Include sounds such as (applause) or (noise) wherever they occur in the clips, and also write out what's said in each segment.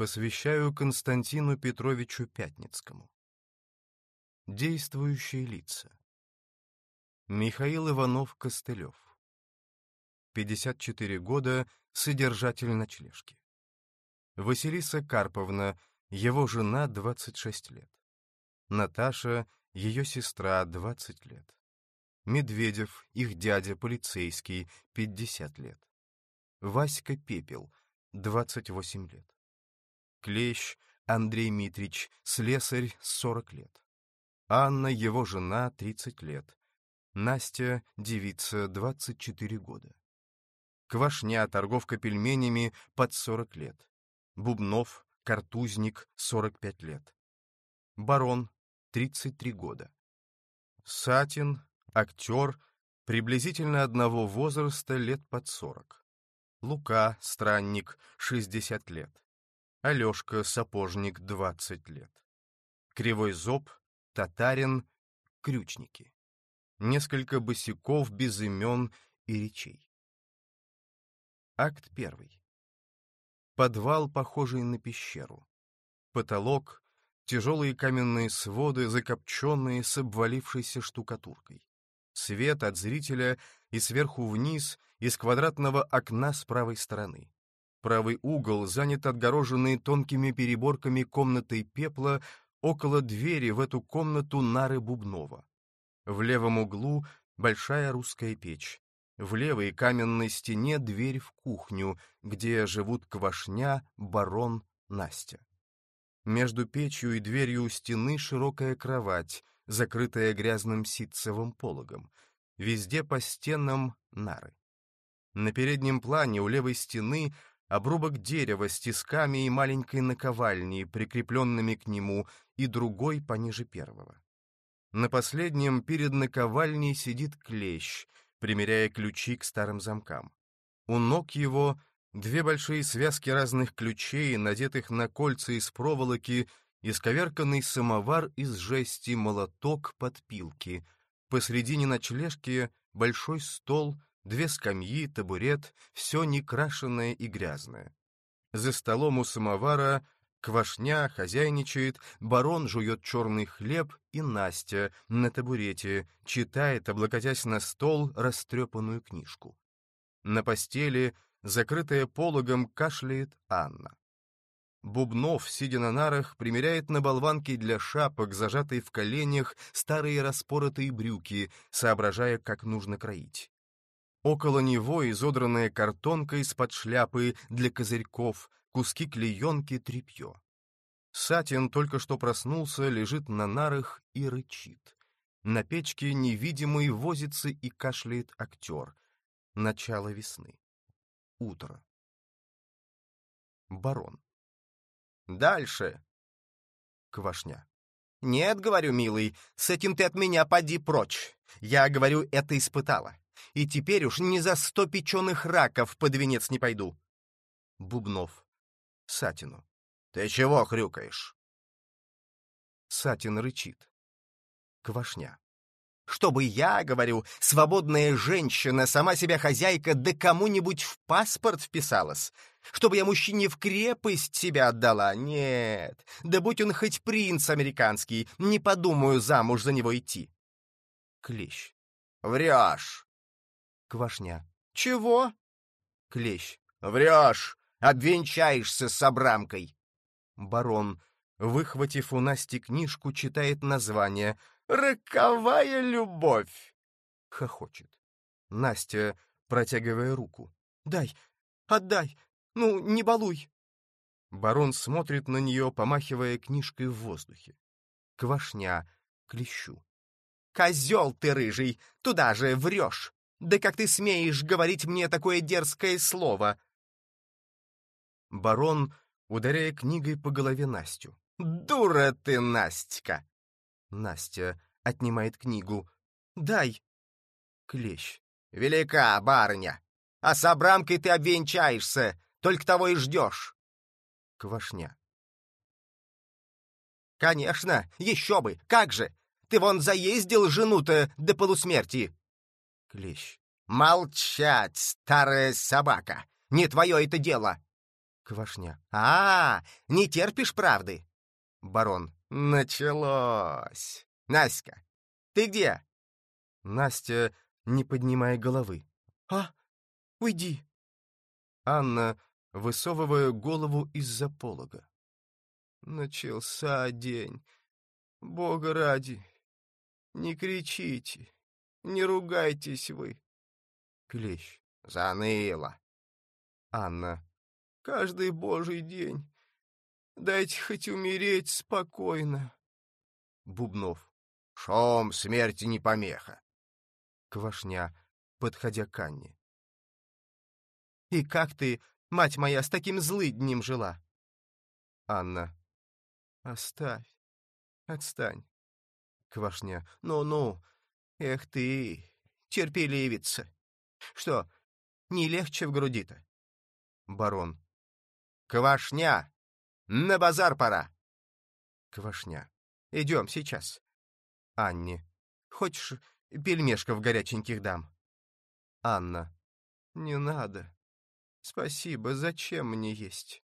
Посвящаю Константину Петровичу Пятницкому. Действующие лица. Михаил Иванов-Костылев. 54 года, содержатель ночлежки. Василиса Карповна, его жена, 26 лет. Наташа, ее сестра, 20 лет. Медведев, их дядя, полицейский, 50 лет. Васька Пепел, 28 лет. Клещ Андрей Митрич, слесарь, 40 лет. Анна, его жена, 30 лет. Настя, девица, 24 года. Квашня, торговка пельменями, под 40 лет. Бубнов, картузник, 45 лет. Барон, 33 года. Сатин, актер, приблизительно одного возраста, лет под 40. Лука, странник, 60 лет. Алешка, сапожник, 20 лет. Кривой зоб, татарин, крючники. Несколько босиков без имен и речей. Акт первый. Подвал, похожий на пещеру. Потолок, тяжелые каменные своды, закопченные с обвалившейся штукатуркой. Свет от зрителя и сверху вниз из квадратного окна с правой стороны. Правый угол занят отгороженный тонкими переборками комнатой пепла около двери в эту комнату нары Бубнова. В левом углу большая русская печь. В левой каменной стене дверь в кухню, где живут Квашня, барон, Настя. Между печью и дверью у стены широкая кровать, закрытая грязным ситцевым пологом. Везде по стенам нары. На переднем плане у левой стены обрубок дерева с тисками и маленькой наковальней, прикрепленными к нему, и другой пониже первого. На последнем перед наковальней сидит клещ, примеряя ключи к старым замкам. У ног его две большие связки разных ключей, надетых на кольца из проволоки, исковерканный самовар из жести, молоток, подпилки. Посредине ночлежки большой стол — две скамьи, табурет, все некрашенное и грязное. За столом у самовара квашня хозяйничает, барон жует черный хлеб, и Настя на табурете читает, облокотясь на стол, растрепанную книжку. На постели, закрытая пологом, кашляет Анна. Бубнов, сидя на нарах, примеряет на болванке для шапок, зажатые в коленях, старые распоротые брюки, соображая, как нужно кроить. Около него изодранная картонка из-под шляпы для козырьков, куски клеенки, тряпье. Сатин только что проснулся, лежит на нарах и рычит. На печке невидимый возится и кашляет актер. Начало весны. Утро. Барон. Дальше. Квашня. Нет, говорю, милый, с этим ты от меня поди прочь. Я, говорю, это испытала и теперь уж ни за сто печеных раков под венец не пойду. Бубнов. Сатину. Ты чего хрюкаешь? Сатин рычит. Квашня. Чтобы я, говорю, свободная женщина, сама себя хозяйка, да кому-нибудь в паспорт вписалась. Чтобы я мужчине в крепость себя отдала. Нет, да будь он хоть принц американский, не подумаю замуж за него идти. Клещ. Врешь. Квашня. «Чего?» Клещ. «Врешь! Обвенчаешься с обрамкой!» Барон, выхватив у Насти книжку, читает название «Роковая любовь!» Хохочет. Настя, протягивая руку. «Дай, отдай! Ну, не балуй!» Барон смотрит на нее, помахивая книжкой в воздухе. Квашня, клещу. «Козел ты рыжий! Туда же врешь! Да как ты смеешь говорить мне такое дерзкое слово?» Барон, ударяя книгой по голове Настю. «Дура ты, Настя!» Настя отнимает книгу. «Дай!» Клещ. «Велика барыня! А с обрамкой ты обвенчаешься, только того и ждешь!» Квашня. «Конечно, еще бы! Как же! Ты вон заездил жену-то до полусмерти!» Клещ. «Молчать, старая собака! Не твое это дело!» Квашня. А, не терпишь правды? Барон. Началось. Наська, ты где? Настя, не поднимая головы. А, уйди. Анна, высовывая голову из-за полога. Начался день. Бога ради, не кричите, не ругайтесь вы. Клещ. Заныло. Анна. Каждый божий день. Дайте хоть умереть спокойно. Бубнов. Шум смерти не помеха. Квашня, подходя к Анне. И как ты, мать моя, с таким злыднем жила? Анна. Оставь. Отстань. Квашня. Ну-ну. Эх ты, терпеливица. Что, не легче в груди-то? Барон. Квашня! На базар пора! Квашня. Идем сейчас. Анне. Хочешь, пельмешков горяченьких дам? Анна. Не надо. Спасибо, зачем мне есть?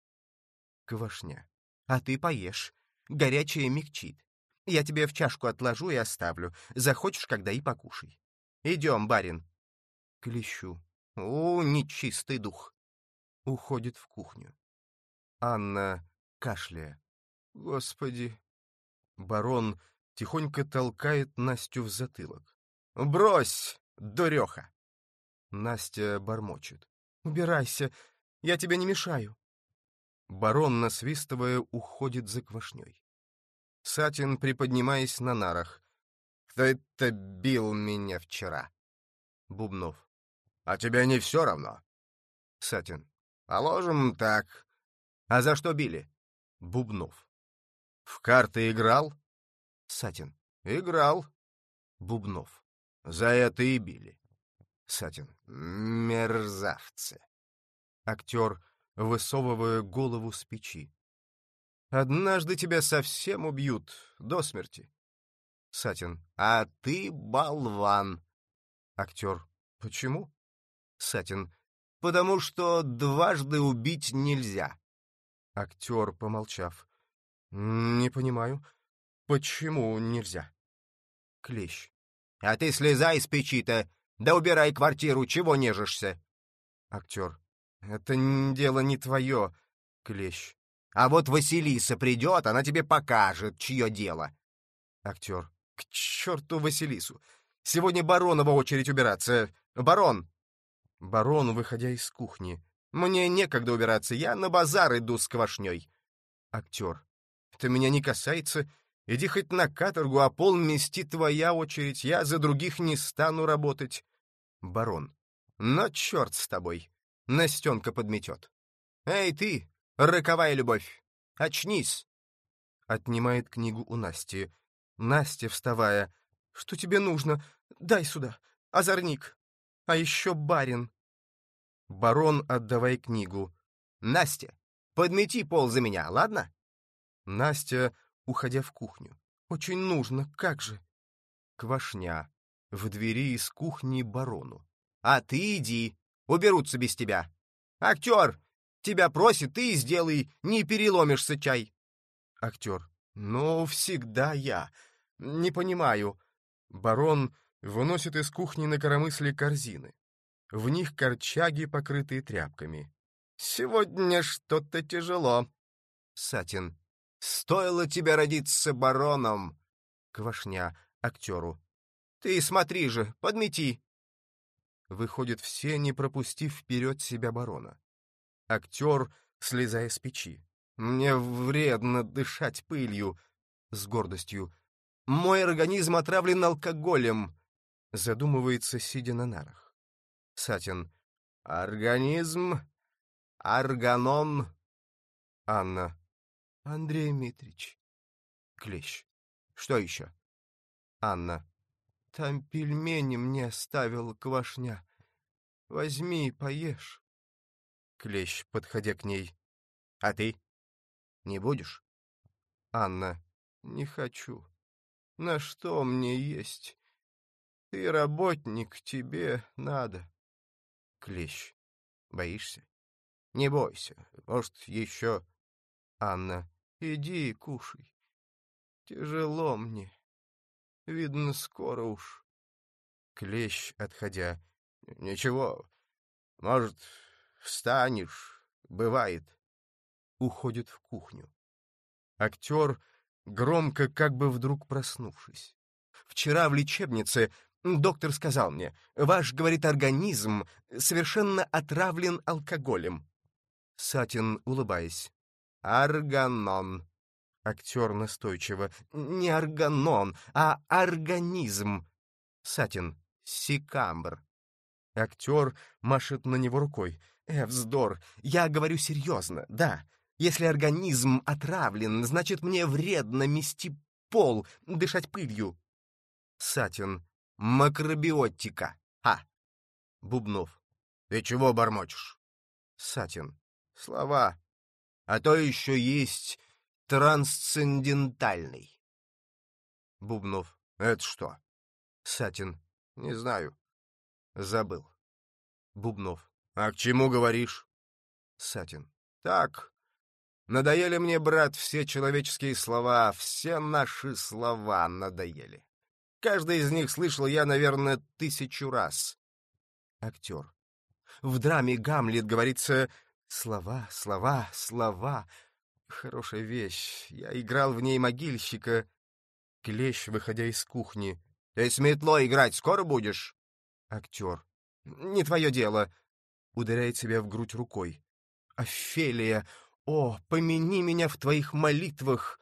Квашня. А ты поешь. Горячее мягчит. Я тебе в чашку отложу и оставлю. Захочешь, когда и покушай. Идем, барин. Клещу. У, нечистый дух. Уходит в кухню. Анна, кашляя. Господи. Барон тихонько толкает Настю в затылок. Брось, дуреха. Настя бормочет. Убирайся, я тебе не мешаю. Барон, насвистывая, уходит за квашней. Сатин, приподнимаясь на нарах. «Кто это бил меня вчера?» Бубнов. «А тебе не все равно?» Сатин. «Положим так. А за что били?» Бубнов. «В карты играл?» Сатин. «Играл». Бубнов. «За это и били». Сатин. «Мерзавцы». Актер, высовывая голову с печи. Однажды тебя совсем убьют до смерти. Сатин. А ты болван. Актер. Почему? Сатин. Потому что дважды убить нельзя. Актер, помолчав. Не понимаю, почему нельзя? Клещ. А ты слезай с печи-то, да убирай квартиру, чего нежишься? Актер. Это дело не твое, Клещ. А вот Василиса придет, она тебе покажет, чье дело. Актер. К черту Василису! Сегодня баронова очередь убираться. Барон! Барон, выходя из кухни. Мне некогда убираться, я на базар иду с квашней. Актер. Это меня не касается. Иди хоть на каторгу, а пол мести твоя очередь. Я за других не стану работать. Барон. Но черт с тобой. Настенка подметет. Эй, ты, Роковая любовь! Очнись!» Отнимает книгу у Насти. Настя, вставая. «Что тебе нужно? Дай сюда! Озорник! А еще барин!» Барон, отдавай книгу. «Настя, подмети пол за меня, ладно?» Настя, уходя в кухню. «Очень нужно, как же?» Квашня. В двери из кухни барону. «А ты иди, уберутся без тебя. Актер, Тебя просит, ты и сделай, не переломишься чай. Актер. Ну, всегда я. Не понимаю. Барон выносит из кухни на коромысле корзины. В них корчаги, покрытые тряпками. Сегодня что-то тяжело. Сатин. Стоило тебе родиться бароном. Квашня актеру. Ты смотри же, подмети. Выходят все, не пропустив вперед себя барона актер, слезая с печи. «Мне вредно дышать пылью», — с гордостью. «Мой организм отравлен алкоголем», — задумывается, сидя на нарах. Сатин. «Организм? Органон?» Анна. «Андрей Митрич». Клещ. «Что еще?» Анна. «Там пельмени мне оставил квашня. Возьми и поешь». Клещ, подходя к ней. «А ты? Не будешь?» «Анна». «Не хочу. На что мне есть? Ты работник, тебе надо». Клещ. «Боишься?» Не бойся, может, еще... Анна. Иди кушай. Тяжело мне. Видно, скоро уж. Клещ, отходя. Ничего, может, встанешь, бывает. Уходит в кухню. Актер, громко, как бы вдруг проснувшись. Вчера в лечебнице доктор сказал мне, ваш, говорит, организм совершенно отравлен алкоголем. Сатин, улыбаясь. Органон. Актер настойчиво. Не органон, а организм. Сатин. Сикамбр. Актер машет на него рукой. «Э, вздор! Я говорю серьезно, да. Если организм отравлен, значит, мне вредно мести пол, дышать пылью». Сатин. Макробиотика. А. Бубнов. «Ты чего бормочешь?» Сатин. «Слова. А то еще есть трансцендентальный». Бубнов. «Это что?» Сатин. «Не знаю. Забыл. Бубнов. А к чему говоришь? Сатин. Так. Надоели мне, брат, все человеческие слова, все наши слова надоели. Каждый из них слышал я, наверное, тысячу раз. Актер. В драме «Гамлет» говорится «слова, слова, слова». Хорошая вещь. Я играл в ней могильщика. Клещ, выходя из кухни. «Ты с метлой играть скоро будешь?» Актер. «Не твое дело!» Ударяет себя в грудь рукой. «Офелия! О, помяни меня в твоих молитвах!»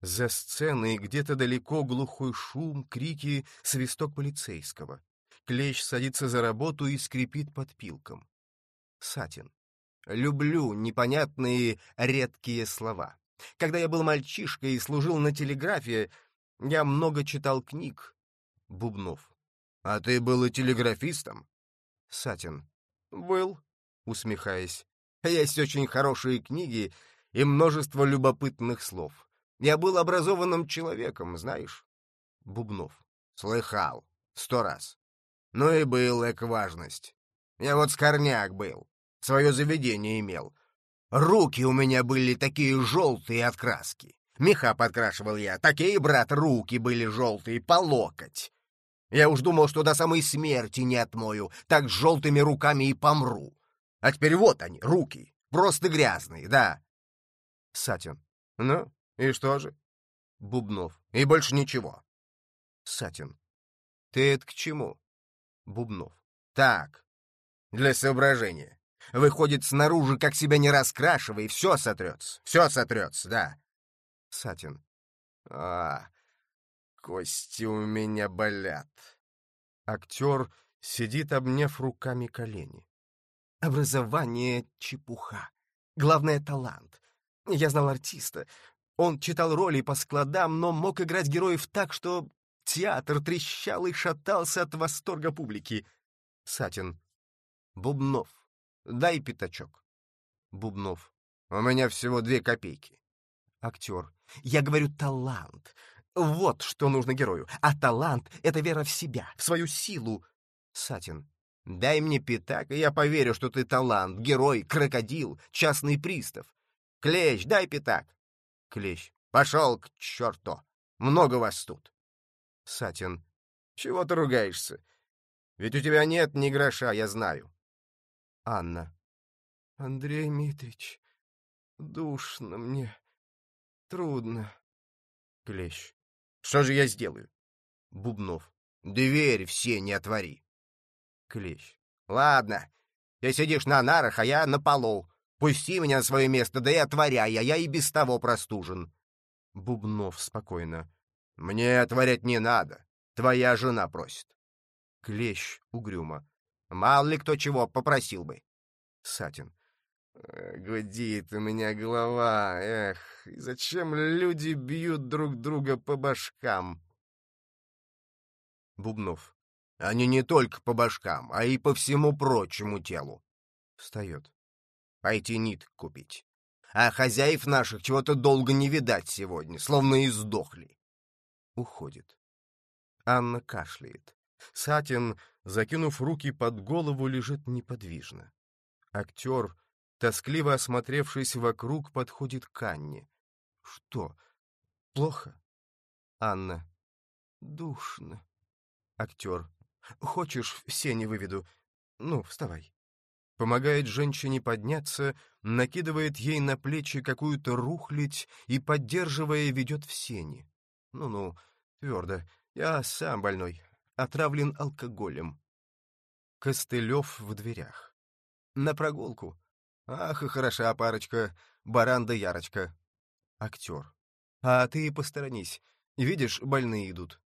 За сценой где-то далеко глухой шум, крики, свисток полицейского. Клещ садится за работу и скрипит подпилком. Сатин. Люблю непонятные редкие слова. Когда я был мальчишкой и служил на телеграфе, я много читал книг. Бубнов. А ты был и телеграфистом? Сатин. Был, усмехаясь. Есть очень хорошие книги и множество любопытных слов. Я был образованным человеком, знаешь? Бубнов. Слыхал. Сто раз. Ну и был экважность. Я вот скорняк был. Свое заведение имел. Руки у меня были такие желтые от краски. Меха подкрашивал я. Такие, брат, руки были желтые, по локоть. Я уж думал, что до самой смерти не отмою, так с желтыми руками и помру. А теперь вот они, руки, просто грязные, да. Сатин. Ну, и что же? Бубнов. И больше ничего. Сатин. Ты это к чему? Бубнов. Так, для соображения. Выходит, снаружи, как себя не раскрашивай, все сотрется, все сотрется, да. Сатин. А, Кости у меня болят. Актер сидит, обняв руками колени. Образование — чепуха. Главное — талант. Я знал артиста. Он читал роли по складам, но мог играть героев так, что театр трещал и шатался от восторга публики. Сатин. Бубнов. Дай пятачок. Бубнов. У меня всего две копейки. Актер. Я говорю талант. Вот что нужно герою. А талант — это вера в себя, в свою силу. Сатин. Дай мне пятак, и я поверю, что ты талант, герой, крокодил, частный пристав. Клещ, дай пятак. Клещ. Пошел к черту. Много вас тут. Сатин. Чего ты ругаешься? Ведь у тебя нет ни гроша, я знаю. Анна. Андрей Митрич, душно мне, трудно. Клещ. Что же я сделаю? Бубнов. Дверь все не отвори. Клещ. Ладно, ты сидишь на нарах, а я на полу. Пусти меня на свое место, да и отворяй, а я и без того простужен. Бубнов спокойно. Мне отворять не надо. Твоя жена просит. Клещ угрюмо. Мало ли кто чего попросил бы. Сатин. Гудит у меня голова. Эх, зачем люди бьют друг друга по башкам? Бубнов. Они не только по башкам, а и по всему прочему телу. Встает. Пойти ниток купить. А хозяев наших чего-то долго не видать сегодня, словно и сдохли. Уходит. Анна кашляет. Сатин, закинув руки под голову, лежит неподвижно. Актер тоскливо осмотревшись вокруг, подходит к Анне. Что? Плохо? Анна. Душно. Актер. Хочешь, все не выведу? Ну, вставай. Помогает женщине подняться, накидывает ей на плечи какую-то рухлядь и, поддерживая, ведет в сени. Ну-ну, твердо. Я сам больной. Отравлен алкоголем. Костылев в дверях. На прогулку. Ах, и хороша парочка, баран да ярочка. Актер. А ты посторонись. Видишь, больные идут.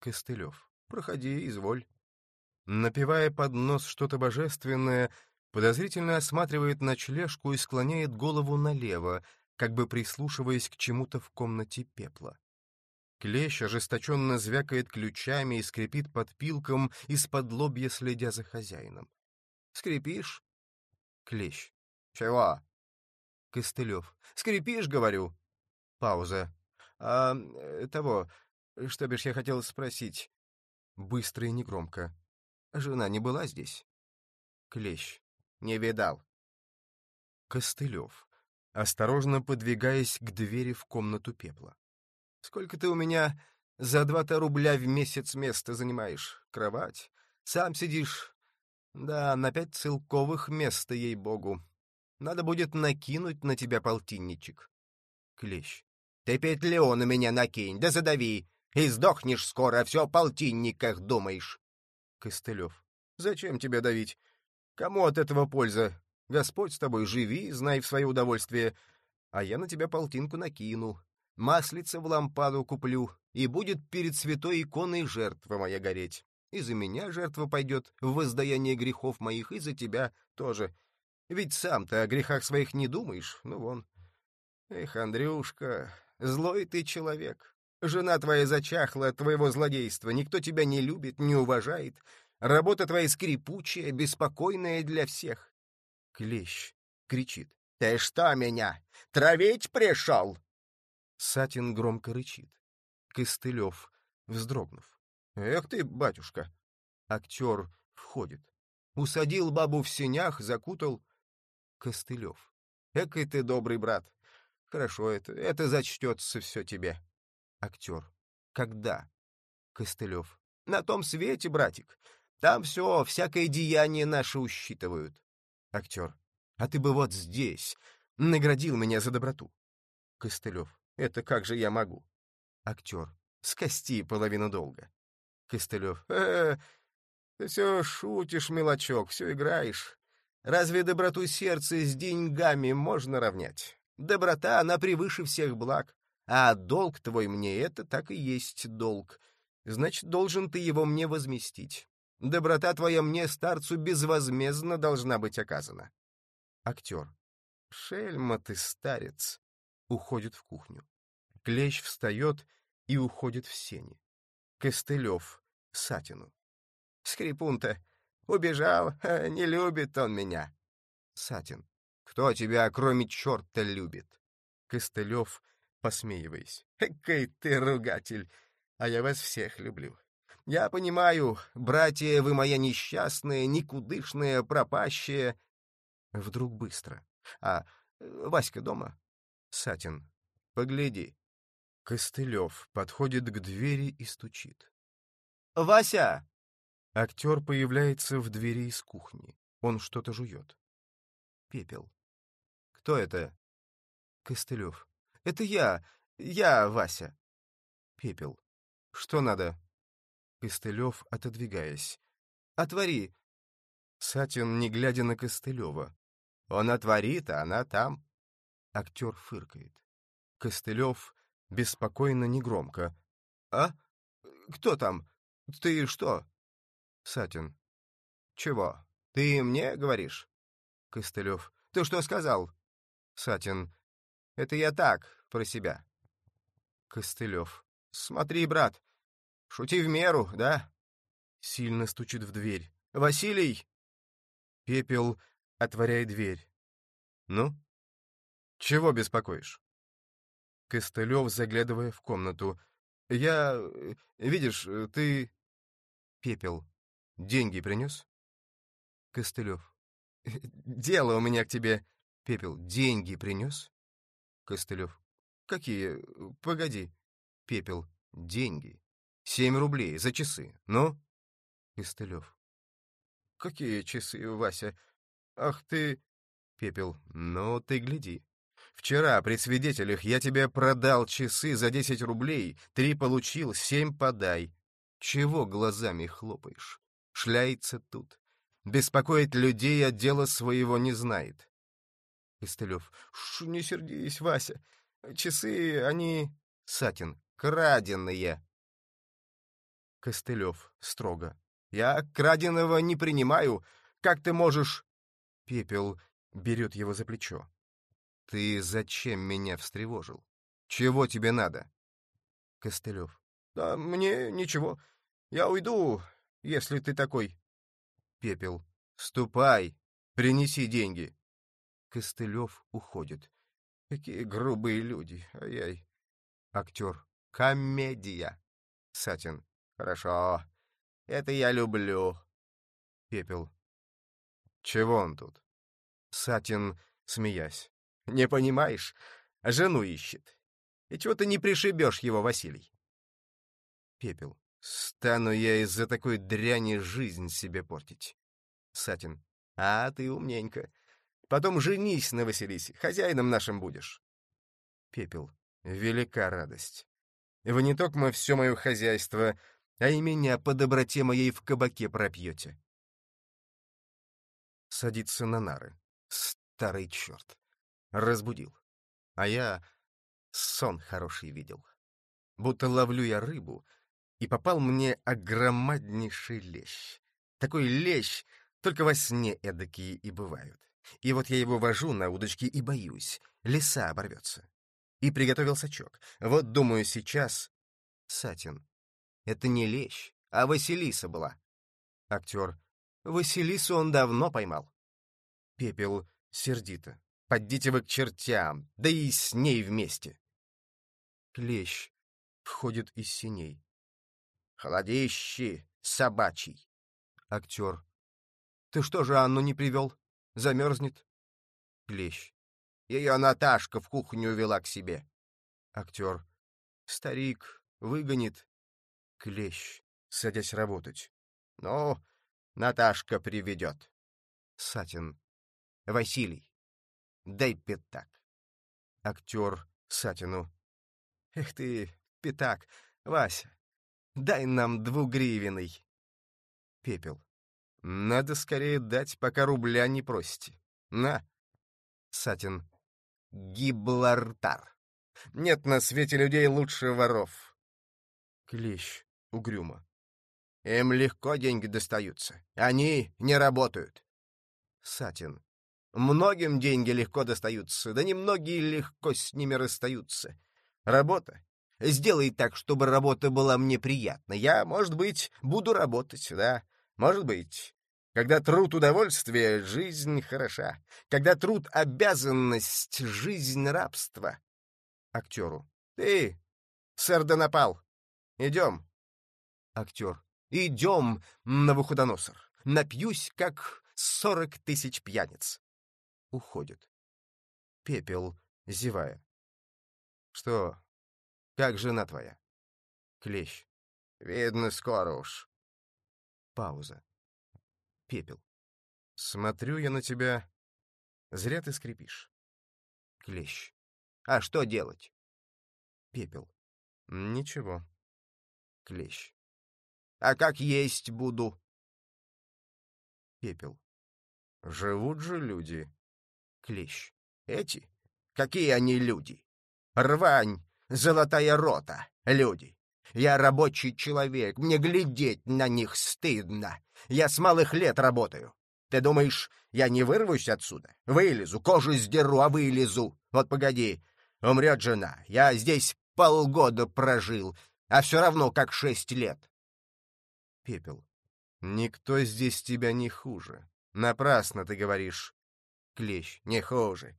Костылев. Проходи, изволь. Напевая под нос что-то божественное, подозрительно осматривает ночлежку и склоняет голову налево, как бы прислушиваясь к чему-то в комнате пепла. Клещ ожесточенно звякает ключами и скрипит подпилком, из-под лобья следя за хозяином. «Скрипишь?» Клещ. «Чего?» Костылев. «Скрипишь, говорю?» Пауза. «А э, того, что бишь я хотел спросить?» Быстро и негромко. «Жена не была здесь?» Клещ. «Не видал». Костылев, осторожно подвигаясь к двери в комнату пепла. «Сколько ты у меня за два-то рубля в месяц место занимаешь? Кровать? Сам сидишь? Да, на пять целковых места, ей-богу. Надо будет накинуть на тебя полтинничек». Клещ. «Ты леон у меня накинь, да задави, и сдохнешь скоро, все о полтинниках думаешь». Костылев. «Зачем тебя давить? Кому от этого польза? Господь с тобой, живи, знай в свое удовольствие, а я на тебя полтинку накину, маслица в лампаду куплю, и будет перед святой иконой жертва моя гореть. И за меня жертва пойдет в воздаяние грехов моих, и за тебя тоже. Ведь сам-то о грехах своих не думаешь, ну вон. Эх, Андрюшка, злой ты человек. Жена твоя зачахла от твоего злодейства, никто тебя не любит, не уважает, Работа твоя скрипучая, беспокойная для всех. Клещ кричит. «Ты что меня, травить пришел?» Сатин громко рычит. Костылев, вздрогнув. «Эх ты, батюшка!» Актер входит. Усадил бабу в сенях, закутал. Костылев. Экой ты добрый брат. Хорошо это, это зачтется все тебе. Актер. Когда? Костылев. На том свете, братик. Там все, всякое деяние наше усчитывают. Актер. А ты бы вот здесь наградил меня за доброту. Костылев. Это как же я могу? Актер. Скости половину долга. Костылев. Э, -э ты все шутишь, мелочок, все играешь. Разве доброту сердца с деньгами можно равнять? Доброта, она превыше всех благ. А долг твой мне — это так и есть долг. Значит, должен ты его мне возместить. Доброта твоя мне, старцу, безвозмездно должна быть оказана. Актер. Шельма ты, старец. Уходит в кухню. Клещ встает и уходит в сени. Костылев. Сатину. Скрипун-то убежал, (laughs) не любит он меня. Сатин. Кто тебя, кроме черта, любит? Костылев, посмеиваясь. Какой ты ругатель, а я вас всех люблю. Я понимаю, братья, вы моя несчастная, никудышная, пропащая. Вдруг быстро. А Васька дома? Сатин. Погляди. Костылев подходит к двери и стучит. «Вася!» Актер появляется в двери из кухни. Он что-то жует. Пепел. «Кто это?» Костылев. «Это я. Я Вася». Пепел. «Что надо?» Костылев, отодвигаясь. «Отвори!» Сатин, не глядя на Костылева. «Он отворит, а она там!» Актер фыркает. Костылев беспокойно, негромко. «А? Кто там? Ты что?» Сатин. «Чего? Ты мне говоришь?» Костылев. «Ты что сказал?» Сатин. «Это я так, про себя». Костылев. «Смотри, брат, Шути в меру, да?» Сильно стучит в дверь. «Василий!» Пепел отворяет дверь. «Ну? Чего беспокоишь?» Костылев, заглядывая в комнату. «Я... Видишь, ты...» Пепел. «Деньги принес?» Костылев. (laughs) «Дело у меня к тебе. Пепел. Деньги принес? Костылев. Какие? Погоди. Пепел. Деньги. Семь рублей за часы. Ну? Костылев. Какие часы, Вася? Ах ты... Пепел. Ну, ты гляди. Вчера при свидетелях я тебе продал часы за десять рублей, три получил, семь подай. Чего глазами хлопаешь? Шляется тут. Беспокоит людей, а дела своего не знает. Костылев. Не сердись, Вася. Часы, они... Сатин. Краденые. Костылев. Строго. Я краденого не принимаю. Как ты можешь... Пепел берет его за плечо. Ты зачем меня встревожил? Чего тебе надо? Костылев. Да мне ничего. Я уйду, если ты такой. Пепел. Ступай, принеси деньги. Костылев уходит. Какие грубые люди, ай-яй. Актер. Комедия. Сатин. Хорошо. Это я люблю. Пепел. Чего он тут? Сатин, смеясь. Не понимаешь? Жену ищет. И чего ты не пришибешь его, Василий? Пепел. Стану я из-за такой дряни жизнь себе портить. Сатин. А ты умненько. Потом женись на Василисе, хозяином нашим будешь. Пепел. Велика радость. Вы не только все мое хозяйство, а и меня по доброте моей в кабаке пропьете. Садится на нары. Старый черт. Разбудил. А я сон хороший видел. Будто ловлю я рыбу, и попал мне огромаднейший лещ. Такой лещ только во сне эдакие и бывают. И вот я его вожу на удочке и боюсь. Леса оборвется. И приготовил сачок. Вот, думаю, сейчас... Сатин. Это не лещ, а Василиса была. Актер. Василису он давно поймал. Пепел сердито. Подите вы к чертям, да и с ней вместе. Клещ входит из синей. Холодищи собачий. Актер. Ты что же Анну не привел? Замерзнет. Клещ. Ее Наташка в кухню увела к себе. Актер. Старик выгонит. Клещ, садясь работать. Ну, Наташка приведет. Сатин. Василий. Дай пятак. Актер Сатину. Эх ты, пятак, Вася, дай нам двугривенный. Пепел. Надо скорее дать, пока рубля не просите. На. Сатин. Гиблартар. Нет на свете людей лучше воров. Клещ. Угрюмо. Им легко деньги достаются. Они не работают. Сатин. Многим деньги легко достаются, да немногие легко с ними расстаются. Работа. Сделай так, чтобы работа была мне приятна. Я, может быть, буду работать, да. Может быть. Когда труд — удовольствие, жизнь хороша. Когда труд — обязанность, жизнь — рабство. Актеру. Ты, сардонапал, идем. Актер. Идем, Навуходоносор. Напьюсь, как сорок тысяч пьяниц. Уходит. Пепел, зевая. Что, как жена твоя? Клещ. Видно, скоро уж. Пауза. Пепел. Смотрю я на тебя. Зря ты скрипишь. Клещ. А что делать? Пепел. Ничего. Клещ. А как есть буду? Пепел. Живут же люди. Клещ. Эти? Какие они люди? Рвань, золотая рота, люди. Я рабочий человек, мне глядеть на них стыдно. Я с малых лет работаю. Ты думаешь, я не вырвусь отсюда? Вылезу, кожу сдеру, а вылезу. Вот погоди, умрет жена. Я здесь полгода прожил, а все равно как шесть лет. Пепел. Никто здесь тебя не хуже. Напрасно ты говоришь. Клещ. Не хуже.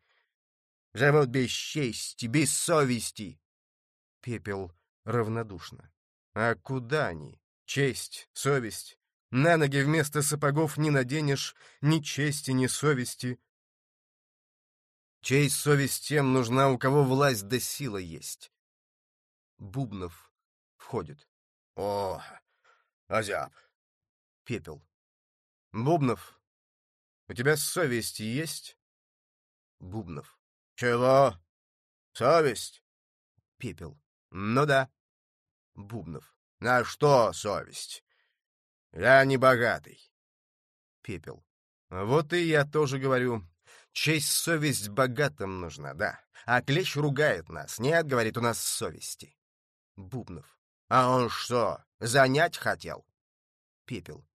Живут без чести, без совести. Пепел равнодушно. А куда они? Честь, совесть. На ноги вместо сапогов не наденешь ни чести, ни совести. Чей совесть тем нужна, у кого власть да сила есть. Бубнов входит. О, Азяб. Пепел. Бубнов, у тебя совесть есть? Бубнов. Чего? Совесть? Пепел. Ну да. Бубнов. На что совесть? Я не богатый. Пепел. Вот и я тоже говорю. Честь совесть богатым нужна, да. А Клещ ругает нас. Нет, говорит, у нас совести. Бубнов. А он что, занять хотел? Пепел.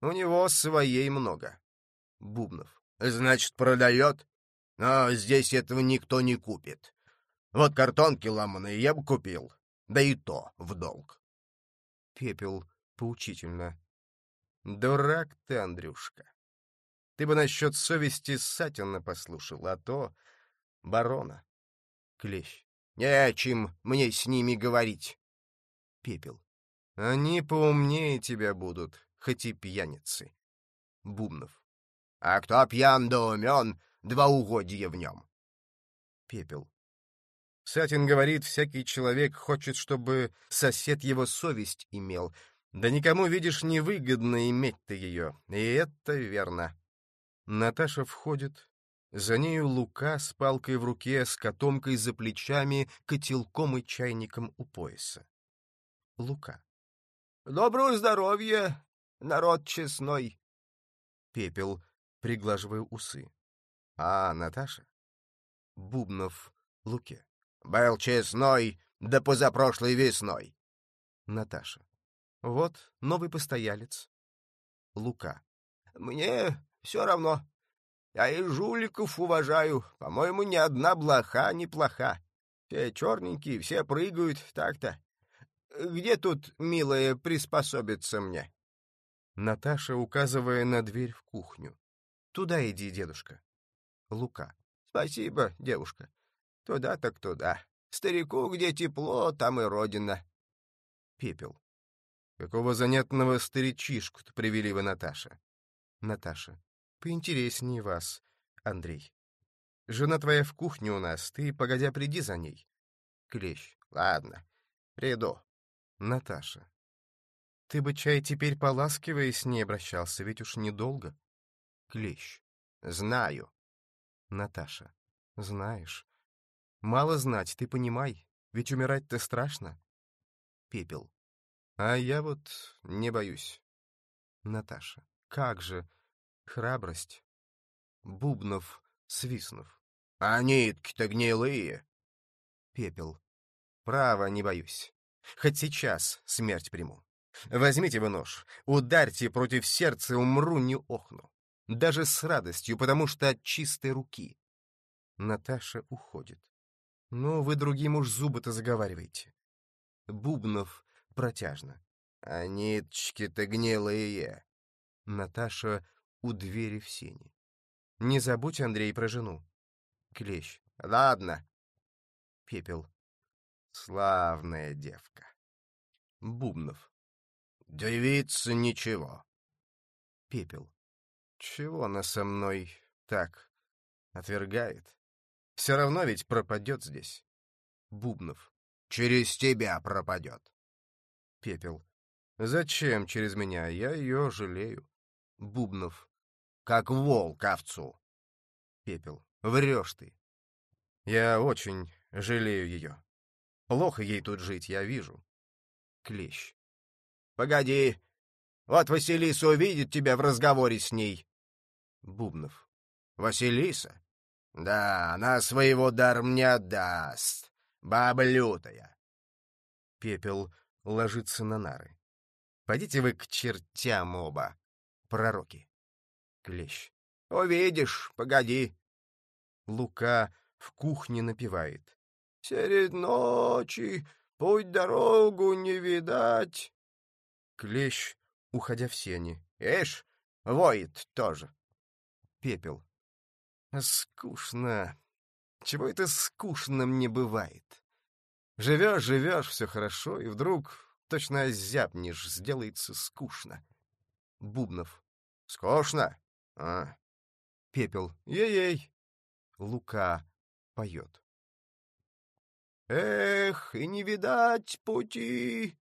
У него своей много. Бубнов. Значит, продает? Но здесь этого никто не купит. Вот картонки ломаные я бы купил. Да и то в долг. Пепел поучительно. Дурак ты, Андрюшка. Ты бы насчет совести Сатина послушал, а то барона. Клещ. Не о чем мне с ними говорить. Пепел. Они поумнее тебя будут, хоть и пьяницы. Бубнов. А кто пьян да умен, угодья в нем. Пепел. Сатин говорит, всякий человек хочет, чтобы сосед его совесть имел. Да никому, видишь, невыгодно иметь ты ее, и это верно. Наташа входит. За нею Лука с палкой в руке, с котомкой за плечами, котелком и чайником у пояса. Лука. «Доброго здоровья, народ честной!» Пепел, приглаживая усы. «А Наташа?» Бубнов Луке. Был честной, да позапрошлой весной. Наташа. Вот новый постоялец. Лука. Мне все равно. Я и жуликов уважаю. По-моему, ни одна блоха не плоха. Все черненькие, все прыгают, так-то. Где тут, милая, приспособиться мне? Наташа, указывая на дверь в кухню. Туда иди, дедушка. Лука. Спасибо, девушка. Туда так туда. Старику, где тепло, там и родина. Пепел. Какого занятного старичишку-то привели вы, Наташа? Наташа. Поинтереснее вас, Андрей. Жена твоя в кухне у нас, ты, погодя, приди за ней. Клещ. Ладно, приду. Наташа. Ты бы, чай, теперь поласкивая с ней обращался, ведь уж недолго. Клещ. Знаю. Наташа. Знаешь. Мало знать, ты понимай, ведь умирать-то страшно. Пепел. А я вот не боюсь. Наташа. Как же. Храбрость. Бубнов, свистнув. А нитки-то гнилые. Пепел. Право, не боюсь. Хоть сейчас смерть приму. Возьмите вы нож, ударьте против сердца, умру, не охну. Даже с радостью, потому что от чистой руки. Наташа уходит. Ну, вы другим уж зубы-то заговариваете. Бубнов протяжно. А ниточки-то гнилые. Наташа у двери в сене. Не забудь, Андрей, про жену. Клещ. Ладно. Пепел. Славная девка. Бубнов. Девица ничего. Пепел. Чего она со мной так отвергает? Все равно ведь пропадет здесь. Бубнов. Через тебя пропадет. Пепел. Зачем через меня? Я ее жалею. Бубнов. Как волк овцу. Пепел. Врешь ты. Я очень жалею ее. Плохо ей тут жить, я вижу. Клещ. Погоди. Вот Василиса увидит тебя в разговоре с ней. Бубнов. Василиса? Да, она своего даром не отдаст. Баба лютая. Пепел ложится на нары. Пойдите вы к чертям оба, пророки. Клещ. Увидишь, погоди. Лука в кухне напевает. Серед ночи путь дорогу не видать. Клещ, уходя в сени. Эш, воет тоже. Пепел. Скучно. Чего это скучно мне бывает? Живешь, живешь, все хорошо, и вдруг точно озябнешь, сделается скучно. Бубнов. Скучно? А. Пепел. Ей-ей. Лука Поет. Эх, и не видать пути.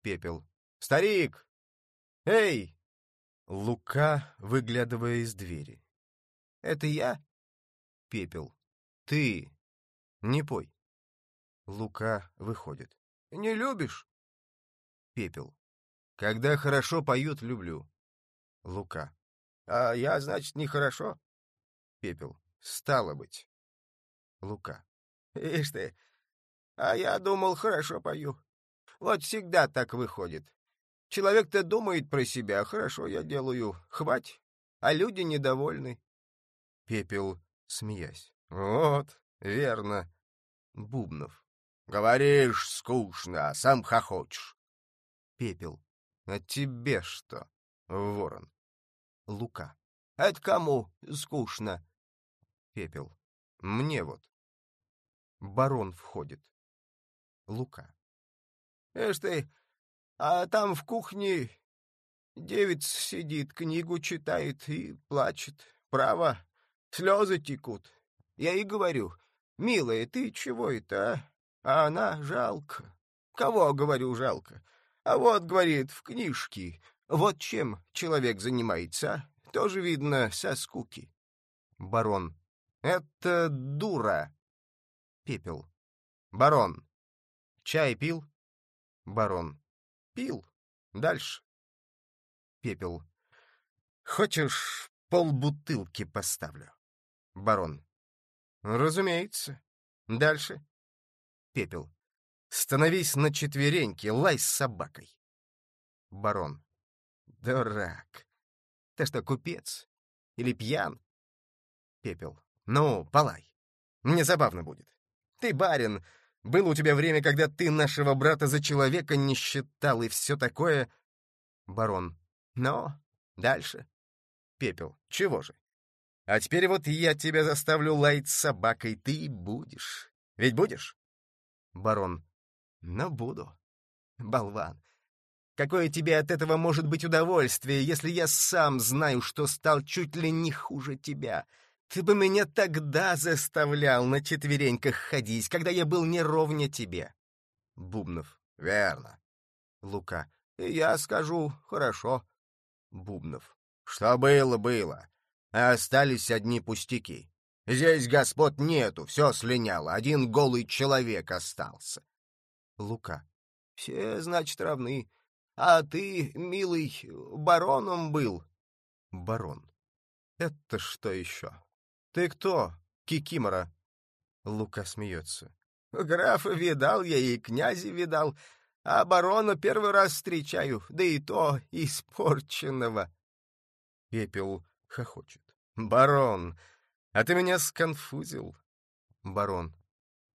Пепел. Старик! Эй! Лука, выглядывая из двери. Это я? Пепел. Ты. Не пой. Лука выходит. Не любишь? Пепел. Когда хорошо поют, люблю. Лука. А я, значит, нехорошо? Пепел. Стало быть. Лука. Ишь ты, а я думал, хорошо пою. Вот всегда так выходит. Человек-то думает про себя, хорошо я делаю, хвать, а люди недовольны. Пепел, смеясь. Вот, верно. Бубнов. Говоришь скучно, а сам хохочешь. Пепел. А тебе что, ворон? Лука. Это кому скучно? Пепел. Мне вот. Барон входит. Лука. Эш ты, а там в кухне девица сидит, книгу читает и плачет. Право, слезы текут. Я ей говорю, милая, ты чего это, а? А она жалко. Кого, говорю, жалко? А вот, говорит, в книжке. Вот чем человек занимается, а? Тоже видно со скуки. Барон. Это дура. Пепел. Барон. Чай пил? Барон. Пил. Дальше. Пепел. Хочешь, полбутылки поставлю? Барон. Разумеется. Дальше. Пепел. Становись на четвереньки, лай с собакой. Барон. Дурак. Ты что, купец? Или пьян? Пепел. Ну, полай. Мне забавно будет. Ты барин, было у тебя время, когда ты нашего брата за человека не считал и все такое. Барон. Но дальше. Пепел. Чего же? А теперь вот я тебя заставлю лаять собакой, ты будешь. Ведь будешь? Барон. Но буду. Болван. Какое тебе от этого может быть удовольствие, если я сам знаю, что стал чуть ли не хуже тебя? Ты бы меня тогда заставлял на четвереньках ходить, когда я был не ровня тебе. Бубнов. Верно. Лука. Я скажу, хорошо. Бубнов. Что было, было. А остались одни пустяки. Здесь господ нету, все слиняло, один голый человек остался. Лука. Все, значит, равны. А ты, милый, бароном был. Барон. Это что еще? «Ты кто, Кикимора?» Лука смеется. «Графа видал я и князя видал, а барона первый раз встречаю, да и то испорченного». Пепел хохочет. «Барон, а ты меня сконфузил». Барон.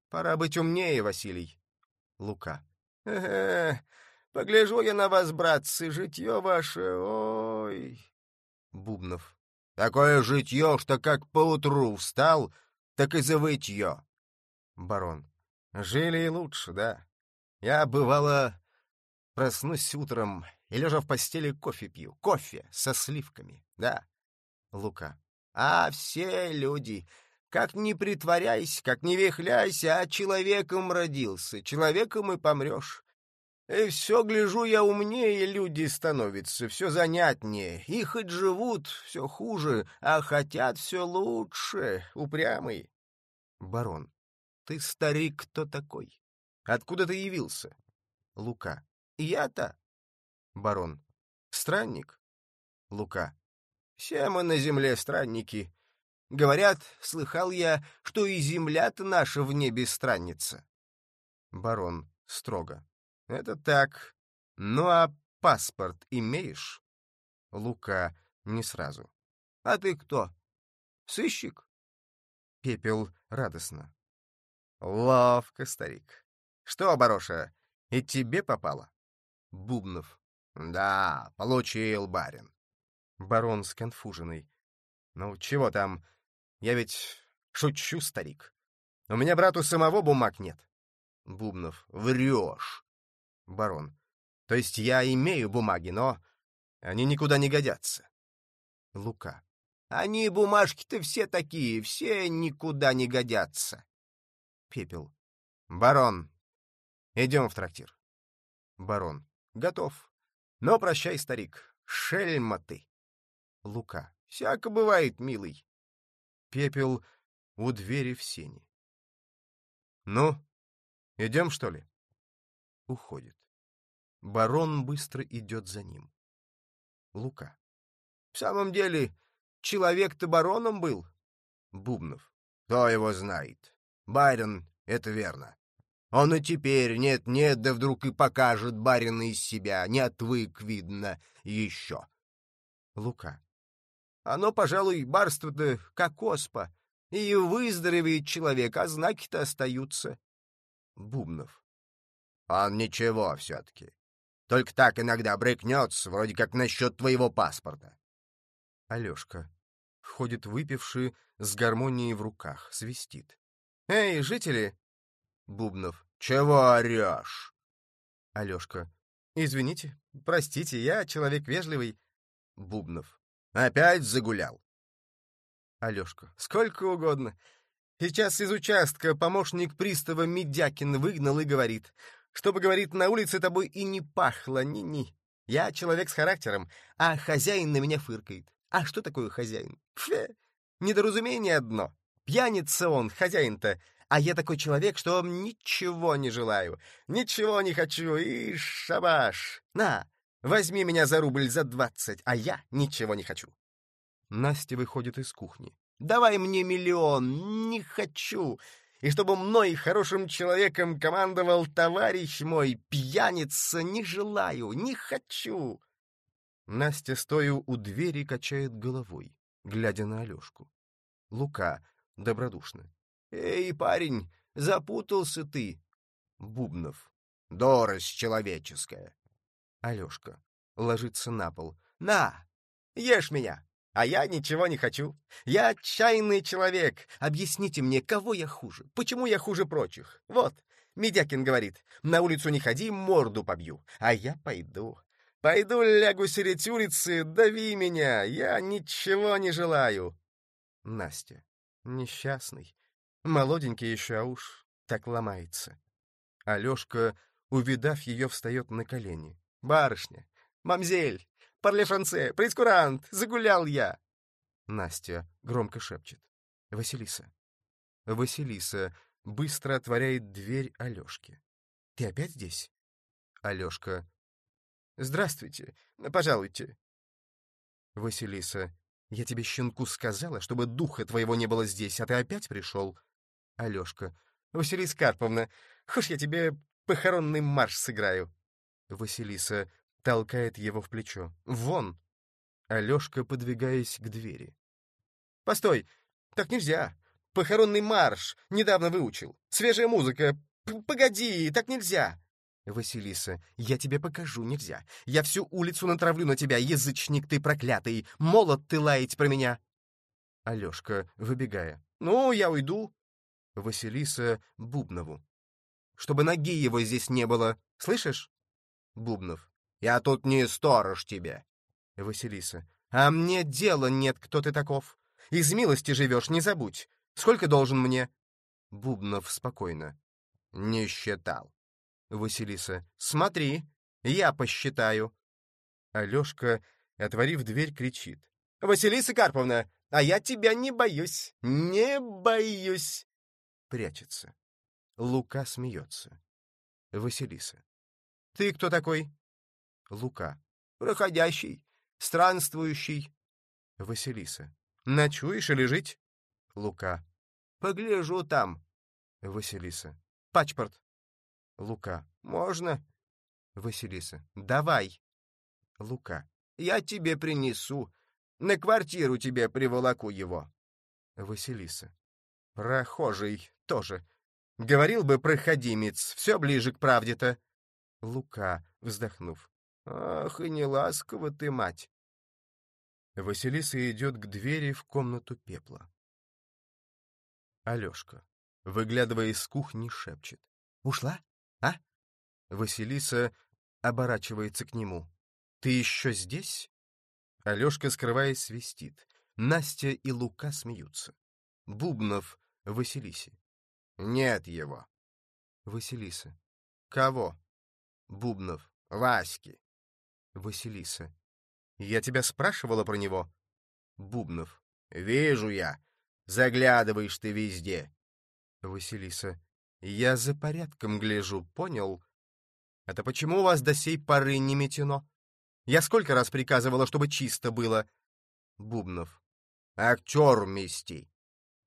«Пора быть умнее, Василий». Лука. «Э, погляжу я на вас, братцы, житье ваше, ой...» Бубнов. Такое житье, что как поутру встал, так и завытье. Барон. Жили и лучше, да. Я, бывало, проснусь утром и, лежа в постели, кофе пью. Кофе со сливками, да. Лука. А все люди, как ни притворяйся, как ни вехляйся, а человеком родился, человеком и помрешь. И все, гляжу я, умнее люди становятся, все занятнее. И хоть живут все хуже, а хотят все лучше, упрямый. Барон, ты старик кто такой? Откуда ты явился? Лука. Я-то? Барон. Странник? Лука. Все мы на земле странники. Говорят, слыхал я, что и земля-то наша в небе странница. Барон строго. Это так. Ну а паспорт имеешь? Лука не сразу. А ты кто? Сыщик? Пепел радостно. Ловко, старик. Что, Бароша, и тебе попало? Бубнов. Да, получил, барин. Барон сконфуженный. Ну, чего там? Я ведь шучу, старик. У меня, брату, самого бумаг нет. Бубнов. Врешь. Барон. То есть я имею бумаги, но они никуда не годятся. Лука. Они, бумажки-то все такие, все никуда не годятся. Пепел. Барон, идем в трактир. Барон. Готов. Но прощай, старик, шельма ты. Лука. Всяко бывает, милый. Пепел у двери в сене. Ну, идем, что ли? Уходит. Барон быстро идет за ним. Лука. В самом деле, человек-то бароном был. Бубнов. Кто его знает? Барин, это верно. Он и теперь нет-нет, да вдруг и покажет барина из себя. Не отвык, видно, еще. Лука. Оно, пожалуй, барство-то как оспа. И выздоровеет человек, а знаки-то остаются. Бубнов. Он ничего все-таки. Только так иногда брыкнется, вроде как насчет твоего паспорта. Алешка. Входит выпивший, с гармонией в руках, свистит. «Эй, жители!» Бубнов. «Чего орешь?» Алешка. «Извините, простите, я человек вежливый». Бубнов. «Опять загулял?» Алешка. «Сколько угодно. Сейчас из участка помощник пристава Медякин выгнал и говорит, чтобы, говорит, на улице тобой и не пахло, ни-ни. Я человек с характером, а хозяин на меня фыркает. А что такое хозяин? Фе, недоразумение одно. Пьяница он, хозяин-то, а я такой человек, что ничего не желаю, ничего не хочу, и шабаш. На, возьми меня за рубль за двадцать, а я ничего не хочу. Настя выходит из кухни. «Давай мне миллион! Не хочу! и чтобы мной, хорошим человеком, командовал товарищ мой, пьяница, не желаю, не хочу!» Настя, стоя у двери, качает головой, глядя на Алешку. Лука добродушно. «Эй, парень, запутался ты!» Бубнов. «Дорость человеческая!» Алешка ложится на пол. «На, ешь меня!» А я ничего не хочу. Я отчаянный человек. Объясните мне, кого я хуже? Почему я хуже прочих? Вот, Медякин говорит, на улицу не ходи, морду побью. А я пойду. Пойду лягу средь улицы, дави меня. Я ничего не желаю. Настя. Несчастный. Молоденький еще, а уж так ломается. Алешка, увидав ее, встает на колени. «Барышня! Мамзель! Парле-франце! Прескурант! Загулял я!» Настя громко шепчет. «Василиса!» Василиса быстро отворяет дверь Алешке. «Ты опять здесь?» Алешка. «Здравствуйте! Пожалуйте!» Василиса. «Я тебе, щенку, сказала, чтобы духа твоего не было здесь, а ты опять пришел?» Алешка. «Василиса Карповна, хочешь я тебе похоронный марш сыграю?» Василиса толкает его в плечо. «Вон!» Алешка, подвигаясь к двери. «Постой! Так нельзя! Похоронный марш! Недавно выучил! Свежая музыка! П Погоди! Так нельзя!» «Василиса, я тебе покажу, нельзя! Я всю улицу натравлю на тебя, язычник ты проклятый! Молот ты лаять про меня!» Алешка, выбегая. «Ну, я уйду!» Василиса Бубнову. «Чтобы ноги его здесь не было, слышишь?» Бубнов. Я тут не сторож тебе. Василиса. А мне дела нет, кто ты таков. Из милости живешь, не забудь. Сколько должен мне? Бубнов спокойно. Не считал. Василиса. Смотри, я посчитаю. Алешка, отворив дверь, кричит. «Василиса Карповна, а я тебя не боюсь, не боюсь!» Прячется. Лука смеется. Василиса. «Ты кто такой?» Лука. «Проходящий, странствующий». Василиса. «Ночуешь или жить?» Лука. «Погляжу там». Василиса. «Пачпорт». Лука. «Можно?» Василиса. «Давай». Лука. «Я тебе принесу. На квартиру тебе приволоку его». Василиса. «Прохожий тоже. Говорил бы проходимец, все ближе к правде-то». Лука, вздохнув. Ах, и не ласково ты, мать! Василиса идет к двери в комнату пепла. Алешка, выглядывая из кухни, шепчет. «Ушла? А?» Василиса оборачивается к нему. «Ты еще здесь?» Алешка, скрываясь, свистит. Настя и Лука смеются. Бубнов Василисе. Нет его. Василиса. Кого? Бубнов. Васьки. Василиса. Я тебя спрашивала про него? Бубнов. Вижу я. Заглядываешь ты везде. Василиса. Я за порядком гляжу, понял? Это почему у вас до сей поры не метено? Я сколько раз приказывала, чтобы чисто было? Бубнов. Актер мести.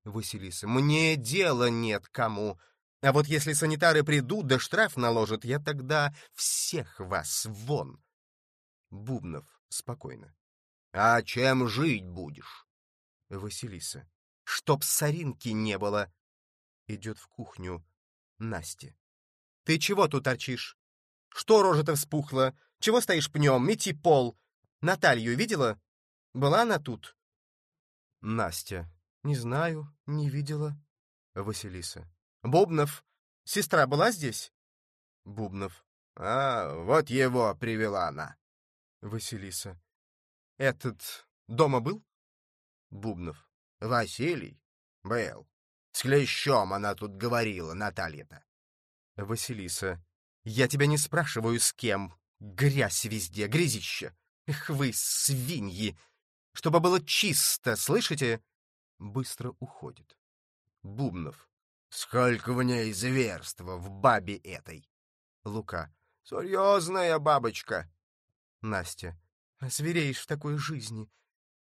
Василиса. Мне дела нет кому. А вот если санитары придут, да штраф наложат, я тогда всех вас вон. Бубнов спокойно. А чем жить будешь? Василиса. Чтоб соринки не было. Идет в кухню Настя. Ты чего тут торчишь? Что рожа-то вспухла? Чего стоишь пнем? Мети пол. Наталью видела? Была она тут? Настя. Не знаю, не видела. Василиса. Бубнов. Сестра была здесь? Бубнов. А, вот его привела она. Василиса. Этот дома был? Бубнов. Василий? Был. С клещом она тут говорила, Наталья-то. Василиса. Я тебя не спрашиваю, с кем. Грязь везде, грязище. Эх вы, свиньи! Чтобы было чисто, слышите? Быстро уходит. Бубнов. Сколько в ней зверства в бабе этой. Лука. Серьезная бабочка. Настя. Звереешь в такой жизни.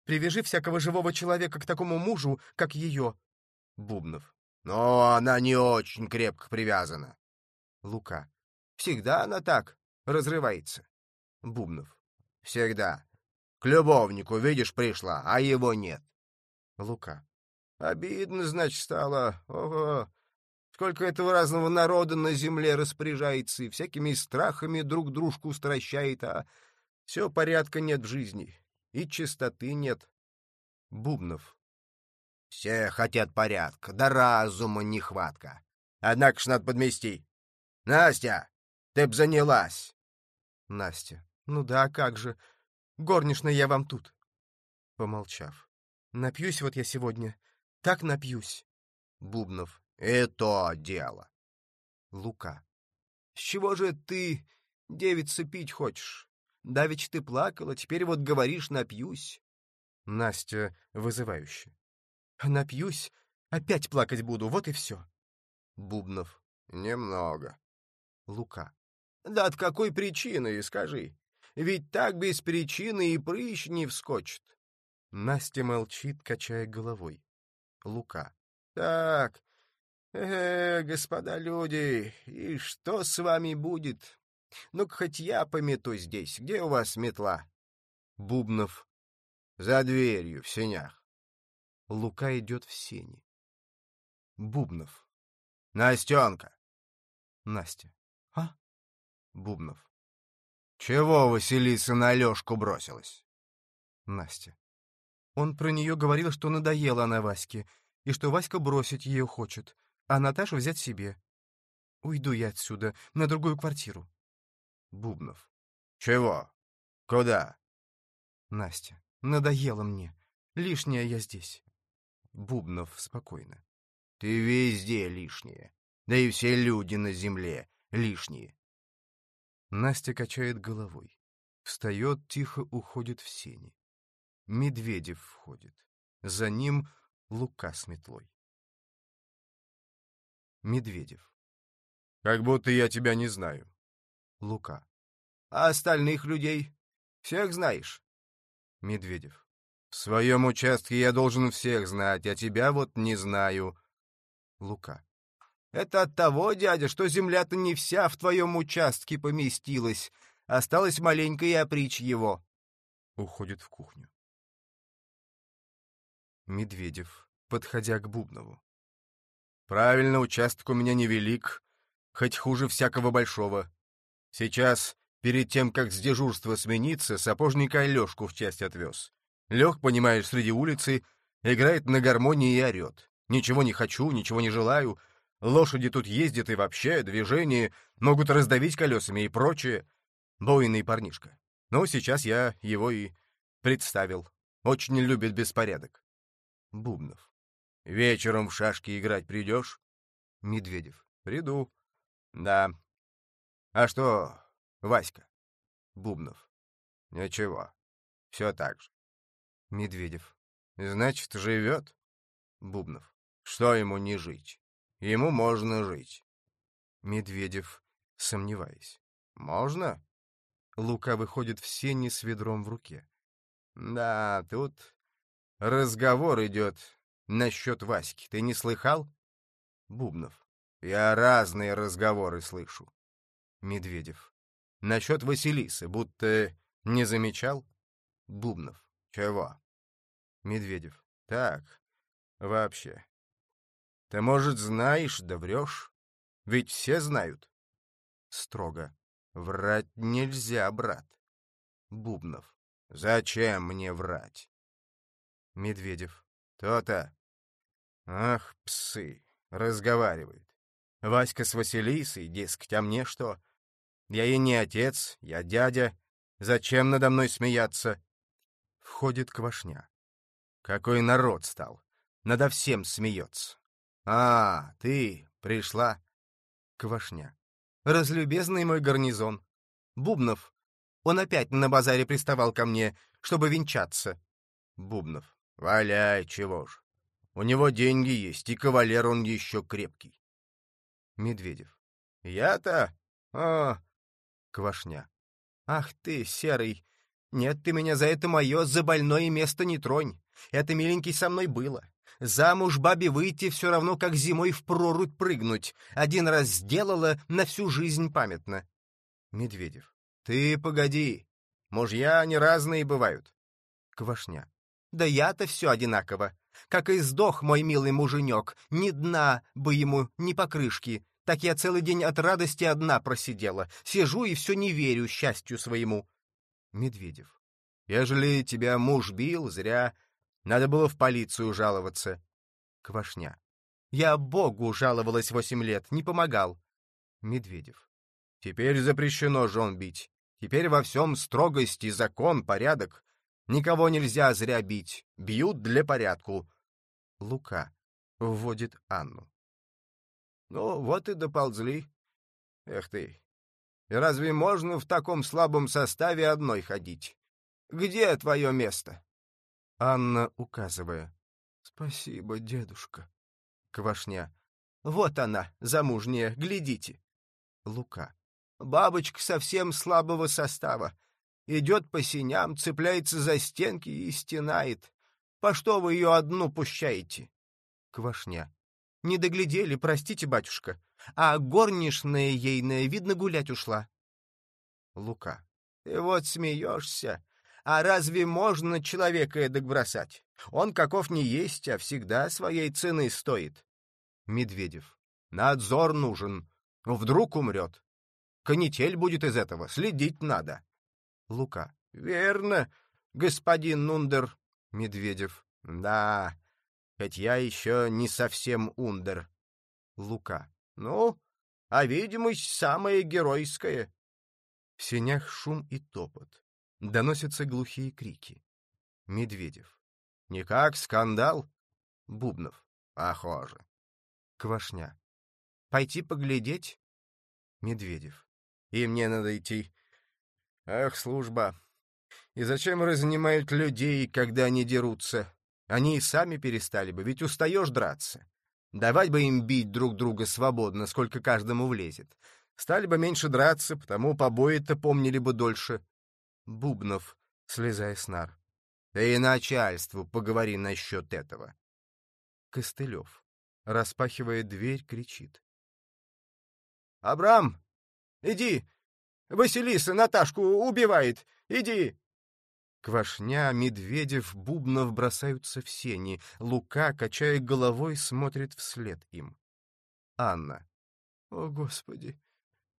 Привяжи всякого живого человека к такому мужу, как ее. Бубнов. Но она не очень крепко привязана. Лука. Всегда она так разрывается. Бубнов. Всегда. К любовнику, видишь, пришла, а его нет. Лука. Обидно, значит, стало. Ого! Сколько этого разного народа на земле распоряжается и всякими страхами друг дружку стращает, а все порядка нет в жизни, и чистоты нет. Бубнов. Все хотят порядка, да разума нехватка. Однако ж надо подмести. Настя, ты б занялась. Настя. Ну да, как же. Горничная я вам тут. Помолчав. Напьюсь вот я сегодня. Так напьюсь. Бубнов. И то дело. Лука. С чего же ты, девица, пить хочешь? Давич ты плакала, теперь вот говоришь напьюсь. Настя вызывающе. Напьюсь, опять плакать буду, вот и все. Бубнов. Немного. Лука. Да от какой причины, скажи? Ведь так без причины и прыщ не вскочит. Настя молчит, качая головой. Лука. Так, э, господа люди, и что с вами будет? Ну-ка, хоть я помету здесь. Где у вас метла? Бубнов. За дверью, в сенях. Лука идет в сени. Бубнов. Настенка. Настя. А? Бубнов. «Чего Василиса на Алешку бросилась?» Настя. Он про нее говорил, что надоела она Ваське, и что Васька бросить ее хочет, а Наташу взять себе. Уйду я отсюда, на другую квартиру. Бубнов. «Чего? Куда?» Настя. «Надоело мне. Лишняя я здесь». Бубнов спокойно. «Ты везде лишняя. Да и все люди на земле лишние. Настя качает головой. Встает, тихо уходит в сени. Медведев входит. За ним Лука с метлой. Медведев. «Как будто я тебя не знаю». Лука. «А остальных людей? Всех знаешь?» Медведев. «В своем участке я должен всех знать, а тебя вот не знаю». Лука. Это от того, дядя, что земля-то не вся в твоем участке поместилась. Осталось маленькая опричь его. Уходит в кухню. Медведев, подходя к Бубнову. Правильно, участок у меня невелик, хоть хуже всякого большого. Сейчас, перед тем, как с дежурства смениться, сапожника Алешку в часть отвез. Лег, понимаешь, среди улицы, играет на гармонии и орет. Ничего не хочу, ничего не желаю, Лошади тут ездят и вообще, движение, могут раздавить колесами и прочее. Буйный парнишка. Ну, сейчас я его и представил. Очень любит беспорядок. Бубнов. Вечером в шашки играть придешь? Медведев. Приду. Да. А что, Васька? Бубнов. Ничего. Все так же. Медведев. Значит, живет? Бубнов. Что ему не жить? Ему можно жить. Медведев, сомневаясь. Можно? Лука выходит в сени с ведром в руке. Да, тут разговор идет насчет Васьки. Ты не слыхал? Бубнов. Я разные разговоры слышу. Медведев. Насчет Василисы, будто не замечал? Бубнов. Чего? Медведев. Так, вообще. Ты, может, знаешь, да врешь? Ведь все знают. Строго. Врать нельзя, брат. Бубнов. Зачем мне врать? Медведев. То-то. Ах, псы, разговаривают. Васька с Василисой, дескать, а мне что? Я ей не отец, я дядя. Зачем надо мной смеяться? Входит Квашня. Какой народ стал. Надо всем смеется. А, ты пришла? Квашня. Разлюбезный мой гарнизон. Бубнов. Он опять на базаре приставал ко мне, чтобы венчаться. Бубнов. Валяй, чего ж. У него деньги есть, и кавалер он еще крепкий. Медведев. Я-то? А, Квашня. Ах ты, серый. Нет, ты меня за это мое, за больное место не тронь. Это, миленький, со мной было. Замуж бабе выйти все равно, как зимой в прорубь прыгнуть. Один раз сделала, на всю жизнь памятно. Медведев. Ты погоди. Мужья не разные бывают. Квашня. Да я-то все одинаково. Как и сдох мой милый муженек, ни дна бы ему, ни покрышки. Так я целый день от радости одна просидела. Сижу и все не верю счастью своему. Медведев. Ежели тебя муж бил, зря. Надо было в полицию жаловаться. Квашня. Я Богу жаловалась восемь лет, не помогал. Медведев. Теперь запрещено жен бить. Теперь во всем строгости, закон, порядок. Никого нельзя зря бить. Бьют для порядку. Лука. Вводит Анну. Ну, вот и доползли. Эх ты. И разве можно в таком слабом составе одной ходить? Где твое место? Анна, указывая. Спасибо, дедушка. Квашня. Вот она, замужняя, глядите. Лука. Бабочка совсем слабого состава. Идет по синям, цепляется за стенки и стенает. По что вы ее одну пущаете? Квашня. Не доглядели, простите, батюшка. А горничная ейная, видно, гулять ушла. Лука. Ты вот смеешься. А разве можно человека эдак бросать? Он каков не есть, а всегда своей цены стоит. Медведев. Надзор нужен. Вдруг умрет. Канитель будет из этого, следить надо. Лука. Верно, господин Нундер. Медведев. Да, хоть я еще не совсем ундер. Лука. Ну, а видимость самая геройская. В сенях шум и топот. Доносятся глухие крики. Медведев. Никак скандал? Бубнов. Похоже. Квашня. Пойти поглядеть? Медведев. И мне надо идти. Ах, служба. И зачем разнимают людей, когда они дерутся? Они и сами перестали бы, ведь устаешь драться. Давать бы им бить друг друга свободно, сколько каждому влезет. Стали бы меньше драться, потому побои-то помнили бы дольше. Бубнов, слезая с нар. Ты и начальству поговори насчет этого. Костылев, распахивая дверь, кричит. — Абрам, иди! Василиса Наташку убивает! Иди! Квашня, Медведев, Бубнов бросаются в сени. Лука, качая головой, смотрит вслед им. Анна. — О, Господи!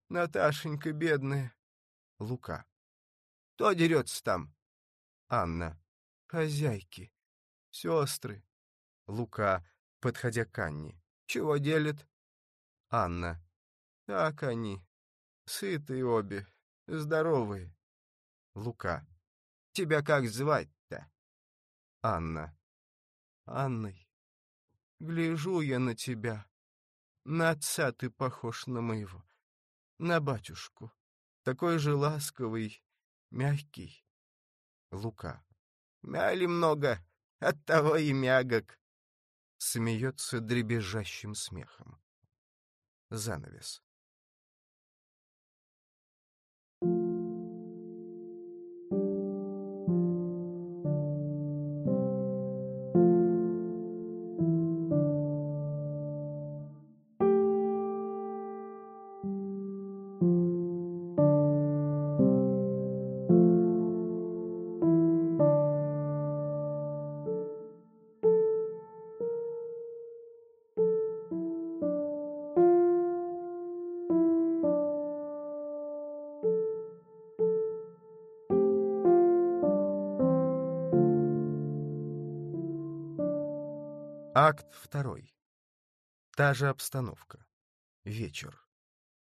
Наташенька бедная! Лука. — Кто дерется там? Анна. — Хозяйки. Сестры. Лука, подходя к Анне. — Чего делят? Анна. — Так они. Сытые обе, здоровые. Лука. Тебя как звать-то? Анна. Анной, гляжу я на тебя. На отца ты похож на моего, на батюшку. Такой же ласковый, мягкий. Лука. Мяли много, оттого и мягок. Смеется дребезжащим смехом. Занавес. Второй. Та же обстановка. Вечер.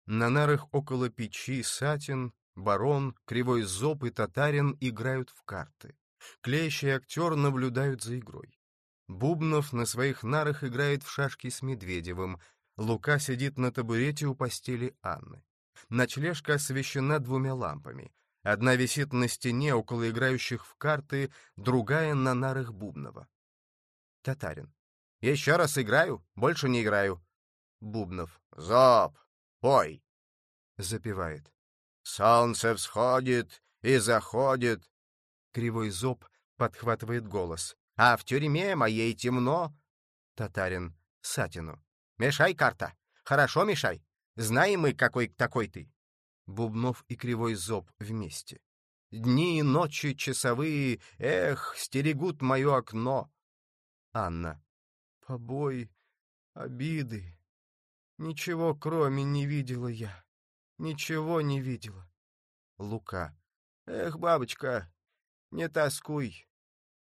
На нарах около печи Сатин, Барон, Кривой Зоб и Татарин играют в карты. Клещ и актер наблюдают за игрой. Бубнов на своих нарах играет в шашки с Медведевым. Лука сидит на табурете у постели Анны. Ночлежка освещена двумя лампами. Одна висит на стене около играющих в карты, другая — на нарах Бубнова. Татарин. Еще раз играю, больше не играю. Бубнов. Зоб, пой. Запевает. Солнце всходит и заходит. Кривой зоб подхватывает голос. А в тюрьме моей темно. Татарин. Сатину. Мешай, карта. Хорошо мешай. Знаем мы, какой такой ты. Бубнов и Кривой зоб вместе. Дни и ночи часовые, эх, стерегут мое окно. Анна побои, обиды. Ничего кроме не видела я. Ничего не видела. Лука. Эх, бабочка, не тоскуй.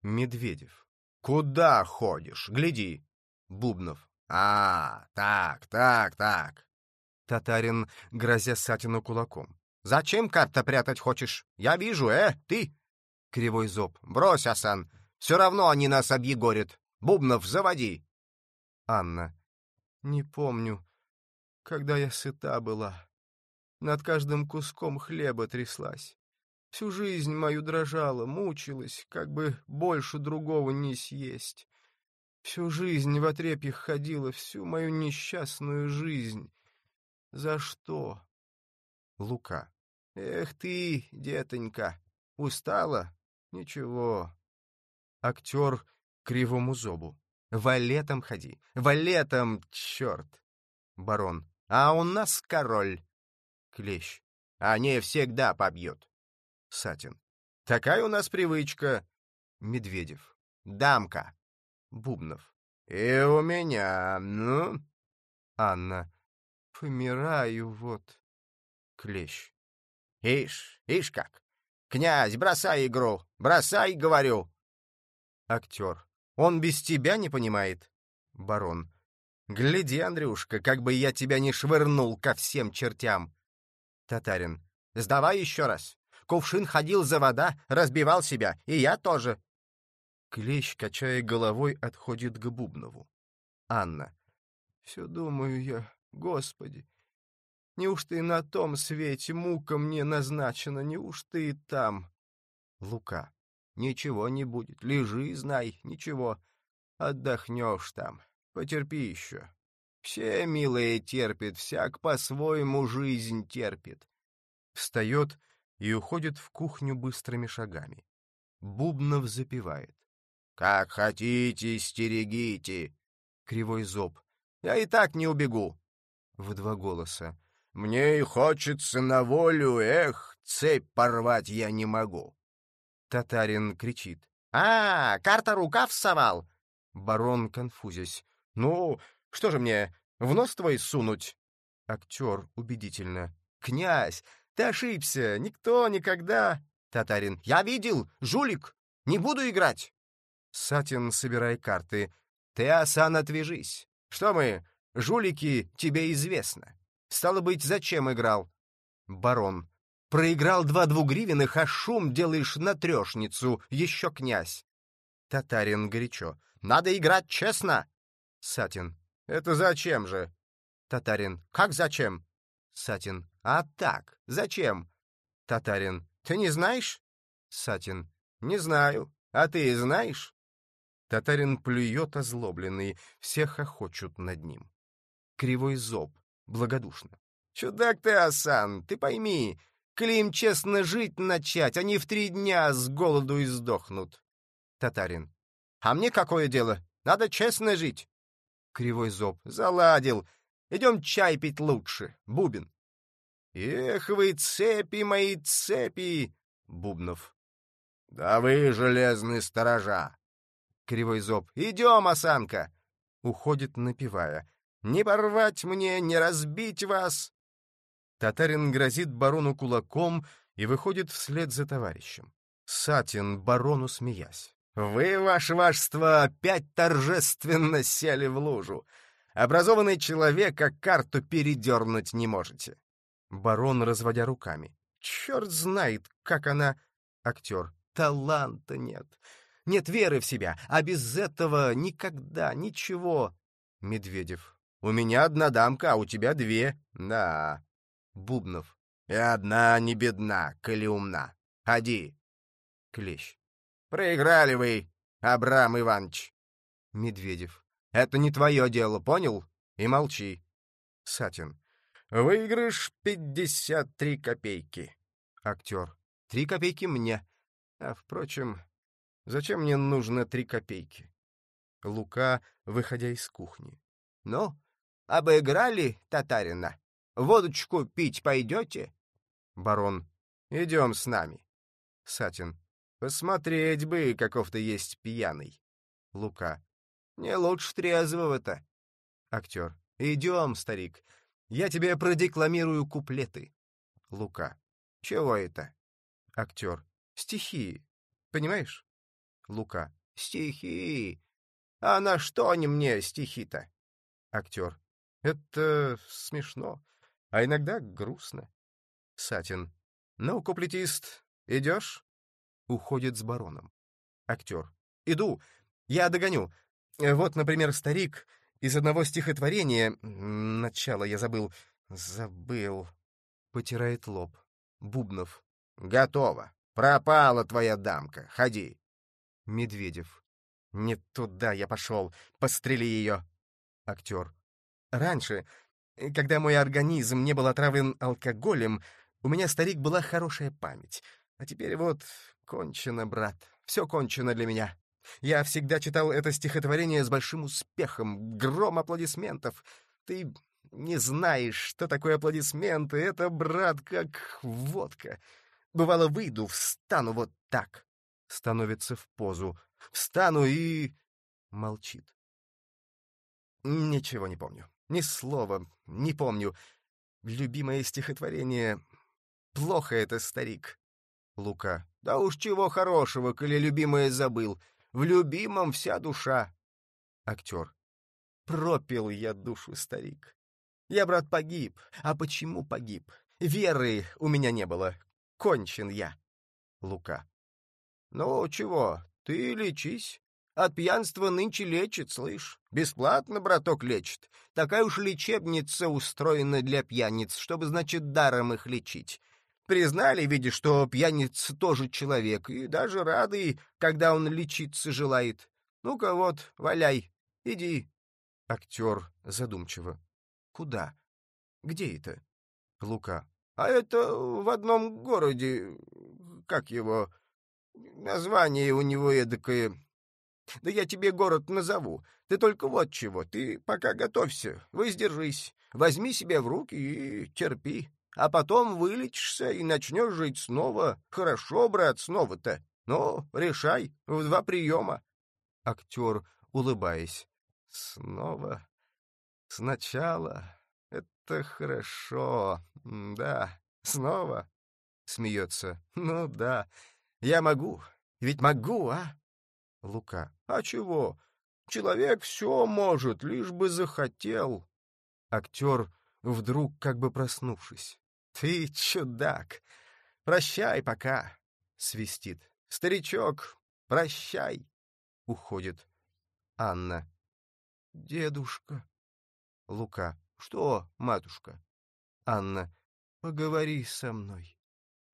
Медведев. Куда ходишь? Гляди. Бубнов. А, так, так, так. Татарин, грозя Сатину кулаком. Зачем карта прятать хочешь? Я вижу, э, ты. Кривой зоб. Брось, Асан. Все равно они нас объегорят. Бубнов, заводи. Анна. Не помню, когда я сыта была. Над каждым куском хлеба тряслась. Всю жизнь мою дрожала, мучилась, как бы больше другого не съесть. Всю жизнь в отрепьях ходила, всю мою несчастную жизнь. За что? Лука. Эх ты, детонька, устала? Ничего. Актер кривому зобу. Валетом ходи. Валетом, черт. Барон. А у нас король. Клещ. Они всегда побьют. Сатин. Такая у нас привычка. Медведев. Дамка. Бубнов. И у меня, ну? Анна. Помираю вот. Клещ. Ишь, ишь как. Князь, бросай игру. Бросай, говорю. Актер. Он без тебя не понимает. Барон. Гляди, Андрюшка, как бы я тебя не швырнул ко всем чертям. Татарин. Сдавай еще раз. Кувшин ходил за вода, разбивал себя, и я тоже. Клещ, качая головой, отходит к Бубнову. Анна. Все думаю я, Господи, неужто и на том свете мука мне назначена, неужто и там? Лука. Ничего не будет. Лежи, знай, ничего. Отдохнешь там. Потерпи еще. Все, милые, терпят, всяк по-своему жизнь терпит. Встает и уходит в кухню быстрыми шагами. Бубнов запевает. «Как хотите, стерегите!» Кривой зоб. «Я и так не убегу!» В два голоса. «Мне и хочется на волю, эх, цепь порвать я не могу!» Татарин кричит. «А, карта рукав совал!» Барон, конфузясь. «Ну, что же мне, в нос твой сунуть?» Актер убедительно. «Князь, ты ошибся, никто никогда...» Татарин. «Я видел, жулик, не буду играть!» Сатин, собирая карты. «Ты, Асан, отвяжись. Что мы, жулики, тебе известно. Стало быть, зачем играл?» Барон. Проиграл два двугривенных, а шум делаешь на трешницу, еще князь. Татарин горячо. «Надо играть честно!» Сатин. «Это зачем же?» Татарин. «Как зачем?» Сатин. «А так, зачем?» Татарин. «Ты не знаешь?» Сатин. «Не знаю. А ты знаешь?» Татарин плюет озлобленный, все хохочут над ним. Кривой зоб, благодушно. «Чудак ты, Асан, ты пойми, Клим честно жить начать, они в три дня с голоду и сдохнут. Татарин. А мне какое дело? Надо честно жить. Кривой зоб. Заладил. Идем чай пить лучше. Бубен. Эх вы, цепи мои, цепи! Бубнов. Да вы, железные сторожа. Кривой зоб. Идем, осанка. Уходит, напевая. Не порвать мне, не разбить вас. Татарин грозит барону кулаком и выходит вслед за товарищем. Сатин барону смеясь. «Вы, ваше вашество, опять торжественно сели в лужу. Образованный человек, а карту передернуть не можете». Барон, разводя руками. «Черт знает, как она...» Актер. «Таланта нет. Нет веры в себя, а без этого никогда, ничего». Медведев. «У меня одна дамка, а у тебя две. Да, Бубнов. «И одна не бедна, коли умна. Ходи!» Клещ. «Проиграли вы, Абрам Иванович!» Медведев. «Это не твое дело, понял? И молчи!» Сатин. «Выигрыш пятьдесят три копейки!» Актер. «Три копейки мне. А, впрочем, зачем мне нужно три копейки?» Лука, выходя из кухни. «Ну, обыграли татарина?» Водочку пить пойдете? Барон. Идем с нами. Сатин. Посмотреть бы, каков ты есть пьяный. Лука. Не лучше трезвого-то. Актер. Идем, старик. Я тебе продекламирую куплеты. Лука. Чего это? Актер. Стихи. Понимаешь? Лука. Стихи. А на что они мне, стихи-то? Актер. Это смешно а иногда грустно. Сатин. Ну, куплетист, идешь? Уходит с бароном. Актер. Иду. Я догоню. Вот, например, старик из одного стихотворения... Начало я забыл. Забыл. Потирает лоб. Бубнов. Готово. Пропала твоя дамка. Ходи. Медведев. Не туда я пошел. Пострели ее. Актер. Раньше, когда мой организм не был отравлен алкоголем, у меня, старик, была хорошая память. А теперь вот кончено, брат, все кончено для меня. Я всегда читал это стихотворение с большим успехом, гром аплодисментов. Ты не знаешь, что такое аплодисменты. Это, брат, как водка. Бывало, выйду, встану вот так. Становится в позу. Встану и... Молчит. Ничего не помню. Ни слова, не помню. Любимое стихотворение... Плохо это, старик. Лука. Да уж чего хорошего, коли любимое забыл. В любимом вся душа. Актер. Пропил я душу, старик. Я, брат, погиб. А почему погиб? Веры у меня не было. Кончен я. Лука. Ну, чего, ты лечись. От пьянства нынче лечит, слышь. Бесплатно, браток, лечит. Такая уж лечебница устроена для пьяниц, чтобы, значит, даром их лечить. Признали, видишь, что пьяница тоже человек, и даже рады, когда он лечиться желает. Ну-ка вот, валяй, иди. Актер задумчиво. Куда? Где это? Лука. А это в одном городе, как его... Название у него эдакое да я тебе город назову. Ты только вот чего, ты пока готовься, воздержись, возьми себя в руки и терпи. А потом вылечишься и начнешь жить снова. Хорошо, брат, снова-то. Ну, решай, в два приема. Актер, улыбаясь. Снова? Сначала? Это хорошо. Да, снова? Смеется. Ну да, я могу. Ведь могу, а? Лука. «А чего? Человек все может, лишь бы захотел». Актер, вдруг как бы проснувшись. «Ты чудак! Прощай пока!» — свистит. «Старичок, прощай!» Уходит. Анна. Дедушка. Лука. Что, матушка? Анна. Поговори со мной.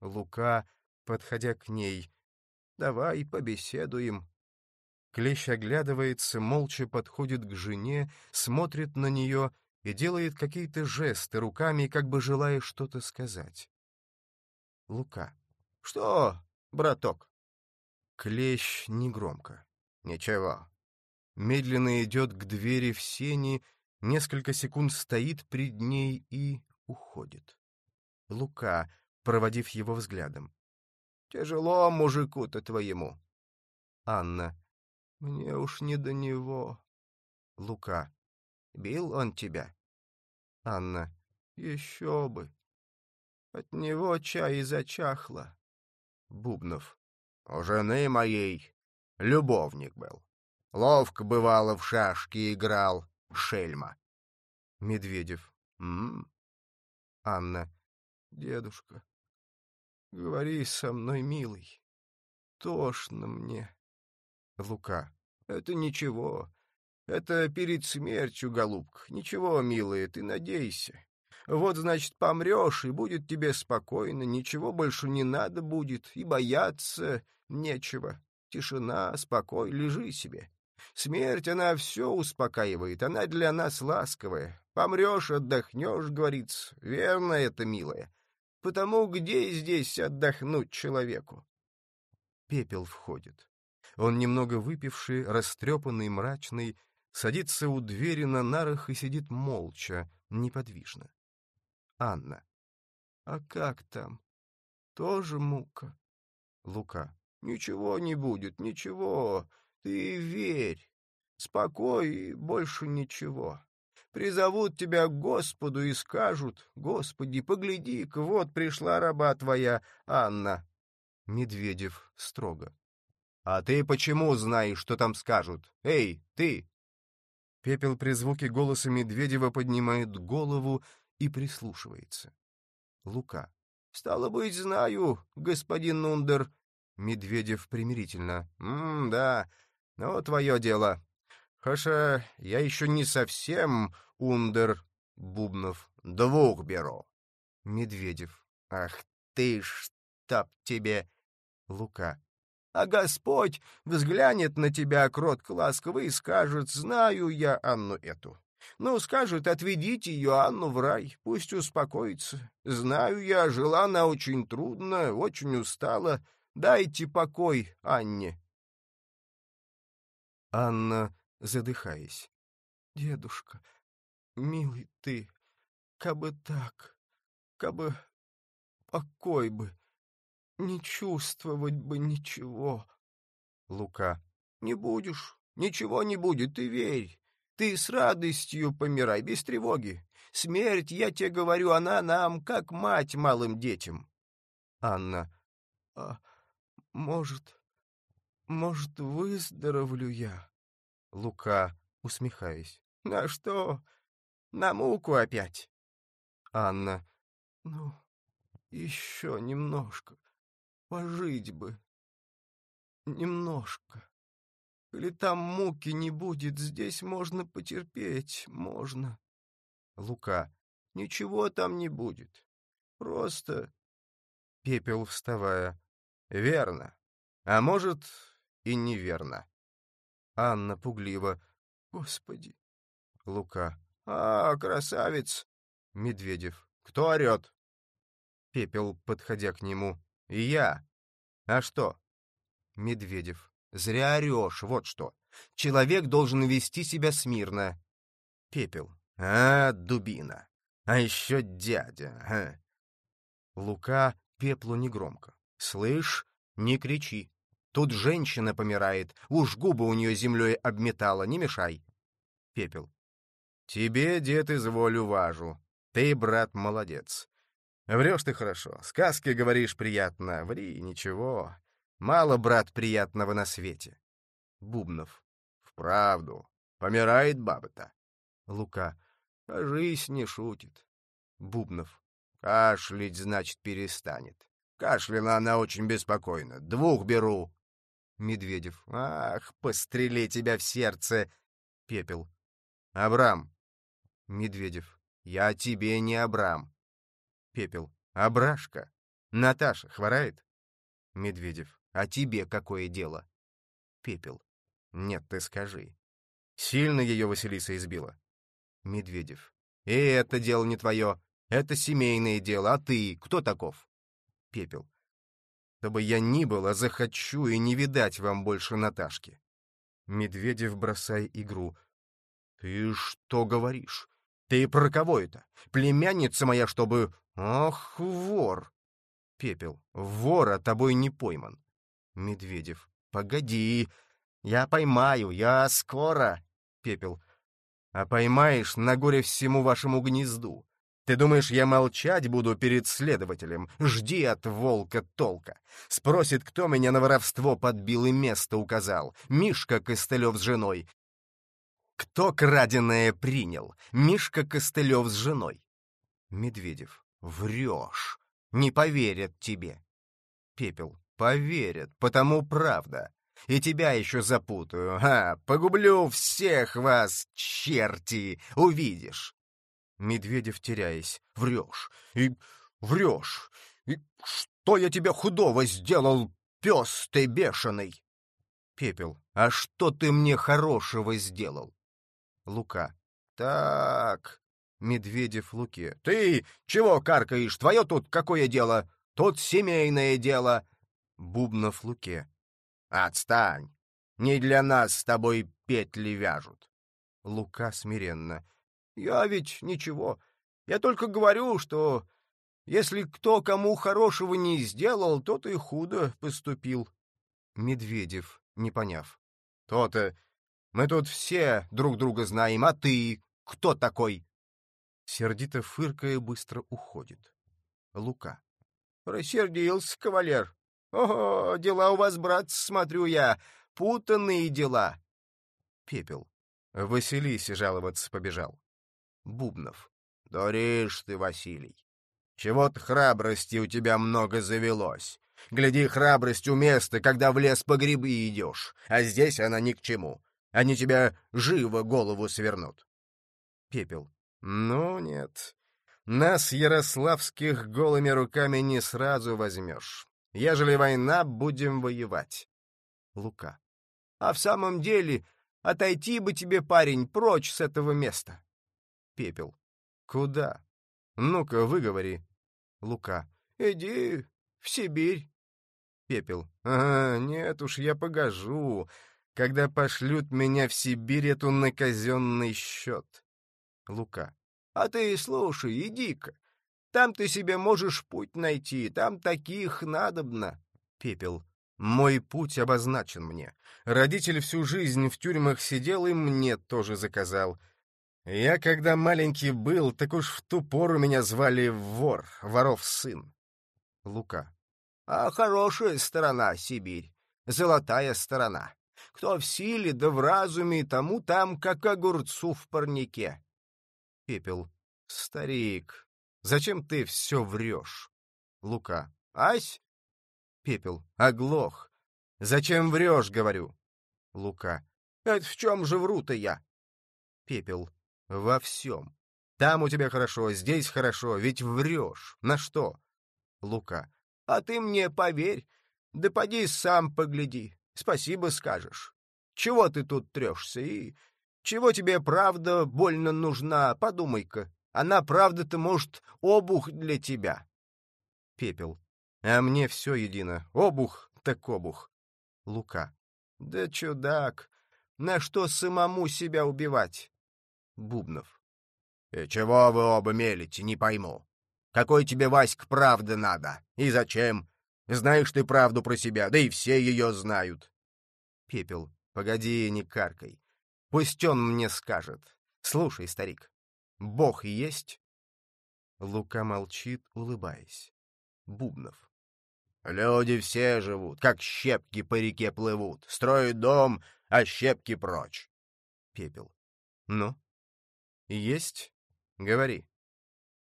Лука, подходя к ней. Давай побеседуем. Клещ оглядывается, молча подходит к жене, смотрит на нее и делает какие-то жесты руками, как бы желая что-то сказать. Лука. «Что, браток?» Клещ негромко. «Ничего». Медленно идет к двери в сени, несколько секунд стоит пред ней и уходит. Лука, проводив его взглядом. «Тяжело мужику-то твоему». Анна. «Мне уж не до него». Лука. «Бил он тебя?» Анна. «Еще бы. От него чай и зачахло». Бубнов. «У жены моей любовник был. Ловко, бывало, в шашки играл, шельма». Медведев. «М, -м, -м. Анна. «Дедушка, говори со мной, милый. Тошно мне». Лука. «Это ничего. Это перед смертью, голубка. Ничего, милая, ты надейся. Вот, значит, помрешь, и будет тебе спокойно, ничего больше не надо будет, и бояться нечего. Тишина, спокой, лежи себе. Смерть, она все успокаивает, она для нас ласковая. Помрешь, отдохнешь, говорится. Верно это, милая. Потому где здесь отдохнуть человеку? Пепел входит. Он немного выпивший, растрепанный, мрачный, садится у двери на нарах и сидит молча, неподвижно. Анна. «А как там? Тоже мука?» Лука. «Ничего не будет, ничего. Ты верь. Спокой и больше ничего. Призовут тебя к Господу и скажут, «Господи, погляди-ка, вот пришла раба твоя, Анна». Медведев строго. «А ты почему знаешь, что там скажут? Эй, ты!» Пепел при звуке голоса Медведева поднимает голову и прислушивается. Лука. «Стало быть, знаю, господин Нундер». Медведев примирительно. «М, да, но твое дело. Хаша, я еще не совсем Ундер». Бубнов. «Двух беру». Медведев. «Ах ты, чтоб тебе!» Лука. «А Господь взглянет на тебя кротко ласково и скажет, знаю я Анну эту. Ну, скажет, отведите ее, Анну, в рай, пусть успокоится. Знаю я, жила она очень трудно, очень устала. Дайте покой Анне. Анна, задыхаясь. Дедушка, милый ты, кабы так, кабы покой бы, не чувствовать бы ничего. Лука. Не будешь, ничего не будет, ты верь. Ты с радостью помирай, без тревоги. Смерть, я тебе говорю, она нам как мать малым детям. Анна. А может, может, выздоровлю я? Лука, усмехаясь. На что? На муку опять. Анна. Ну, еще немножко. Пожить бы. Немножко. Или там муки не будет, здесь можно потерпеть, можно. Лука. Ничего там не будет. Просто... Пепел, вставая. Верно. А может, и неверно. Анна пугливо. Господи. Лука. А, красавец. Медведев. Кто орет? Пепел, подходя к нему. Я. А что? Медведев. Зря орешь, вот что. Человек должен вести себя смирно. Пепел. А, дубина. А еще дядя. А. Лука пеплу негромко. Слышь, не кричи. Тут женщина помирает, уж губы у нее землей обметала, не мешай. Пепел. Тебе, дед, изволю важу. Ты, брат, молодец. Врешь ты хорошо, сказки говоришь приятно, ври, ничего. Мало, брат, приятного на свете. Бубнов. Вправду. Помирает баба-то. Лука. Кажись, не шутит. Бубнов. Кашлять, значит, перестанет. Кашляла она очень беспокойно. Двух беру. Медведев. Ах, пострели тебя в сердце. Пепел. Абрам. Медведев. Я тебе не Абрам. Пепел. Абрашка. Наташа хворает? Медведев. А тебе какое дело? Пепел. Нет, ты скажи. Сильно ее Василиса избила? Медведев. И это дело не твое. Это семейное дело. А ты кто таков? Пепел. Чтобы я ни был, а захочу и не видать вам больше Наташки. Медведев, бросай игру. Ты что говоришь? Ты про кого это? Племянница моя, чтобы... Ах, вор! Пепел. Вора тобой не пойман. Медведев. Погоди. Я поймаю, я скоро. Пепел. А поймаешь на горе всему вашему гнезду. Ты думаешь, я молчать буду перед следователем? Жди от волка толка. Спросит, кто меня на воровство подбил и место указал. Мишка Костылев с женой. Кто краденое принял? Мишка Костылев с женой. Медведев. Врешь. Не поверят тебе. Пепел. Поверят, потому правда. И тебя еще запутаю. А, погублю всех вас, черти, увидишь. Медведев, теряясь. Врешь. И врешь. И что я тебе худого сделал, пес ты бешеный? Пепел. А что ты мне хорошего сделал? Лука. Так. Медведев Луке. Ты чего каркаешь? Твое тут какое дело? Тут семейное дело. Бубнов Луке. Отстань. Не для нас с тобой петли вяжут. Лука смиренно. Я ведь ничего. Я только говорю, что если кто кому хорошего не сделал, тот и худо поступил. Медведев, не поняв. То-то мы тут все друг друга знаем, а ты кто такой? Сердито фыркая, быстро уходит. Лука. Рассердился, кавалер. Ого, дела у вас, брат, смотрю я, путанные дела. Пепел. Василисе жаловаться побежал. Бубнов. Доришь ты, Василий. Чего-то храбрости у тебя много завелось. Гляди, храбрость у места, когда в лес по грибы идешь, а здесь она ни к чему. Они тебя живо голову свернут. Пепел. Ну, нет. Нас, ярославских, голыми руками не сразу возьмешь. Ежели война, будем воевать. Лука. А в самом деле, отойти бы тебе, парень, прочь с этого места. Пепел. Куда? Ну-ка, выговори. Лука. Иди в Сибирь. Пепел. А, нет уж, я погожу когда пошлют меня в Сибирь эту на казенный счет. Лука. А ты слушай, иди-ка. Там ты себе можешь путь найти, там таких надобно. Пепел. Мой путь обозначен мне. Родитель всю жизнь в тюрьмах сидел и мне тоже заказал. Я, когда маленький был, так уж в ту пору меня звали вор, воров сын. Лука. А хорошая сторона Сибирь, золотая сторона. Кто в силе да в разуме, тому там, как огурцу в парнике. Пепел. Старик, зачем ты все врешь? Лука. Ась? Пепел. Оглох. Зачем врешь, говорю? Лука. Это в чем же вру-то я? Пепел. Во всем. Там у тебя хорошо, здесь хорошо, ведь врешь. На что? Лука. А ты мне поверь. Да поди сам погляди спасибо скажешь. Чего ты тут трешься и... Чего тебе правда больно нужна, подумай-ка. Она, правда-то, может, обух для тебя. Пепел. А мне все едино. Обух так обух. Лука. Да чудак, на что самому себя убивать? Бубнов. И «Э, чего вы оба мелите, не пойму. Какой тебе, Васька, правда надо? И зачем? Знаешь ты правду про себя, да и все ее знают. Пепел. Погоди, не каркай. Пусть он мне скажет. Слушай, старик, Бог есть? Лука молчит, улыбаясь. Бубнов. Люди все живут, как щепки по реке плывут. Строят дом, а щепки прочь. Пепел. Ну? Есть? Говори.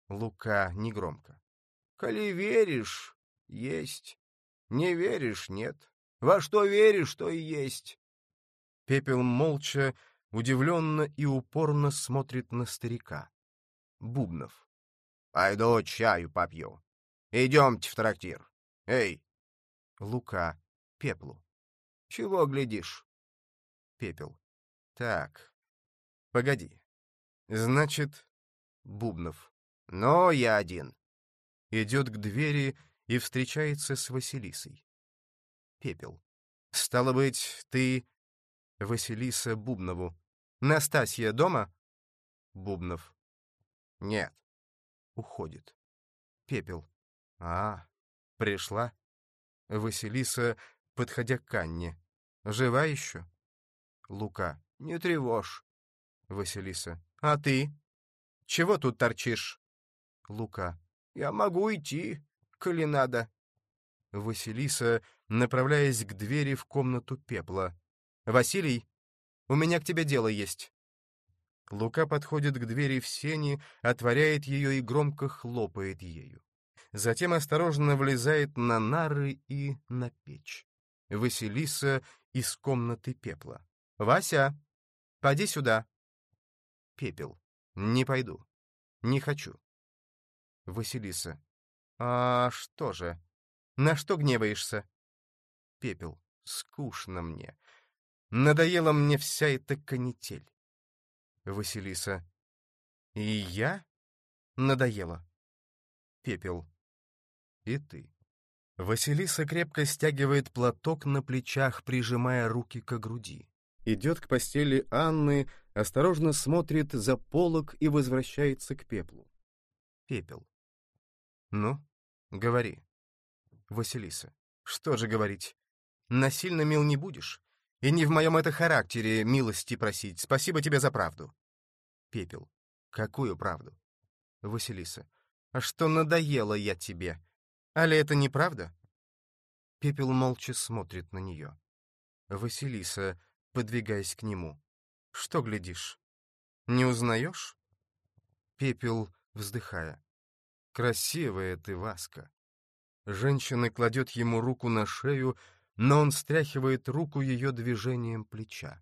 Лука негромко. Коли веришь, есть. Не веришь — нет. Во что веришь, то и есть. Пепел молча, удивленно и упорно смотрит на старика. Бубнов. Пойду чаю попью. Идемте в трактир. Эй! Лука. Пеплу. Чего глядишь? Пепел. Так. Погоди. Значит, Бубнов. Но я один. Идет к двери и встречается с Василисой. Пепел. Стало быть, ты... Василиса Бубнову. Настасья дома? Бубнов. Нет. Уходит. Пепел. А, пришла. Василиса, подходя к Анне. Жива еще? Лука. Не тревожь. Василиса. А ты? Чего тут торчишь? Лука. Я могу идти, коли надо. Василиса, направляясь к двери в комнату пепла. «Василий, у меня к тебе дело есть». Лука подходит к двери в сени, отворяет ее и громко хлопает ею. Затем осторожно влезает на нары и на печь. Василиса из комнаты пепла. «Вася, поди сюда». Пепел. «Не пойду. Не хочу». Василиса. «А что же? На что гневаешься?» Пепел. «Скучно мне. Надоела мне вся эта канитель». Василиса. «И я? Надоела». Пепел. «И ты». Василиса крепко стягивает платок на плечах, прижимая руки к груди. Идет к постели Анны, осторожно смотрит за полок и возвращается к пеплу. Пепел. «Ну, говори». Василиса. «Что же говорить? Насильно мил не будешь. И не в моем это характере милости просить. Спасибо тебе за правду». Пепел. «Какую правду?» Василиса. «А что надоело я тебе? Али это неправда?» Пепел молча смотрит на нее. Василиса, подвигаясь к нему. «Что глядишь? Не узнаешь?» Пепел, вздыхая. «Красивая ты, Васка!» Женщина кладет ему руку на шею, но он стряхивает руку ее движением плеча.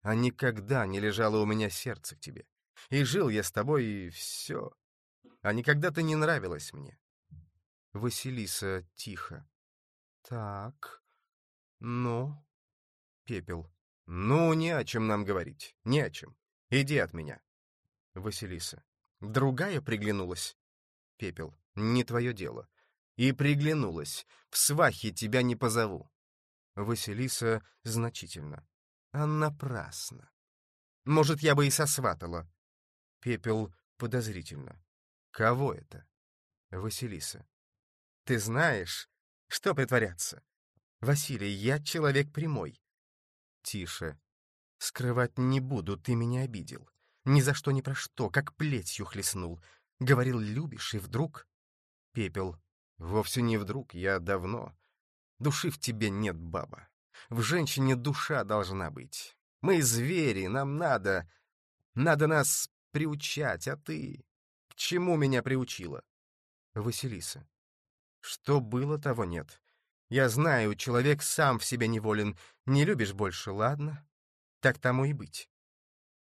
«А никогда не лежало у меня сердце к тебе. И жил я с тобой, и все. А никогда ты не нравилась мне». Василиса тихо. «Так, ну...» Пепел. «Ну, не о чем нам говорить, не о чем. Иди от меня». Василиса. «Другая приглянулась?» Пепел. «Не твое дело». И приглянулась. «В свахи тебя не позову». Василиса значительно. «А напрасно. Может, я бы и сосватала». Пепел подозрительно. «Кого это?» Василиса. «Ты знаешь, что притворяться? Василий, я человек прямой. Тише. Скрывать не буду, ты меня обидел. Ни за что ни про что, как плетью хлестнул. Говорил, любишь, и вдруг... Пепел. Вовсе не вдруг, я давно. Души в тебе нет, баба. В женщине душа должна быть. Мы звери, нам надо... Надо нас приучать, а ты... К чему меня приучила? Василиса. Что было, того нет. Я знаю, человек сам в себе неволен. Не любишь больше, ладно? Так тому и быть.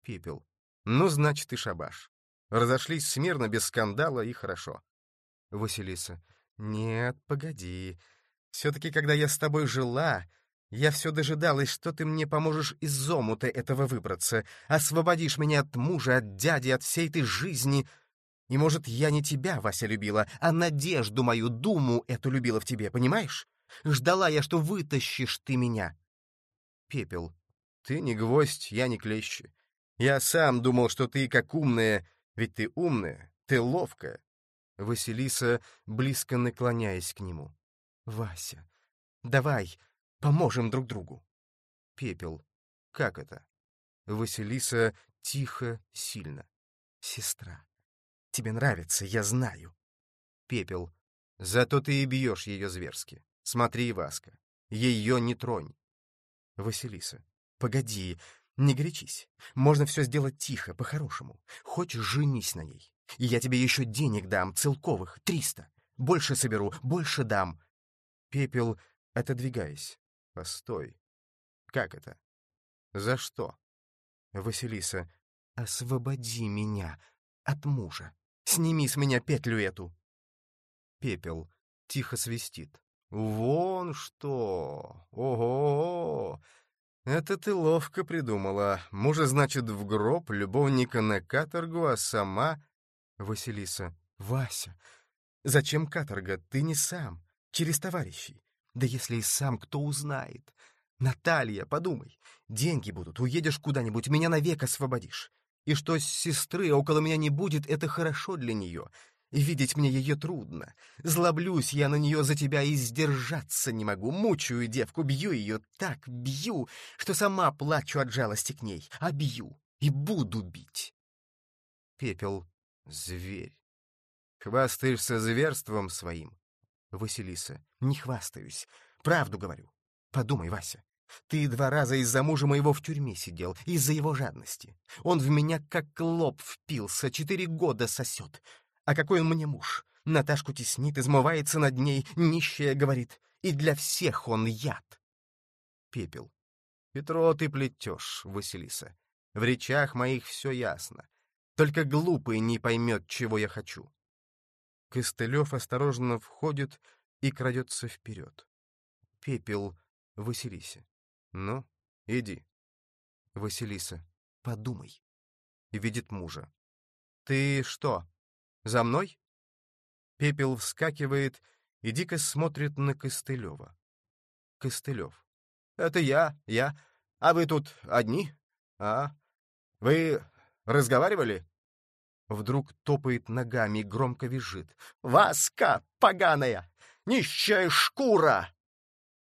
Пепел. Ну, значит, и шабаш. Разошлись смирно, без скандала, и хорошо. Василиса. Нет, погоди. Все-таки, когда я с тобой жила, я все дожидалась, что ты мне поможешь из омута этого выбраться, освободишь меня от мужа, от дяди, от всей этой жизни. И, может, я не тебя, Вася, любила, а надежду мою, думу эту любила в тебе, понимаешь? Ждала я, что вытащишь ты меня. Пепел. Ты не гвоздь, я не клещи. Я сам думал, что ты как умная, ведь ты умная, ты ловкая. Василиса, близко наклоняясь к нему. Вася, давай, поможем друг другу. Пепел. Как это? Василиса тихо, сильно. Сестра. Тебе нравится, я знаю. Пепел. Зато ты и бьешь ее зверски. Смотри, Васка, ее не тронь. Василиса. Погоди, не горячись. Можно все сделать тихо, по-хорошему. Хочешь, женись на ней. И я тебе еще денег дам, целковых, триста. Больше соберу, больше дам. Пепел, отодвигаясь. Постой. Как это? За что? Василиса. Освободи меня от мужа. Сними с меня петлю эту. Пепел тихо свистит. Вон что! Ого! Это ты ловко придумала. Мужа, значит, в гроб, любовника на каторгу, а сама... Василиса. Вася, зачем каторга? Ты не сам. Через товарищей. Да если и сам, кто узнает? Наталья, подумай. Деньги будут, уедешь куда-нибудь, меня навек освободишь. И что сестры около меня не будет, это хорошо для нее. Видеть мне ее трудно. Злоблюсь я на нее за тебя и сдержаться не могу. Мучаю девку, бью ее так, бью, что сама плачу от жалости к ней. А бью и буду бить. Пепел — зверь. Хвастаешься зверством своим. Василиса. Не хвастаюсь. Правду говорю. Подумай, Вася. Ты два раза из-за мужа моего в тюрьме сидел, из-за его жадности. Он в меня как лоб впился, четыре года сосет. А какой он мне муж? Наташку теснит, измывается над ней, нищая говорит. И для всех он яд. Пепел. Петро, ты плетешь, Василиса. В речах моих все ясно. Только глупый не поймет, чего я хочу. Костылев осторожно входит и крадется вперед. Пепел Василисе. Ну, иди. Василиса. Подумай. Видит мужа. Ты что, за мной? Пепел вскакивает и дико смотрит на Костылева. Костылев. Это я, я. А вы тут одни? А? Вы разговаривали? Вдруг топает ногами и громко визжит. «Васка поганая! Нищая шкура!»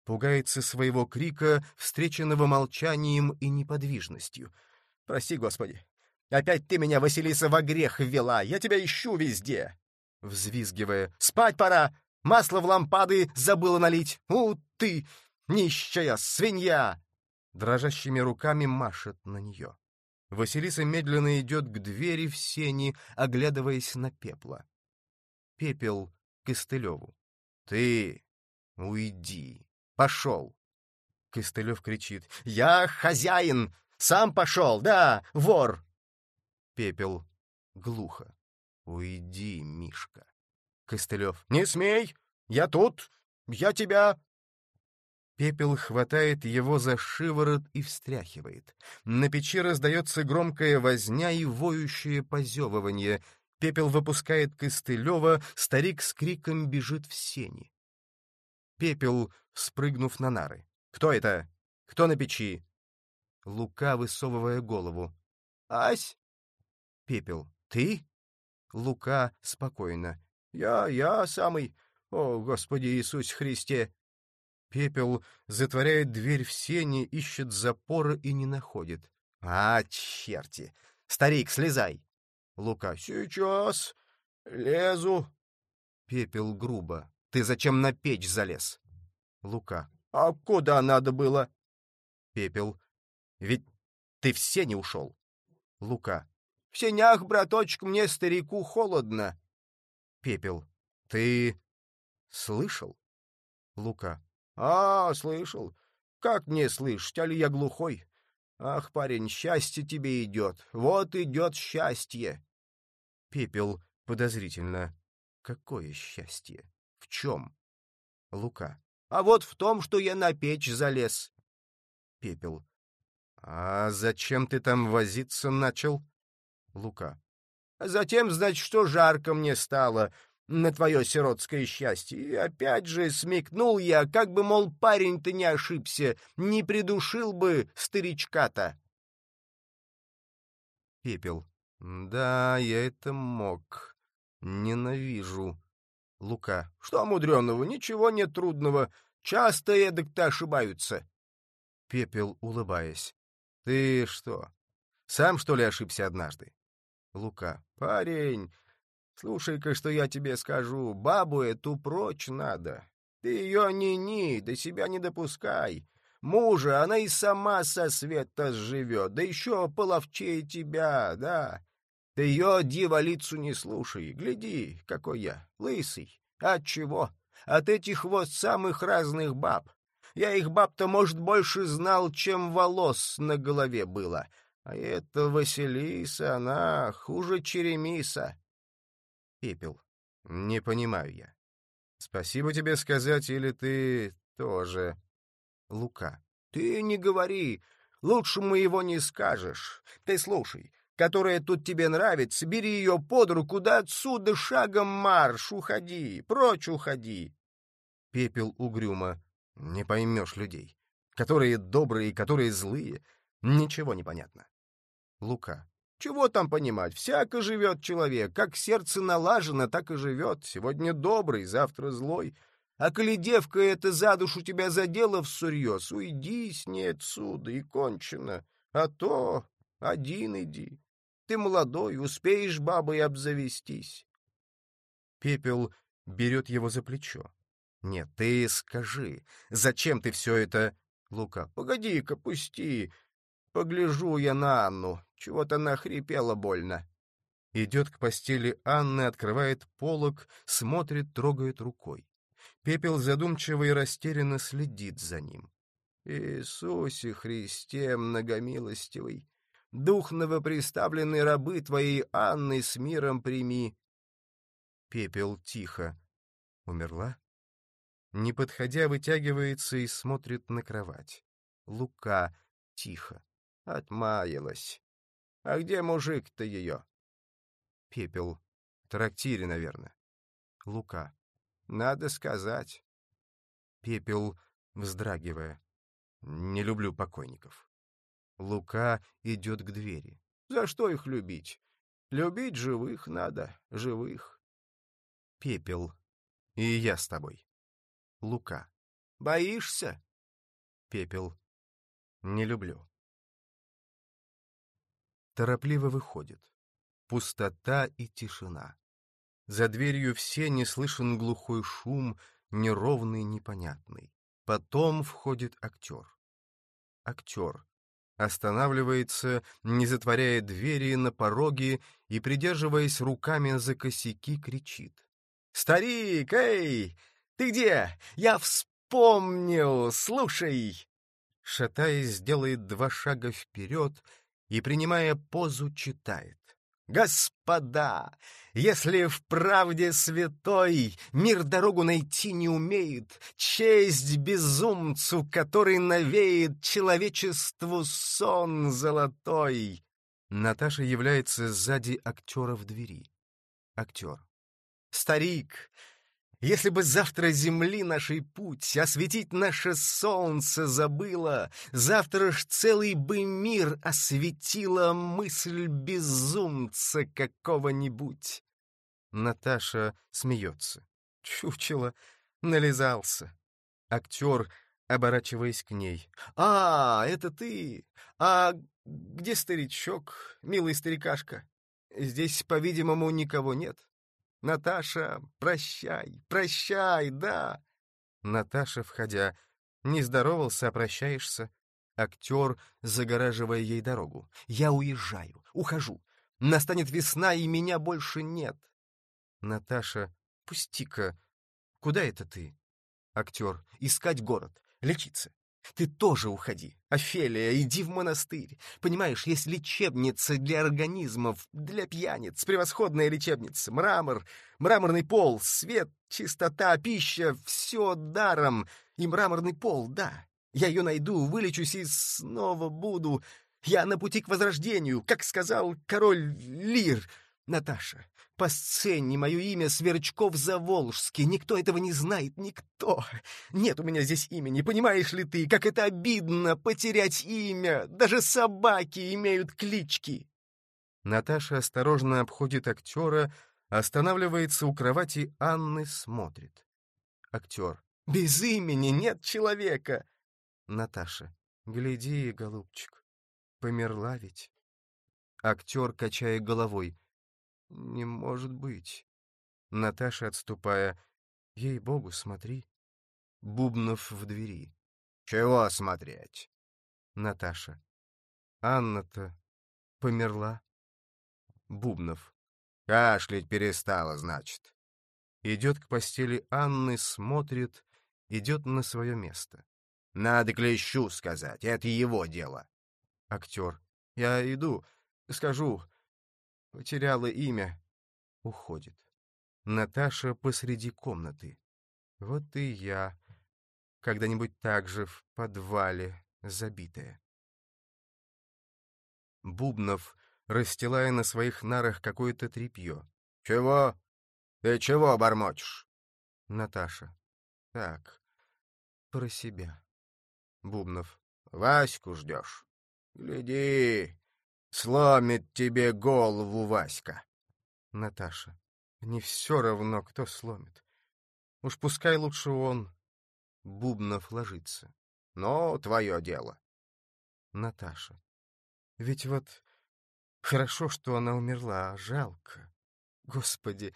Пугается своего крика, встреченного молчанием и неподвижностью. «Прости, Господи! Опять ты меня, Василиса, во грех ввела! Я тебя ищу везде!» Взвизгивая. «Спать пора! Масло в лампады забыла налить! У, ты, нищая свинья!» Дрожащими руками машет на нее. Василиса медленно идет к двери в сени, оглядываясь на пепла. Пепел Костылеву. «Ты уйди! Пошел!» Костылев кричит. «Я хозяин! Сам пошел! Да, вор!» Пепел глухо. «Уйди, Мишка!» Костылев. «Не смей! Я тут! Я тебя...» Пепел хватает его за шиворот и встряхивает. На печи раздается громкая возня и воющее позевывание. Пепел выпускает Костылева, старик с криком бежит в сени. Пепел, спрыгнув на нары. «Кто это? Кто на печи?» Лука, высовывая голову. «Ась?» Пепел. «Ты?» Лука спокойно. «Я, я самый. О, Господи Иисус Христе!» Пепел затворяет дверь в сене, ищет запора и не находит. «А, черти! Старик, слезай!» Лука. «Сейчас! Лезу!» Пепел грубо. «Ты зачем на печь залез?» Лука. «А куда надо было?» Пепел. «Ведь ты в сене ушел!» Лука. «В сенях, браточек, мне, старику, холодно!» Пепел. «Ты слышал?» Лука. «А, слышал. Как мне слышать, али я глухой? Ах, парень, счастье тебе идет. Вот идет счастье!» Пепел подозрительно. «Какое счастье? В чем?» Лука. «А вот в том, что я на печь залез». Пепел. «А зачем ты там возиться начал?» Лука. «Затем, значит, что жарко мне стало на твое сиротское счастье. И опять же смекнул я, как бы, мол, парень-то не ошибся, не придушил бы старичка-то. Пепел. Да, я это мог. Ненавижу. Лука. Что мудреного? Ничего нет трудного. Часто эдак-то ошибаются. Пепел, улыбаясь. Ты что, сам, что ли, ошибся однажды? Лука. Парень, Слушай-ка, что я тебе скажу, бабу эту прочь надо. Ты ее ни-ни, до себя не допускай. Мужа она и сама со света сживет, да еще половчее тебя, да. Ты ее дьяволицу не слушай, гляди, какой я, лысый. От чего? От этих вот самых разных баб. Я их баб-то, может, больше знал, чем волос на голове было. А эта Василиса, она хуже Черемиса. Пепел. Не понимаю я. Спасибо тебе сказать, или ты тоже... Лука. Ты не говори. Лучше его не скажешь. Ты слушай, которая тут тебе нравится, бери ее под руку, да отсюда шагом марш, уходи, прочь уходи. Пепел угрюмо. Не поймешь людей. Которые добрые, которые злые. Ничего не понятно. Лука. Чего там понимать? Всяко живет человек. Как сердце налажено, так и живет. Сегодня добрый, завтра злой. А коли девка эта за душу тебя задела всерьез, уйди с ней отсюда и кончено. А то один иди. Ты молодой, успеешь бабой обзавестись. Пепел берет его за плечо. Нет, ты скажи, зачем ты все это... Лука, погоди-ка, пусти. Погляжу я на Анну. Чего-то нахрипела больно. Идет к постели Анны, открывает полог, смотрит, трогает рукой. Пепел задумчиво и растерянно следит за ним. «Иисусе Христе многомилостивый, дух новоприставленной рабы твоей Анны с миром прими». Пепел тихо. Умерла? Не подходя, вытягивается и смотрит на кровать. Лука тихо. Отмаялась. А где мужик-то ее? Пепел. Трактире, наверное. Лука. Надо сказать. Пепел, вздрагивая. Не люблю покойников. Лука идет к двери. За что их любить? Любить живых надо, живых. Пепел. И я с тобой. Лука. Боишься? Пепел. Не люблю. Торопливо выходит. Пустота и тишина. За дверью все не слышен глухой шум, неровный, непонятный. Потом входит актер. Актер. Останавливается, не затворяя двери на пороге и, придерживаясь руками за косяки, кричит. «Старик, эй! Ты где? Я вспомнил! Слушай!» Шатаясь, делает два шага вперед и, принимая позу, читает. Господа, если в правде святой мир дорогу найти не умеет, честь безумцу, который навеет человечеству сон золотой. Наташа является сзади актера в двери. Актер. Старик, если бы завтра земли нашей путь осветить наше солнце забыло, завтра ж целый бы мир осветила мысль безумца какого-нибудь. Наташа смеется. Чучело нализался. Актер, оборачиваясь к ней. «А, это ты! А где старичок, милый старикашка? Здесь, по-видимому, никого нет?» Наташа, прощай, прощай, да. Наташа, входя, не здоровался, а прощаешься. Актер, загораживая ей дорогу. Я уезжаю, ухожу. Настанет весна, и меня больше нет. Наташа, пусти-ка. Куда это ты? Актер, искать город, лечиться. Ты тоже уходи. Офелия, иди в монастырь. Понимаешь, есть лечебница для организмов, для пьяниц, превосходная лечебница. Мрамор, мраморный пол, свет, чистота, пища — все даром. И мраморный пол, да. Я ее найду, вылечусь и снова буду. Я на пути к возрождению, как сказал король Лир. Наташа, по сцене мое имя Сверчков-Заволжский. Никто этого не знает, никто. Нет у меня здесь имени, понимаешь ли ты, как это обидно потерять имя. Даже собаки имеют клички. Наташа осторожно обходит актера, останавливается у кровати Анны, смотрит. Актер. Без имени нет человека. Наташа. Гляди, голубчик, померла ведь. Актер, качая головой. Не может быть. Наташа, отступая. Ей-богу, смотри. Бубнов в двери. Чего смотреть? Наташа. Анна-то померла. Бубнов. Кашлять перестала, значит. Идет к постели Анны, смотрит, идет на свое место. Надо Клещу сказать, это его дело. Актер. Я иду, скажу. Потеряла имя. Уходит. Наташа посреди комнаты. Вот и я. Когда-нибудь так же в подвале, забитая. Бубнов, расстилая на своих нарах какое-то тряпье. — Чего? Ты чего бормочешь? Наташа. — Так, про себя. Бубнов. — Ваську ждешь? Гляди, сломит тебе голову Васька. Наташа. Не все равно, кто сломит. Уж пускай лучше он. Бубнов ложится. Но твое дело. Наташа. Ведь вот хорошо, что она умерла, а жалко. Господи,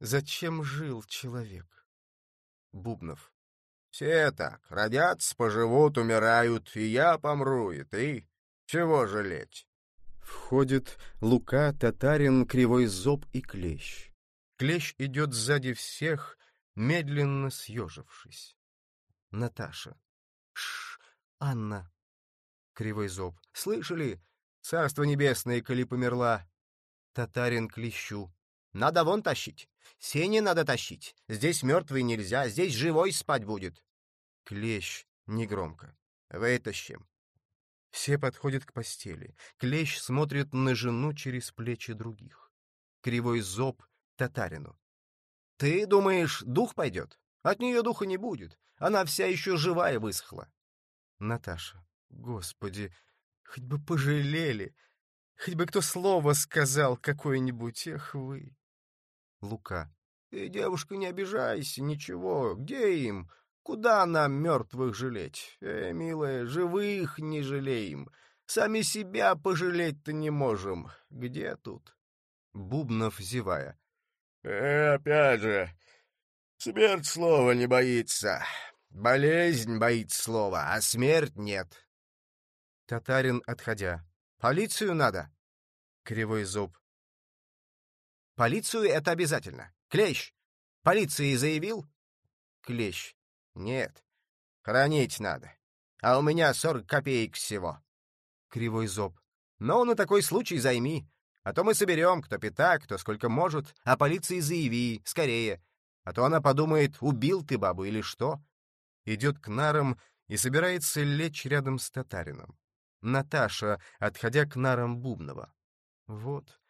зачем жил человек? Бубнов. Все так, родятся, поживут, умирают, и я помру, и ты. Чего жалеть? Входит Лука, татарин, кривой зоб и клещ. Клещ идет сзади всех, медленно съежившись. Наташа. Шш, Анна. Кривой зоб. Слышали? Царство небесное, коли померла. Татарин клещу. Надо вон тащить. Сени надо тащить. Здесь мертвый нельзя, здесь живой спать будет. Клещ негромко. Вытащим. Все подходят к постели. Клещ смотрит на жену через плечи других. Кривой зоб татарину. Ты думаешь, дух пойдет? От нее духа не будет. Она вся еще живая высохла. Наташа. Господи, хоть бы пожалели. Хоть бы кто слово сказал какое-нибудь. Эх вы. Лука. Ты, девушка, не обижайся, ничего. Где им? Куда нам мертвых жалеть? Э, милая, живых не жалеем. Сами себя пожалеть-то не можем. Где тут? Бубнов, зевая. Э, опять же, смерть слова не боится. Болезнь боится слова, а смерть нет. Татарин, отходя. Полицию надо. Кривой зуб. Полицию это обязательно. Клещ. Полиции заявил? Клещ. Нет. Хранить надо. А у меня сорок копеек всего. Кривой зоб. Ну, на такой случай займи. А то мы соберем, кто пятак, кто сколько может, а полиции заяви, скорее. А то она подумает, убил ты бабу или что. Идет к нарам и собирается лечь рядом с татарином. Наташа, отходя к нарам Бубнова. Вот,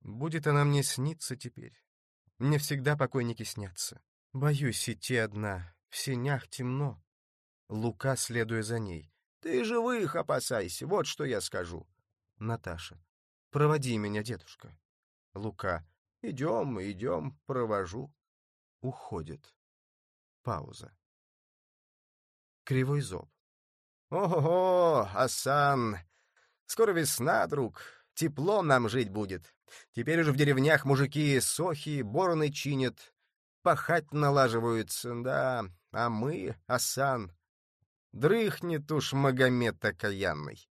будет она мне сниться теперь. Мне всегда покойники снятся. Боюсь идти одна, в сенях темно. Лука, следуя за ней. Ты живых опасайся, вот что я скажу. Наташа. Проводи меня, дедушка. Лука. Идем, идем, провожу. Уходит. Пауза. Кривой зоб. Ого, Асан! Скоро весна, друг. Тепло нам жить будет. Теперь уже в деревнях мужики сохи, бороны чинят, пахать налаживаются, да. А мы, Асан, дрыхнет уж Магомед окаянный.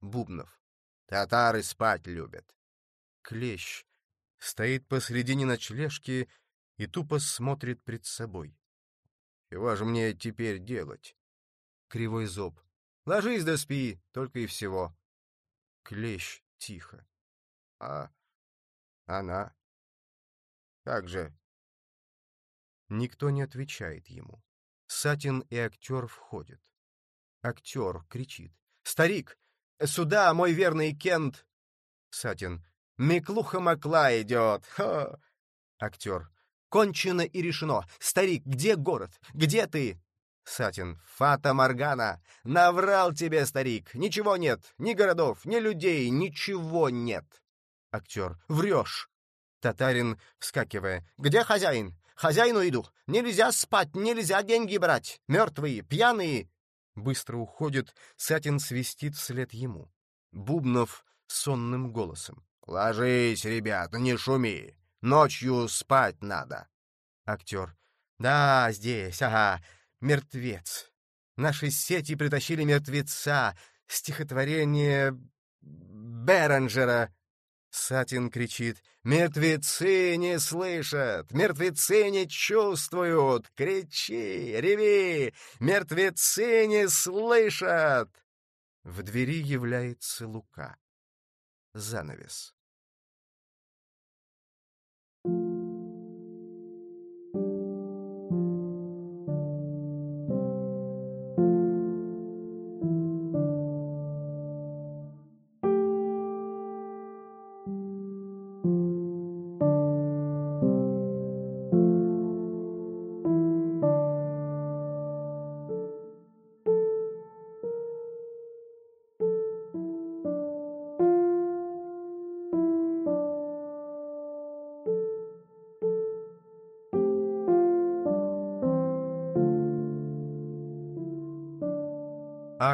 Бубнов. Татары спать любят. Клещ стоит посредине ночлежки и тупо смотрит пред собой. Чего же мне теперь делать? Кривой зоб. Ложись да спи, только и всего. Клещ тихо. А она? Как же? Никто не отвечает ему. Сатин и актер входят. Актер кричит. «Старик! Сюда, мой верный Кент!» Сатин. «Миклуха Макла идет! Ха!» Актер. «Кончено и решено! Старик, где город? Где ты?» Сатин. «Фата Моргана! Наврал тебе, старик! Ничего нет! Ни городов, ни людей, ничего нет!» Актер. «Врешь!» Татарин, вскакивая. «Где хозяин? Хозяину иду! Нельзя спать, нельзя деньги брать! Мертвые, пьяные!» Быстро уходит, Сатин свистит вслед ему. Бубнов сонным голосом. «Ложись, ребята, не шуми! Ночью спать надо!» Актер. «Да, здесь, ага, мертвец. Наши сети притащили мертвеца. Стихотворение Беренджера. Сатин кричит «Мертвецы не слышат! Мертвецы не чувствуют! Кричи! Реви! Мертвецы не слышат!» В двери является Лука. Занавес.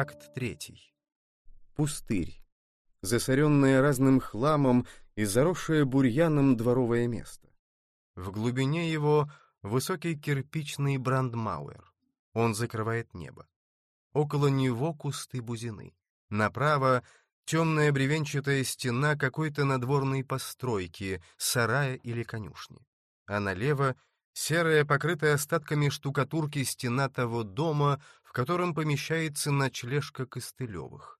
Акт третий. Пустырь. Засоренное разным хламом и заросшее бурьяном дворовое место. В глубине его высокий кирпичный брандмауэр. Он закрывает небо. Около него кусты бузины. Направо темная бревенчатая стена какой-то надворной постройки, сарая или конюшни. А налево серая, покрытая остатками штукатурки стена того дома, в котором помещается ночлежка Костылевых.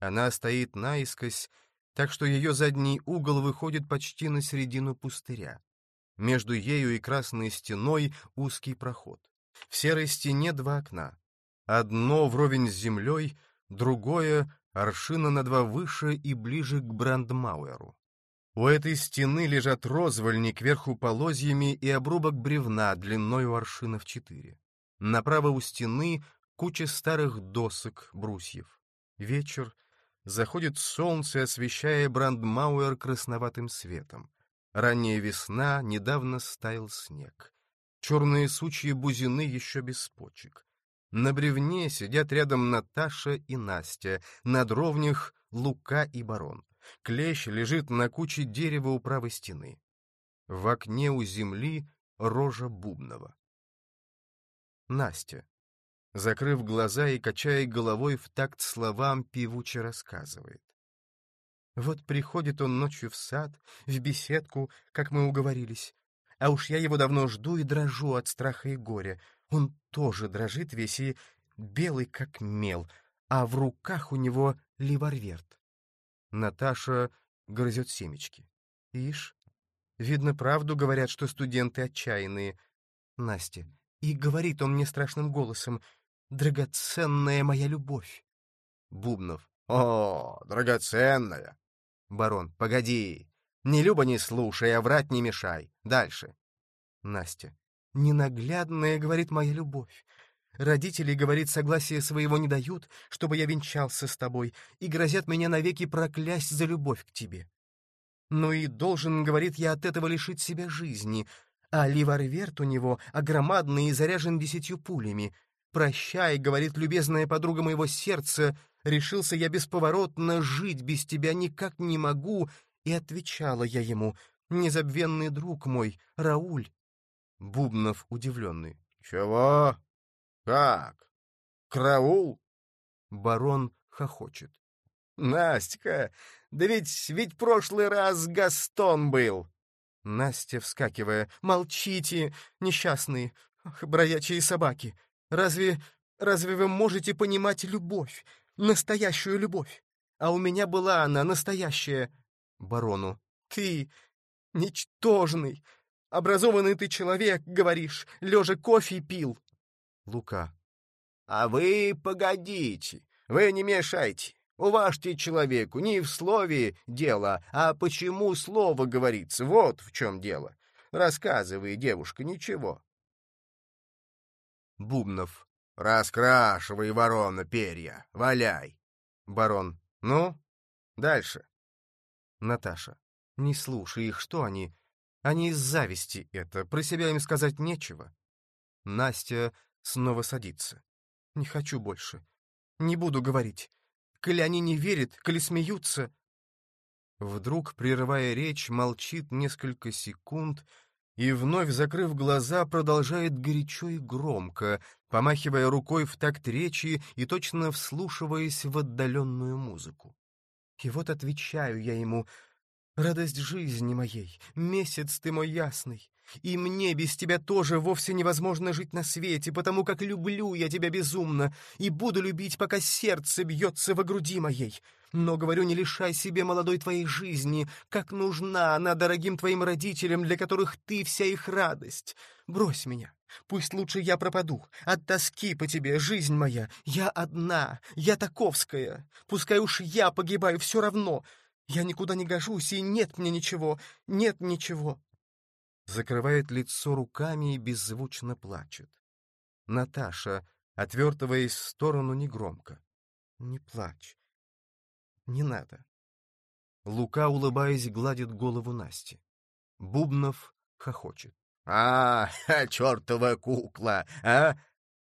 Она стоит наискось, так что ее задний угол выходит почти на середину пустыря. Между ею и красной стеной узкий проход. В серой стене два окна. Одно вровень с землей, другое — аршина на два выше и ближе к Брандмауэру. У этой стены лежат розвольни кверху полозьями и обрубок бревна длиной у аршина в четыре. Направо у стены куча старых досок, брусьев. Вечер. Заходит солнце, освещая Брандмауэр красноватым светом. Ранняя весна, недавно стаял снег. Черные сучья бузины еще без почек. На бревне сидят рядом Наташа и Настя, на дровнях Лука и Барон. Клещ лежит на куче дерева у правой стены. В окне у земли рожа Бубнова. Настя, закрыв глаза и качая головой в такт словам, певуче рассказывает. Вот приходит он ночью в сад, в беседку, как мы уговорились. А уж я его давно жду и дрожу от страха и горя. Он тоже дрожит весь и белый, как мел, а в руках у него ливарверт. Наташа грызет семечки. Ишь, видно, правду говорят, что студенты отчаянные. Настя, и говорит он мне страшным голосом, «Драгоценная моя любовь». Бубнов. «О, драгоценная!» Барон. «Погоди! Не Люба не слушай, а врать не мешай. Дальше». Настя. «Ненаглядная, — говорит моя любовь. Родители, говорит, согласия своего не дают, чтобы я венчался с тобой, и грозят меня навеки проклясть за любовь к тебе. Ну и должен, говорит, я от этого лишить себя жизни, а ливарверт у него огромадный и заряжен десятью пулями. «Прощай», — говорит любезная подруга моего сердца, решился я бесповоротно жить без тебя никак не могу, и отвечала я ему, незабвенный друг мой, Рауль. Бубнов удивленный. «Чего? Как? Краул?» Барон хохочет. «Настя, да ведь, ведь прошлый раз Гастон был!» Настя, вскакивая, «Молчите, несчастные, ах, бродячие собаки! Разве, разве вы можете понимать любовь, настоящую любовь? А у меня была она, настоящая!» Барону, «Ты, ничтожный, образованный ты человек, говоришь, лежа кофе пил!» Лука, «А вы погодите, вы не мешайте!» Уважьте человеку, не в слове дело, а почему слово говорится, вот в чем дело. Рассказывай, девушка, ничего. Бубнов. Раскрашивай, ворона, перья, валяй. Барон. Ну, дальше. Наташа. Не слушай их, что они? Они из зависти это, про себя им сказать нечего. Настя снова садится. Не хочу больше. Не буду говорить коли они не верят, коли смеются. Вдруг, прерывая речь, молчит несколько секунд и, вновь закрыв глаза, продолжает горячо и громко, помахивая рукой в такт речи и точно вслушиваясь в отдаленную музыку. И вот отвечаю я ему, радость жизни моей, месяц ты мой ясный. И мне без тебя тоже вовсе невозможно жить на свете, потому как люблю я тебя безумно и буду любить, пока сердце бьется во груди моей. Но, говорю, не лишай себе молодой твоей жизни, как нужна она дорогим твоим родителям, для которых ты вся их радость. Брось меня, пусть лучше я пропаду, от тоски по тебе, жизнь моя. Я одна, я таковская, пускай уж я погибаю, все равно. Я никуда не гожусь, и нет мне ничего, нет ничего закрывает лицо руками и беззвучно плачет. Наташа, отвертываясь в сторону негромко. «Не плачь. Не надо». Лука, улыбаясь, гладит голову Насти. Бубнов хохочет. «А, чертова кукла, а?»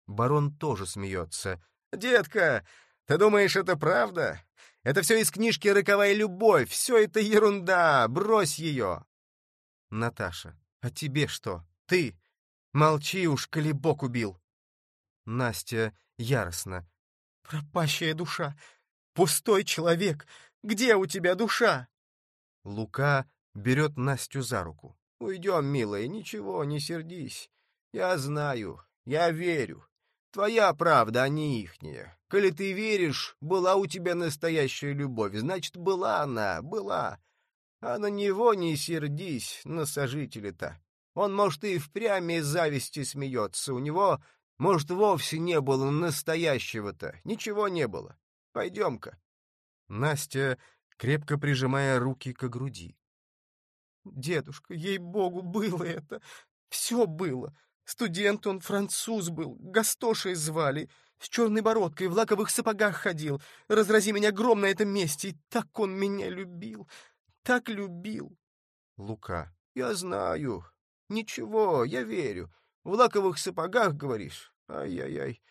Барон тоже смеется. «Детка, ты думаешь, это правда? Это все из книжки «Роковая любовь», все это ерунда, брось ее!» Наташа. «А тебе что? Ты? Молчи уж, коли бог убил!» Настя яростно. «Пропащая душа! Пустой человек! Где у тебя душа?» Лука берет Настю за руку. «Уйдем, милая, ничего, не сердись. Я знаю, я верю. Твоя правда, а не ихняя. Коли ты веришь, была у тебя настоящая любовь, значит, была она, была. А на него не сердись, на сожителя-то. Он, может, и впрямь из зависти смеется. У него, может, вовсе не было настоящего-то. Ничего не было. Пойдем-ка. Настя, крепко прижимая руки к груди. Дедушка, ей-богу, было это. Все было. Студент он, француз был, Гастошей звали, с черной бородкой, в лаковых сапогах ходил. Разрази меня гром на этом месте, и так он меня любил так любил. Лука. Я знаю. Ничего, я верю. В лаковых сапогах, говоришь? Ай-яй-яй.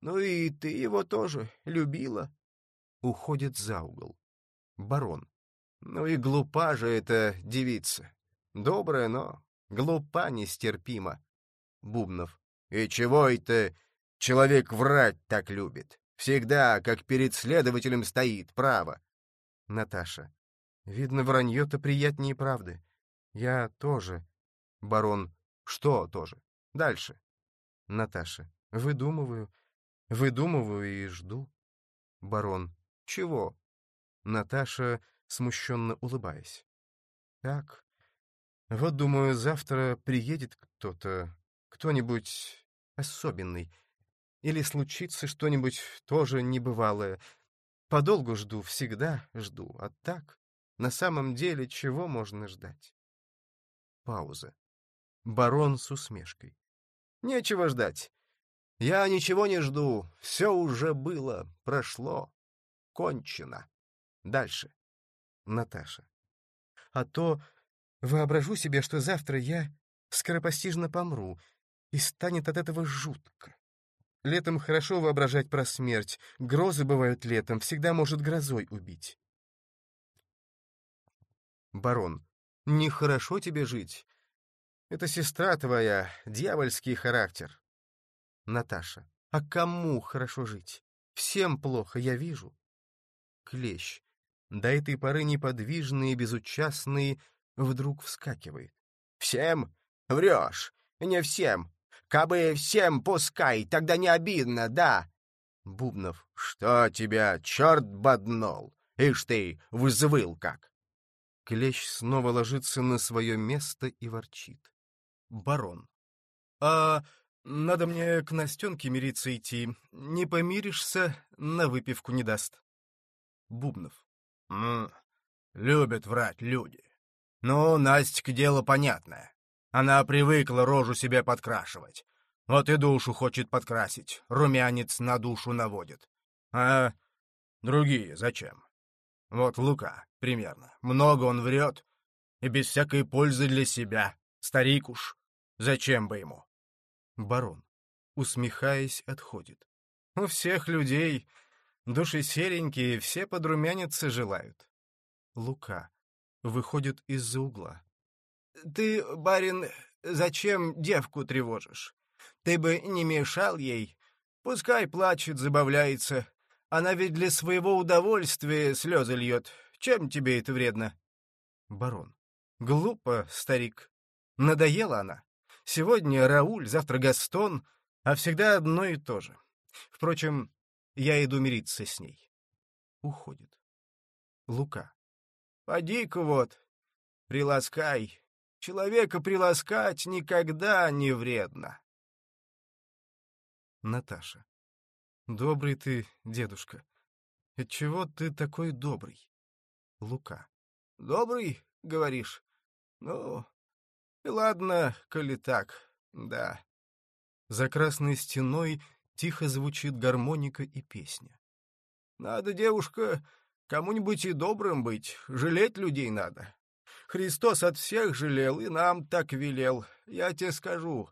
Ну и ты его тоже любила. Уходит за угол. Барон. Ну и глупа же эта девица. Добрая, но глупа нестерпимо. Бубнов. И чего это человек врать так любит? Всегда, как перед следователем стоит, право. Наташа. Видно, вранье-то приятнее правды. Я тоже. Барон. Что тоже? Дальше. Наташа. Выдумываю. Выдумываю и жду. Барон. Чего? Наташа, смущенно улыбаясь. Так. Вот, думаю, завтра приедет кто-то, кто-нибудь особенный. Или случится что-нибудь тоже небывалое. Подолгу жду, всегда жду, а так... На самом деле, чего можно ждать? Пауза. Барон с усмешкой. Нечего ждать. Я ничего не жду. Все уже было, прошло, кончено. Дальше. Наташа. А то воображу себе, что завтра я скоропостижно помру, и станет от этого жутко. Летом хорошо воображать про смерть. Грозы бывают летом, всегда может грозой убить. Барон. Нехорошо тебе жить. Это сестра твоя, дьявольский характер. Наташа. А кому хорошо жить? Всем плохо, я вижу. Клещ. До этой поры неподвижный и безучастный вдруг вскакивает. Всем? Врешь. Не всем. Кабы всем пускай, тогда не обидно, да? Бубнов. Что тебя, черт боднул? Ишь ты, взвыл как. Клещ снова ложится на свое место и ворчит. Барон. «А надо мне к Настенке мириться идти. Не помиришься, на выпивку не даст». Бубнов. «М -м, любят врать люди. Ну, Настя дело понятное. Она привыкла рожу себе подкрашивать. Вот и душу хочет подкрасить, румянец на душу наводит. А другие зачем? Вот Лука, примерно. Много он врет. И без всякой пользы для себя. Старик уж. Зачем бы ему? Барон, усмехаясь, отходит. У всех людей души серенькие, все подрумяниться желают. Лука выходит из-за угла. Ты, барин, зачем девку тревожишь? Ты бы не мешал ей. Пускай плачет, забавляется. Она ведь для своего удовольствия слезы льет. Чем тебе это вредно? Барон. Глупо, старик. Надоела она. Сегодня Рауль, завтра Гастон, а всегда одно и то же. Впрочем, я иду мириться с ней. Уходит. Лука. Поди-ка вот, приласкай. Человека приласкать никогда не вредно. Наташа. Добрый ты, дедушка. Отчего ты такой добрый? Лука. Добрый, говоришь? Ну, ладно, коли так, да. За красной стеной тихо звучит гармоника и песня. Надо, девушка, кому-нибудь и добрым быть, жалеть людей надо. Христос от всех жалел и нам так велел. Я тебе скажу,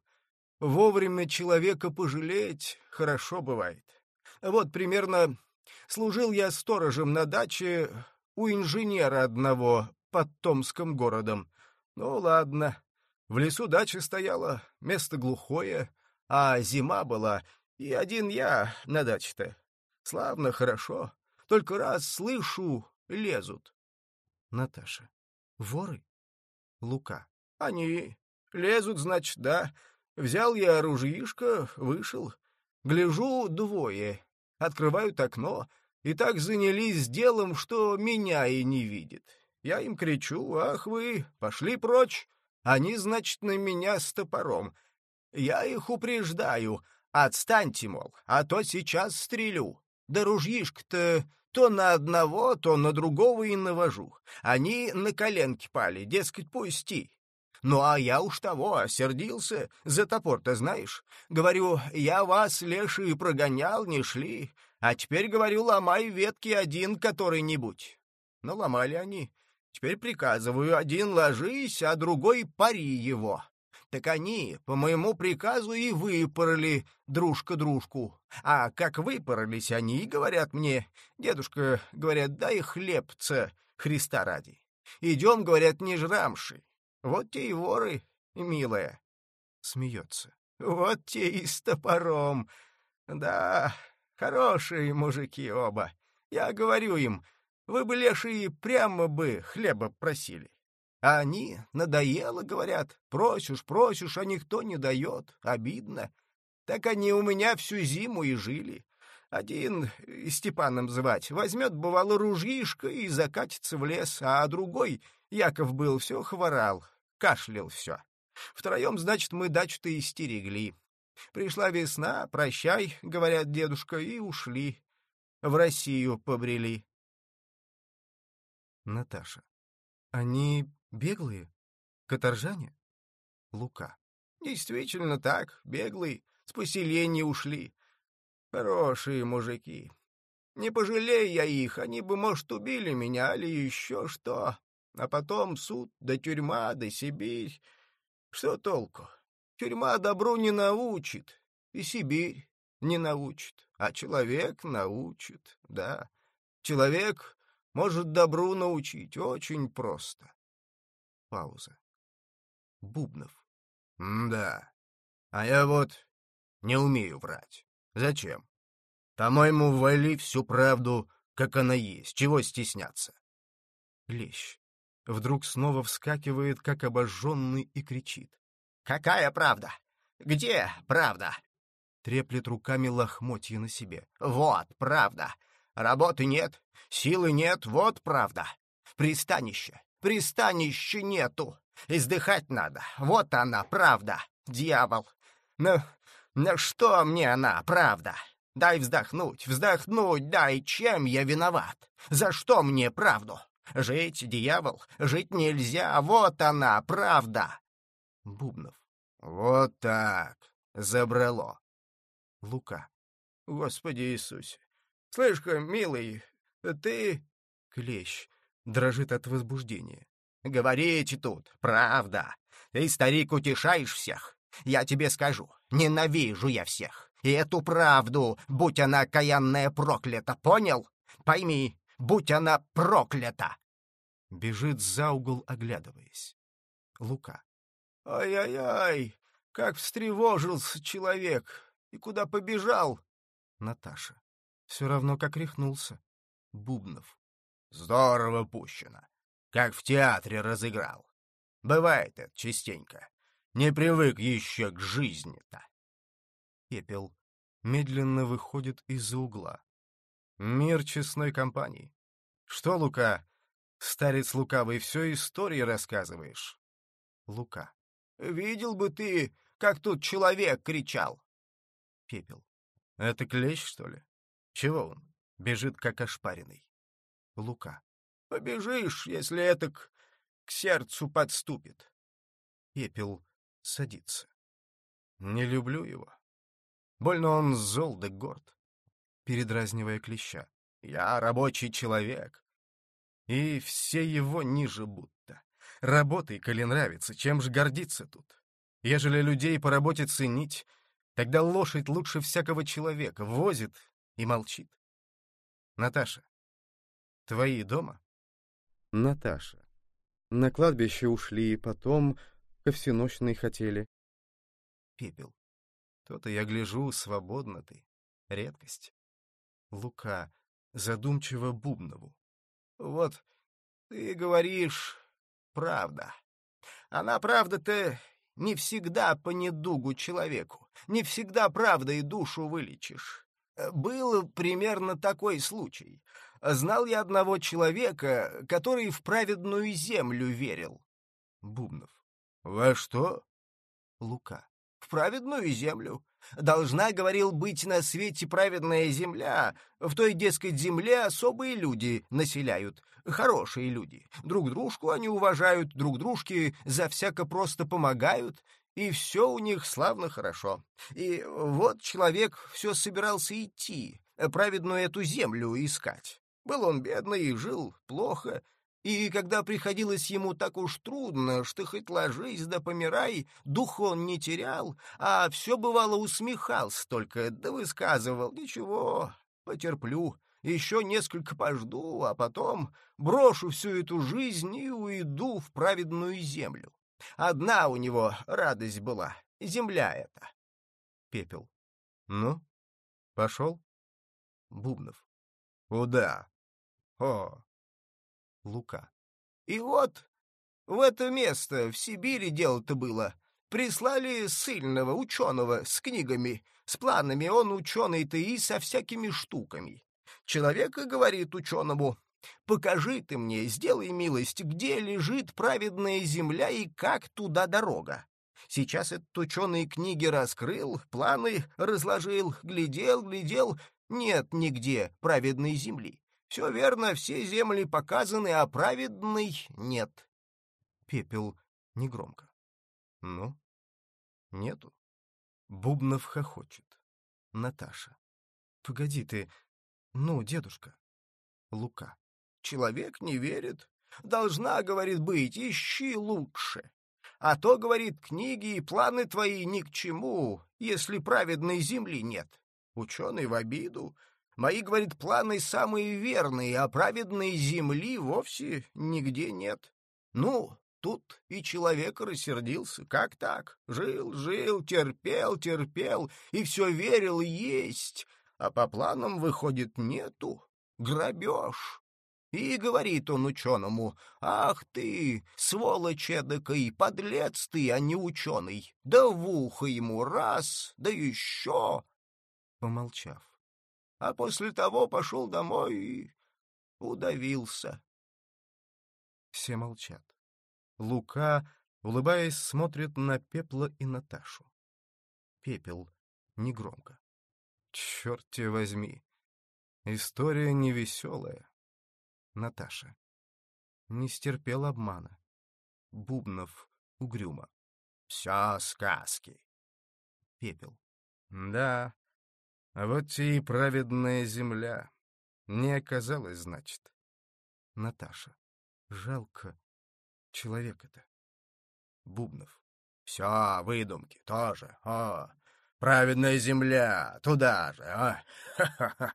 вовремя человека пожалеть хорошо бывает. Вот примерно служил я сторожем на даче у инженера одного под Томском городом. Ну, ладно. В лесу дача стояла, место глухое, а зима была, и один я на даче-то. Славно, хорошо. Только раз слышу, лезут. Наташа. Воры? Лука. Они. Лезут, значит, да. Взял я оружишко, вышел. Гляжу, двое. Открывают окно, и так занялись делом, что меня и не видит. Я им кричу, ах вы, пошли прочь. Они, значит, на меня с топором. Я их упреждаю. Отстаньте, мол, а то сейчас стрелю. Да ружьишко-то то на одного, то на другого и навожу. Они на коленки пали, дескать, пусти. Ну, а я уж того, осердился, за топор-то знаешь. Говорю, я вас, леший, прогонял, не шли, а теперь, говорю, ломай ветки один который-нибудь. Ну, ломали они. Теперь приказываю, один ложись, а другой пари его. Так они, по моему приказу, и выпороли дружка дружку. А как выпоролись они, говорят мне, дедушка, говорят, дай хлебца Христа ради. Идем, говорят, не жрамши. Вот те и воры, милая. Смеется. Вот те и с топором. Да, хорошие мужики оба. Я говорю им, вы бы, лешие, прямо бы хлеба просили. А они, надоело, говорят, просишь, просишь, а никто не дает, обидно. Так они у меня всю зиму и жили. Один, Степаном звать, возьмет, бывало, ружьишко и закатится в лес, а другой, Яков был, все хворал, кашлял все. Втроем, значит, мы дачу-то и стерегли. Пришла весна, прощай, говорят дедушка, и ушли. В Россию побрели. Наташа. Они Беглые? Каторжане? Лука. Действительно так, беглые, с поселения ушли. Хорошие мужики. Не пожалей я их, они бы, может, убили меня или еще что. А потом суд, да тюрьма, да Сибирь. Что толку? Тюрьма добру не научит, и Сибирь не научит, а человек научит, да. Человек может добру научить очень просто. Пауза. Бубнов. «Да. А я вот не умею врать. Зачем? По-моему, вали всю правду, как она есть. Чего стесняться?» Лещ. Вдруг снова вскакивает, как обожженный, и кричит. «Какая правда? Где правда?» Треплет руками лохмотья на себе. «Вот правда. Работы нет, силы нет, вот правда. Пристанище, Пристанища нету. Издыхать надо. Вот она, правда, дьявол. Ну, ну что мне она, правда? Дай вздохнуть, вздохнуть, дай, чем я виноват? За что мне правду? Жить, дьявол, жить нельзя, вот она, правда. Бубнов. Вот так, забрало. Лука. Господи Иисусе. Слышь-ка, милый, ты... Клещ дрожит от возбуждения. «Говорите тут, правда. Ты, старик, утешаешь всех. Я тебе скажу, ненавижу я всех. И эту правду, будь она каянная проклята, понял? Пойми, будь она проклята!» Бежит за угол, оглядываясь. Лука. «Ай-яй-яй, как встревожился человек! И куда побежал?» Наташа. «Все равно, как рехнулся». Бубнов. Здорово пущено. как в театре разыграл. Бывает это частенько. Не привык еще к жизни-то. Пепел медленно выходит из-за угла. Мир честной компании. Что, Лука, старец лукавый, все истории рассказываешь? Лука. Видел бы ты, как тут человек кричал. Пепел. Это клещ, что ли? Чего он? Бежит, как ошпаренный. Лука. Побежишь, если это к, к сердцу подступит. Пепел садится. Не люблю его. Больно он зол да горд, передразнивая клеща. Я рабочий человек. И все его ниже будто. Работай, коли нравится, чем ж гордиться тут? Ежели людей по работе ценить, тогда лошадь лучше всякого человека, возит и молчит. Наташа, твои дома? Наташа. На кладбище ушли, потом ко всеночной хотели. Пепел. То-то я гляжу, свободно ты. Редкость. Лука. Задумчиво Бубнову. Вот ты говоришь, правда. Она правда-то не всегда по недугу человеку, не всегда правда и душу вылечишь. Был примерно такой случай. Знал я одного человека, который в праведную землю верил. Бубнов. Во что? Лука. В праведную землю. Должна, говорил, быть на свете праведная земля. В той, дескать, земле особые люди населяют, хорошие люди. Друг дружку они уважают, друг дружке за всяко просто помогают, и все у них славно хорошо. И вот человек все собирался идти, праведную эту землю искать. Был он бедный и жил плохо, и когда приходилось ему так уж трудно, что хоть ложись да помирай, дух он не терял, а все бывало усмехался только, да высказывал, ничего, потерплю, еще несколько пожду, а потом брошу всю эту жизнь и уйду в праведную землю. Одна у него радость была — земля эта. Пепел. Ну, пошел? Бубнов. Куда? О, Лука. И вот в это место в Сибири дело-то было. Прислали сильного ученого с книгами, с планами, он ученый-то и со всякими штуками. Человек и говорит ученому, «Покажи ты мне, сделай милость, где лежит праведная земля и как туда дорога». Сейчас этот ученый книги раскрыл, планы разложил, глядел, глядел, нет нигде праведной земли. Все верно, все земли показаны, а праведной нет. Пепел негромко. Ну, нету. Бубнов хохочет. Наташа. Погоди ты. Ну, дедушка. Лука. Человек не верит. Должна, говорит, быть, ищи лучше. А то, говорит, книги и планы твои ни к чему, если праведной земли нет. Ученый в обиду, Мои, говорит, планы самые верные, а праведной земли вовсе нигде нет. Ну, тут и человек рассердился. Как так? Жил, жил, терпел, терпел, и все верил есть, а по планам, выходит, нету. Грабеж. И говорит он ученому, «Ах ты, сволочь эдакой, подлец ты, а не ученый! Да в ухо ему раз, да еще!» Помолчав а после того пошел домой и удавился. Все молчат. Лука, улыбаясь, смотрит на Пепла и Наташу. Пепел негромко. Черт тебя возьми! История невеселая. Наташа. Не стерпел обмана. Бубнов угрюмо. Все сказки. Пепел. Да, а вот и праведная земля. Не оказалось, значит. Наташа. Жалко человека-то. Бубнов. Все, выдумки, тоже. О, праведная земля, туда же, а. Ха-ха-ха.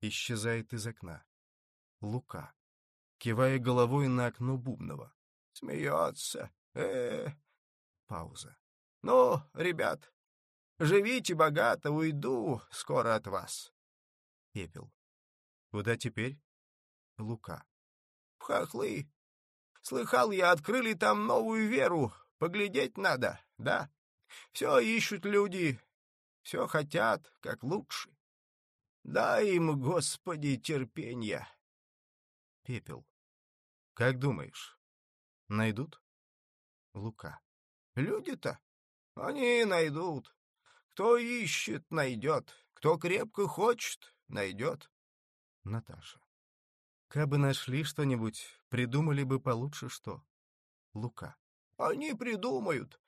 Исчезает из окна. Лука, кивая головой на окно Бубнова. Смеется. Э, -э. Пауза. Ну, ребят, Живите богато, уйду скоро от вас. Пепел. Куда теперь? Лука. В хохлы. Слыхал я, открыли там новую веру. Поглядеть надо, да? Все ищут люди, все хотят, как лучше. Дай им, Господи, терпенья. Пепел. Как думаешь, найдут? Лука. Люди-то? Они найдут. Кто ищет, найдет. Кто крепко хочет, найдет. Наташа. Кабы нашли что-нибудь, придумали бы получше что. Лука. Они придумают.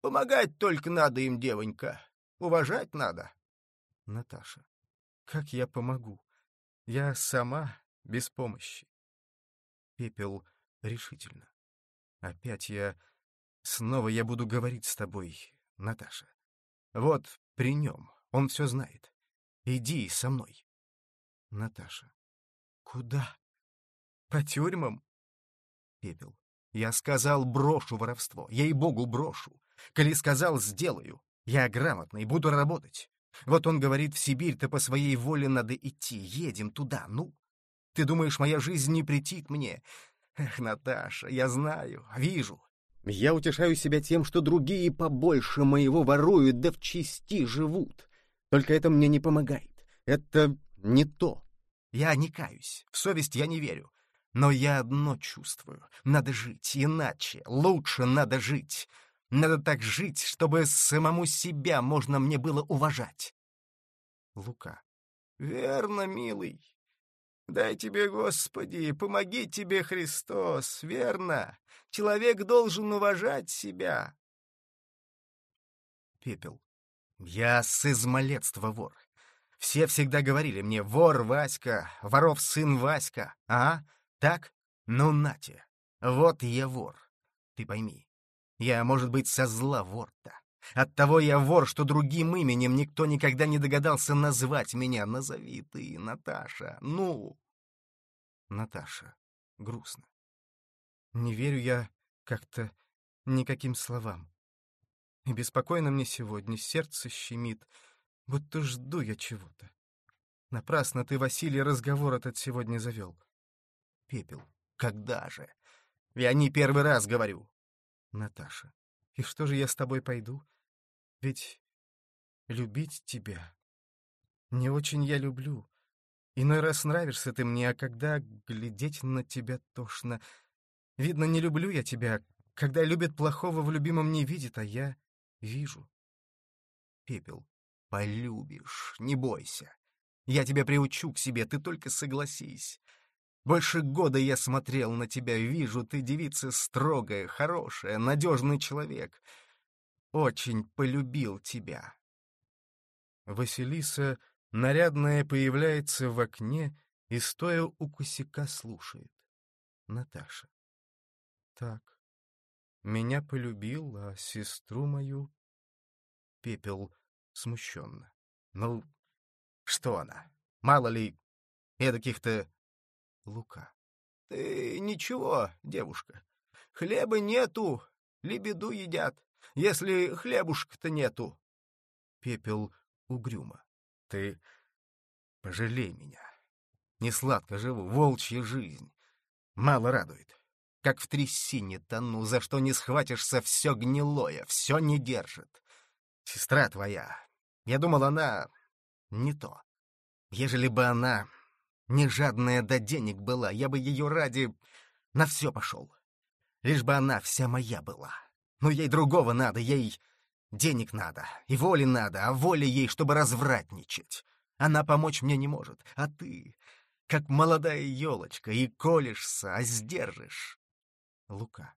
Помогать только надо им, девонька. Уважать надо. Наташа. Как я помогу? Я сама без помощи. Пепел решительно. Опять я... Снова я буду говорить с тобой, Наташа. Вот при нем, он все знает. Иди со мной. Наташа. Куда? По тюрьмам? Пепел. Я сказал, брошу воровство. Ей-богу, брошу. Коли сказал, сделаю. Я грамотный, буду работать. Вот он говорит, в Сибирь-то по своей воле надо идти. Едем туда, ну. Ты думаешь, моя жизнь не претит мне? Эх, Наташа, я знаю, вижу. Я утешаю себя тем, что другие побольше моего воруют, да в чести живут. Только это мне не помогает. Это не то. Я не каюсь, в совесть я не верю. Но я одно чувствую. Надо жить, иначе, лучше надо жить. Надо так жить, чтобы самому себя можно мне было уважать. Лука. Верно, милый. Дай тебе, Господи, помоги тебе, Христос, верно. Человек должен уважать себя. Пепел. Я с измалетства вор. Все всегда говорили мне, вор Васька, воров сын Васька. А? Так? Ну, нате. Вот я вор. Ты пойми. Я, может быть, со зла вор-то. Оттого я вор, что другим именем никто никогда не догадался назвать меня. Назови ты, Наташа. Ну. Наташа. Грустно. Не верю я как-то никаким словам. И беспокойно мне сегодня, сердце щемит, будто жду я чего-то. Напрасно ты, Василий, разговор этот сегодня завел. Пепел. Когда же? Я не первый раз говорю. Наташа. И что же я с тобой пойду? Ведь любить тебя... Не очень я люблю. Иной раз нравишься ты мне, а когда глядеть на тебя тошно. Видно, не люблю я тебя. Когда любит плохого, в любимом не видит, а я вижу. Пепел. Полюбишь, не бойся. Я тебя приучу к себе, ты только согласись. Больше года я смотрел на тебя, вижу, ты девица строгая, хорошая, надежный человек очень полюбил тебя. Василиса, нарядная, появляется в окне и, стоя у косяка, слушает. Наташа. Так, меня полюбил, а сестру мою... Пепел смущенно. Ну, что она? Мало ли, эдаких-то... Лука. Ты ничего, девушка. Хлеба нету, лебеду едят если хлебушка-то нету? Пепел угрюмо. Ты пожалей меня. Не сладко живу, волчья жизнь. Мало радует. Как в трясине тону, за что не схватишься, все гнилое, все не держит. Сестра твоя, я думал, она не то. Ежели бы она не жадная до денег была, я бы ее ради на все пошел. Лишь бы она вся моя была. Но ей другого надо, ей денег надо, и воли надо, а воли ей, чтобы развратничать. Она помочь мне не может, а ты, как молодая елочка, и колешься, а сдержишь. Лука.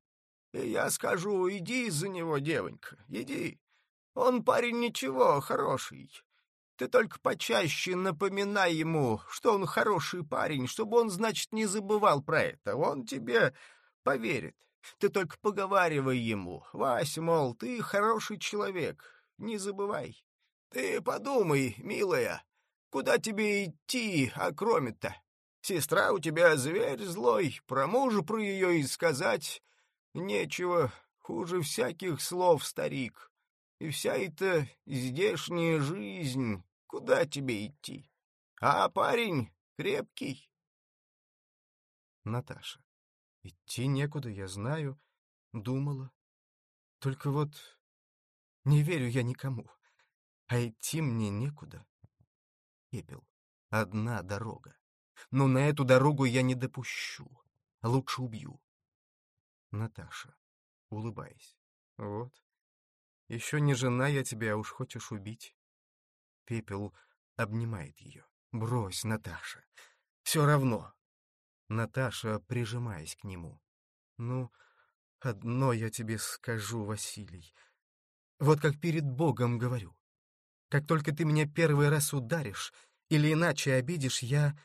Я скажу, иди за него, девонька, иди. Он парень ничего, хороший. Ты только почаще напоминай ему, что он хороший парень, чтобы он, значит, не забывал про это. Он тебе поверит. Ты только поговаривай ему. Вася, мол, ты хороший человек, не забывай. Ты подумай, милая, куда тебе идти, а кроме-то? Сестра у тебя зверь злой, про мужа про ее и сказать нечего, хуже всяких слов, старик. И вся эта здешняя жизнь, куда тебе идти? А парень крепкий. Наташа. Идти некуда, я знаю, думала. Только вот не верю я никому, а идти мне некуда. Пепел. Одна дорога. Но на эту дорогу я не допущу. Лучше убью. Наташа, улыбаясь. Вот. Еще не жена я тебя, а уж хочешь убить. Пепел обнимает ее. Брось, Наташа. Все равно. Наташа, прижимаясь к нему. Ну, одно я тебе скажу, Василий. Вот как перед Богом говорю. Как только ты меня первый раз ударишь или иначе обидишь, я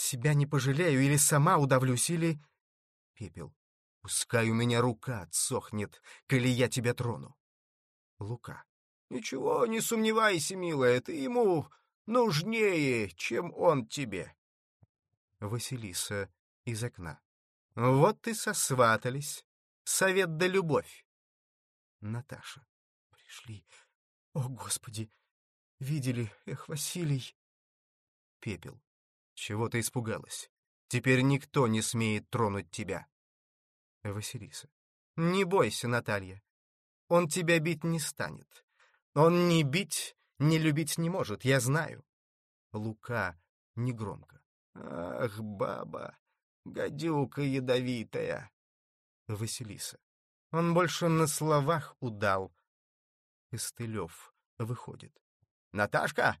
себя не пожалею или сама удавлюсь, или... Пепел. Пускай у меня рука отсохнет, коли я тебя трону. Лука. Ничего, не сомневайся, милая, ты ему нужнее, чем он тебе. Василиса из окна. Вот и сосватались. Совет да любовь. Наташа. Пришли. О, Господи! Видели, эх, Василий. Пепел. Чего ты испугалась? Теперь никто не смеет тронуть тебя. Василиса. Не бойся, Наталья. Он тебя бить не станет. Он ни бить, ни любить не может, я знаю. Лука негромко. Ах, баба, гадюка ядовитая. Василиса. Он больше на словах удал. Костылев выходит. Наташка,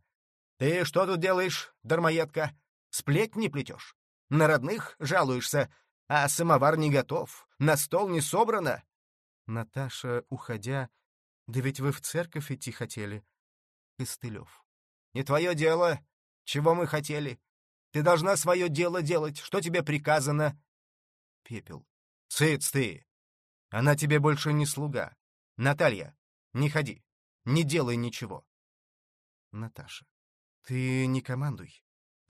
ты что тут делаешь, дармоедка? Сплетни плетешь? На родных жалуешься, а самовар не готов, на стол не собрано. Наташа, уходя, да ведь вы в церковь идти хотели. Костылев. Не твое дело, чего мы хотели. Ты должна свое дело делать, что тебе приказано. Пепел. Цыц ты! Она тебе больше не слуга. Наталья, не ходи, не делай ничего. Наташа. Ты не командуй.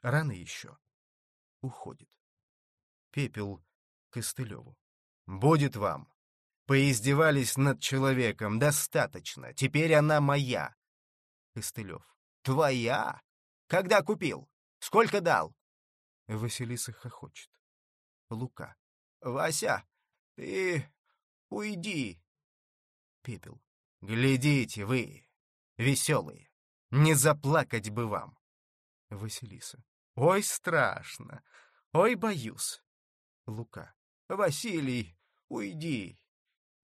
Рано еще. Уходит. Пепел Костылеву. «Будет вам. Поиздевались над человеком. Достаточно. Теперь она моя». Костылев. «Твоя? Когда купил? Сколько дал?» Василиса хохочет. Лука. «Вася, ты уйди». Пепел. «Глядите вы, веселые, не заплакать бы вам». Василиса. «Ой, страшно, ой, боюсь». Лука. «Василий, уйди.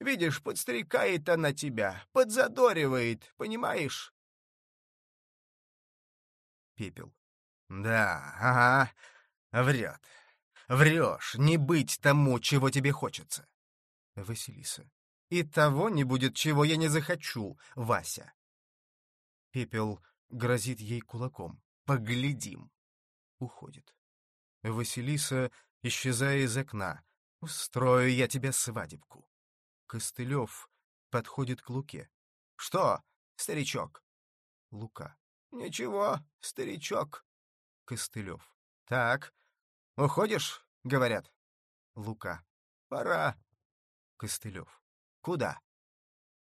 Видишь, подстрекает она тебя, подзадоривает, понимаешь?» Пепел. «Да, ага, врет. Врешь, не быть тому, чего тебе хочется». Василиса. «И того не будет, чего я не захочу, Вася». Пепел грозит ей кулаком. «Поглядим». Уходит. Василиса исчезая из окна. «Устрою я тебе свадебку». Костылев подходит к Луке. «Что, старичок?» Лука. «Ничего, старичок». Костылев. «Так, уходишь?» — говорят. Лука. «Пора». Костылев. «Куда?»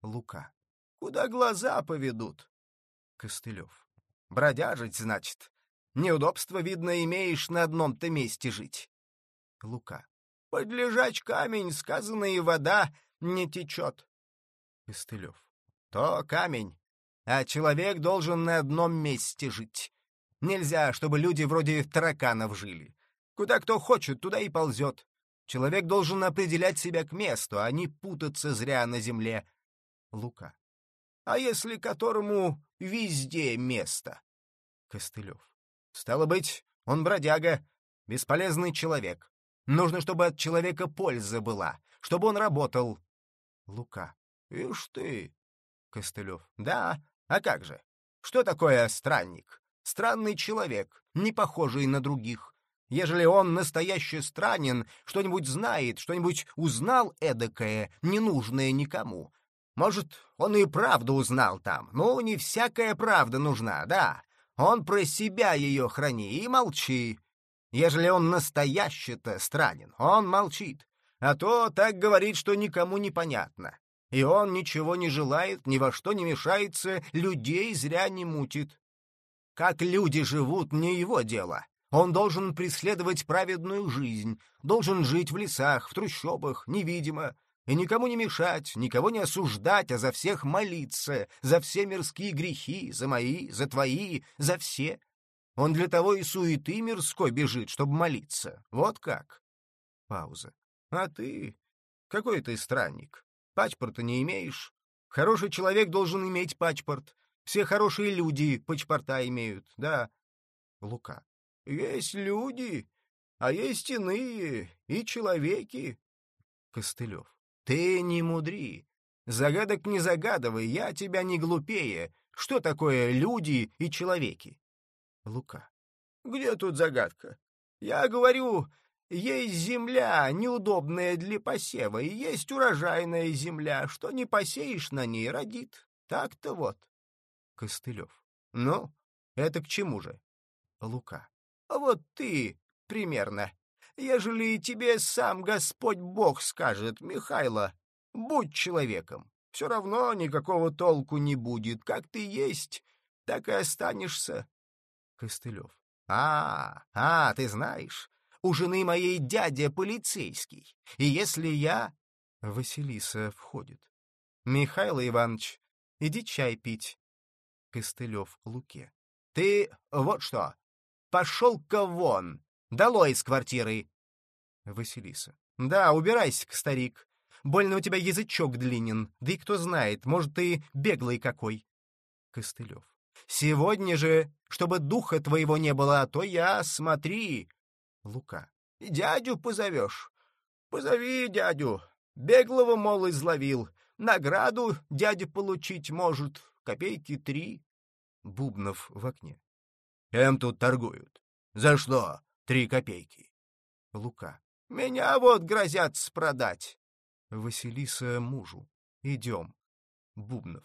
Лука. «Куда глаза поведут?» Костылев. «Бродяжить, значит. Неудобство, видно, имеешь на одном-то месте жить. Лука. «Под лежач камень, сказано, и вода не течет». Костылев. «То камень, а человек должен на одном месте жить. Нельзя, чтобы люди вроде тараканов жили. Куда кто хочет, туда и ползет. Человек должен определять себя к месту, а не путаться зря на земле». Лука. «А если которому везде место?» Костылев. «Стало быть, он бродяга, бесполезный человек. Нужно, чтобы от человека польза была, чтобы он работал. Лука. Ишь ты. Костылев. Да, а как же? Что такое странник? Странный человек, не похожий на других. Ежели он настоящий странен, что-нибудь знает, что-нибудь узнал эдакое, ненужное никому. Может, он и правду узнал там. Ну, не всякая правда нужна, да. Он про себя ее храни и молчи. Ежели он настоящий-то странен, он молчит, а то так говорит, что никому не понятно. И он ничего не желает, ни во что не мешается, людей зря не мутит. Как люди живут, не его дело. Он должен преследовать праведную жизнь, должен жить в лесах, в трущобах, невидимо, и никому не мешать, никого не осуждать, а за всех молиться, за все мирские грехи, за мои, за твои, за все. Он для того и суеты мирской бежит, чтобы молиться. Вот как. Пауза. А ты? Какой ты странник? Пачпорта не имеешь? Хороший человек должен иметь пачпорт. Все хорошие люди пачпорта имеют, да. Лука. Есть люди, а есть иные, и человеки. Костылев. Ты не мудри. Загадок не загадывай, я тебя не глупее. Что такое люди и человеки? Лука. Где тут загадка? Я говорю, есть земля, неудобная для посева, и есть урожайная земля, что не посеешь на ней, родит. Так-то вот. Костылев. Ну, это к чему же? Лука. Вот ты, примерно. Ежели тебе сам Господь Бог скажет, Михайло, будь человеком, все равно никакого толку не будет. Как ты есть, так и останешься. Костылев. А, а, ты знаешь, у жены моей дядя полицейский. И если я... Василиса входит. Михаил Иванович, иди чай пить. Костылев Луке. Ты вот что, Пошел-ка вон! Долой из квартиры!» Василиса. «Да, убирайся-ка, старик. Больно у тебя язычок длинен. Да и кто знает, может, ты беглый какой». Костылев. «Сегодня же, чтобы духа твоего не было, а то я, смотри...» Лука. «Дядю позовешь? Позови дядю. Беглого, мол, изловил. Награду дядя получить может. Копейки три». Бубнов в окне. Чем тут торгуют? За что три копейки? Лука. Меня вот грозят продать. Василиса мужу. Идем. Бубнов.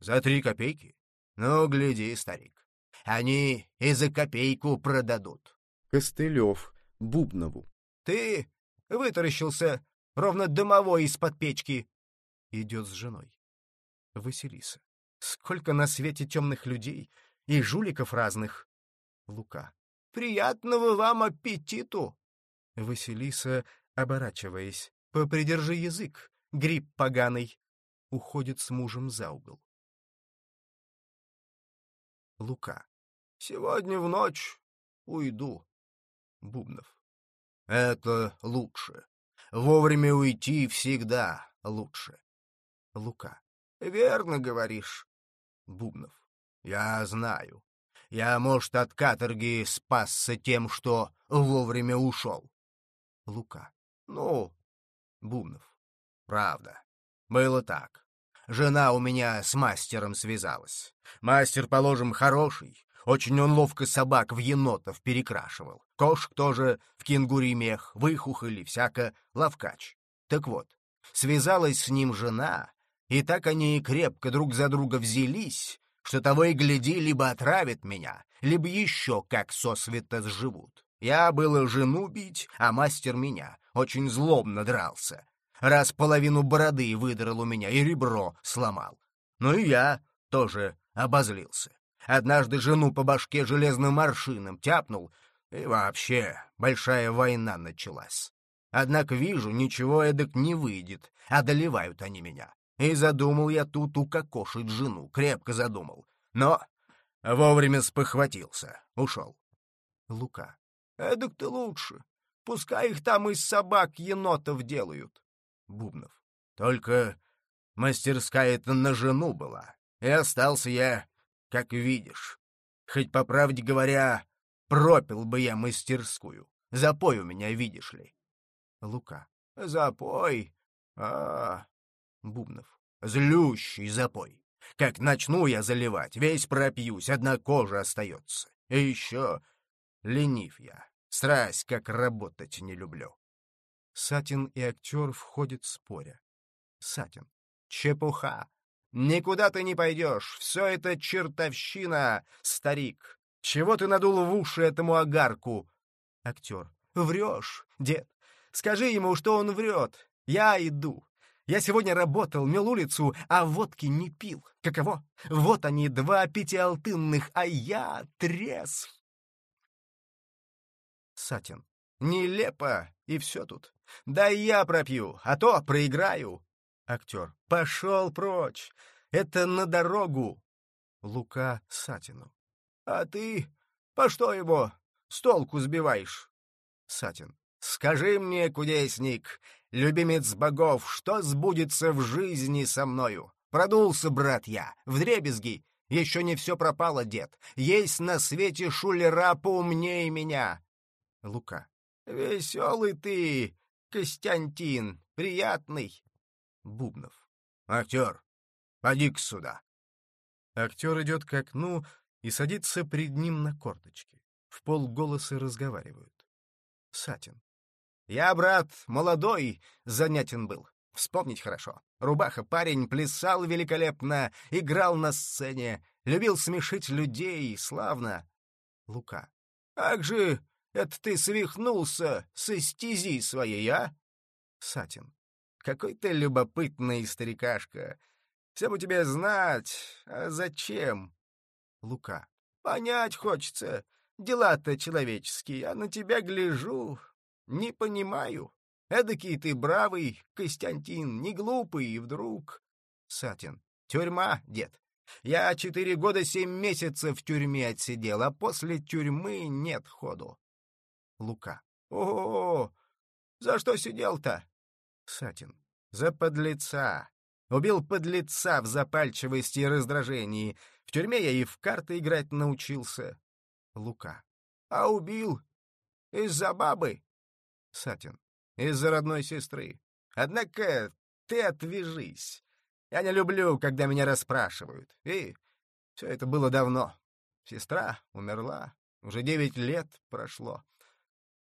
За три копейки? Ну, гляди, старик. Они и за копейку продадут. Костылев. Бубнову. Ты вытаращился, ровно дымовой из-под печки. Идет с женой. Василиса. Сколько на свете темных людей и жуликов разных. Лука. «Приятного вам аппетиту!» Василиса, оборачиваясь. «Попридержи язык, гриб поганый!» Уходит с мужем за угол. Лука. «Сегодня в ночь уйду». Бубнов. «Это лучше. Вовремя уйти всегда лучше». Лука. «Верно говоришь». Бубнов. «Я знаю. Я, может, от каторги спасся тем, что вовремя ушел. Лука. Ну, Бумнов. Правда. Было так. Жена у меня с мастером связалась. Мастер, положим, хороший. Очень он ловко собак в енотов перекрашивал. Кошек тоже в кенгури мех, выхухоли, всяко ловкач. Так вот, связалась с ним жена, и так они крепко друг за друга взялись, что того и гляди, либо отравят меня, либо еще как сосвета сживут. Я было жену бить, а мастер меня. Очень злобно дрался. Раз половину бороды выдрал у меня и ребро сломал. Ну и я тоже обозлился. Однажды жену по башке железным аршином тяпнул, и вообще большая война началась. Однако вижу, ничего эдак не выйдет, одолевают они меня. И задумал я тут укокошить жену, крепко задумал. Но вовремя спохватился, ушел. Лука. Эдак ты лучше. Пускай их там из собак енотов делают. Бубнов. Только мастерская-то на жену была. И остался я, как видишь. Хоть, по правде говоря, пропил бы я мастерскую. Запой у меня, видишь ли. Лука. Запой? А, Бубнов. Злющий запой. Как начну я заливать, весь пропьюсь, одна кожа остается. И еще ленив я. Страсть, как работать не люблю. Сатин и актер входят споря. Сатин. Чепуха. Никуда ты не пойдешь. Все это чертовщина, старик. Чего ты надул в уши этому огарку? Актер. Врешь, дед. Скажи ему, что он врет. Я иду. Я сегодня работал, мел улицу, а водки не пил. Каково? Вот они, два пятиалтынных, а я трезв. Сатин. Нелепо, и все тут. Да я пропью, а то проиграю. Актер. Пошел прочь. Это на дорогу. Лука Сатину. А ты по что его с толку сбиваешь? Сатин. Скажи мне, кудесник, любимец богов, что сбудется в жизни со мною? Продулся, брат, я, дребезги. Еще не все пропало, дед. Есть на свете шулера поумнее меня. Лука. Веселый ты, Костянтин, приятный. Бубнов. Актер, поди-ка сюда. Актер идет к окну и садится пред ним на корточки. В полголоса разговаривают. Сатин. Я, брат, молодой, занятен был. Вспомнить хорошо. Рубаха парень плясал великолепно, играл на сцене, любил смешить людей, славно. Лука. Как же это ты свихнулся со стези своей, а? Сатин. Какой ты любопытный старикашка. Все бы тебе знать, а зачем? Лука. Понять хочется. Дела-то человеческие, а на тебя гляжу. Не понимаю. Эдакий ты бравый, Костянтин, не глупый, и вдруг... Сатин. Тюрьма, дед. Я четыре года семь месяцев в тюрьме отсидел, а после тюрьмы нет ходу. Лука. О, за что сидел-то? Сатин. За подлеца. Убил подлеца в запальчивости и раздражении. В тюрьме я и в карты играть научился. Лука. А убил? Из-за бабы? Сатин. Из-за родной сестры. Однако ты отвяжись. Я не люблю, когда меня расспрашивают. И все это было давно. Сестра умерла. Уже девять лет прошло.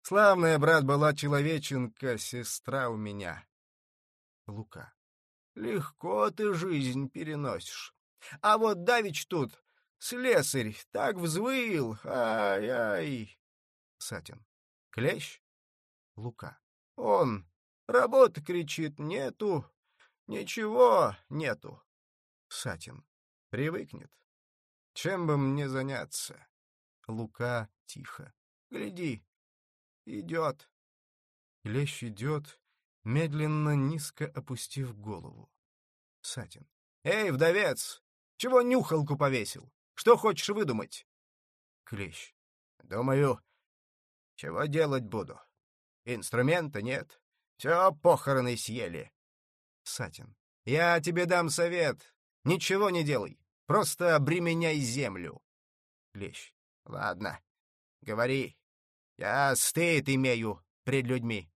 Славная, брат, была человеченка, сестра у меня. Лука. Легко ты жизнь переносишь. А вот Давич тут, слесарь, так взвыл. Ай-ай. Сатин. Клещ? Лука. Он. Работы кричит, нету. Ничего нету. Сатин. Привыкнет. Чем бы мне заняться? Лука тихо. Гляди. Идет. Клещ идет, медленно, низко опустив голову. Сатин. Эй, вдовец! Чего нюхалку повесил? Что хочешь выдумать? Клещ. Думаю, чего делать буду? Инструмента нет. Все похороны съели. Сатин. Я тебе дам совет. Ничего не делай. Просто обременяй землю. Клещ. Ладно. Говори. Я стыд имею пред людьми.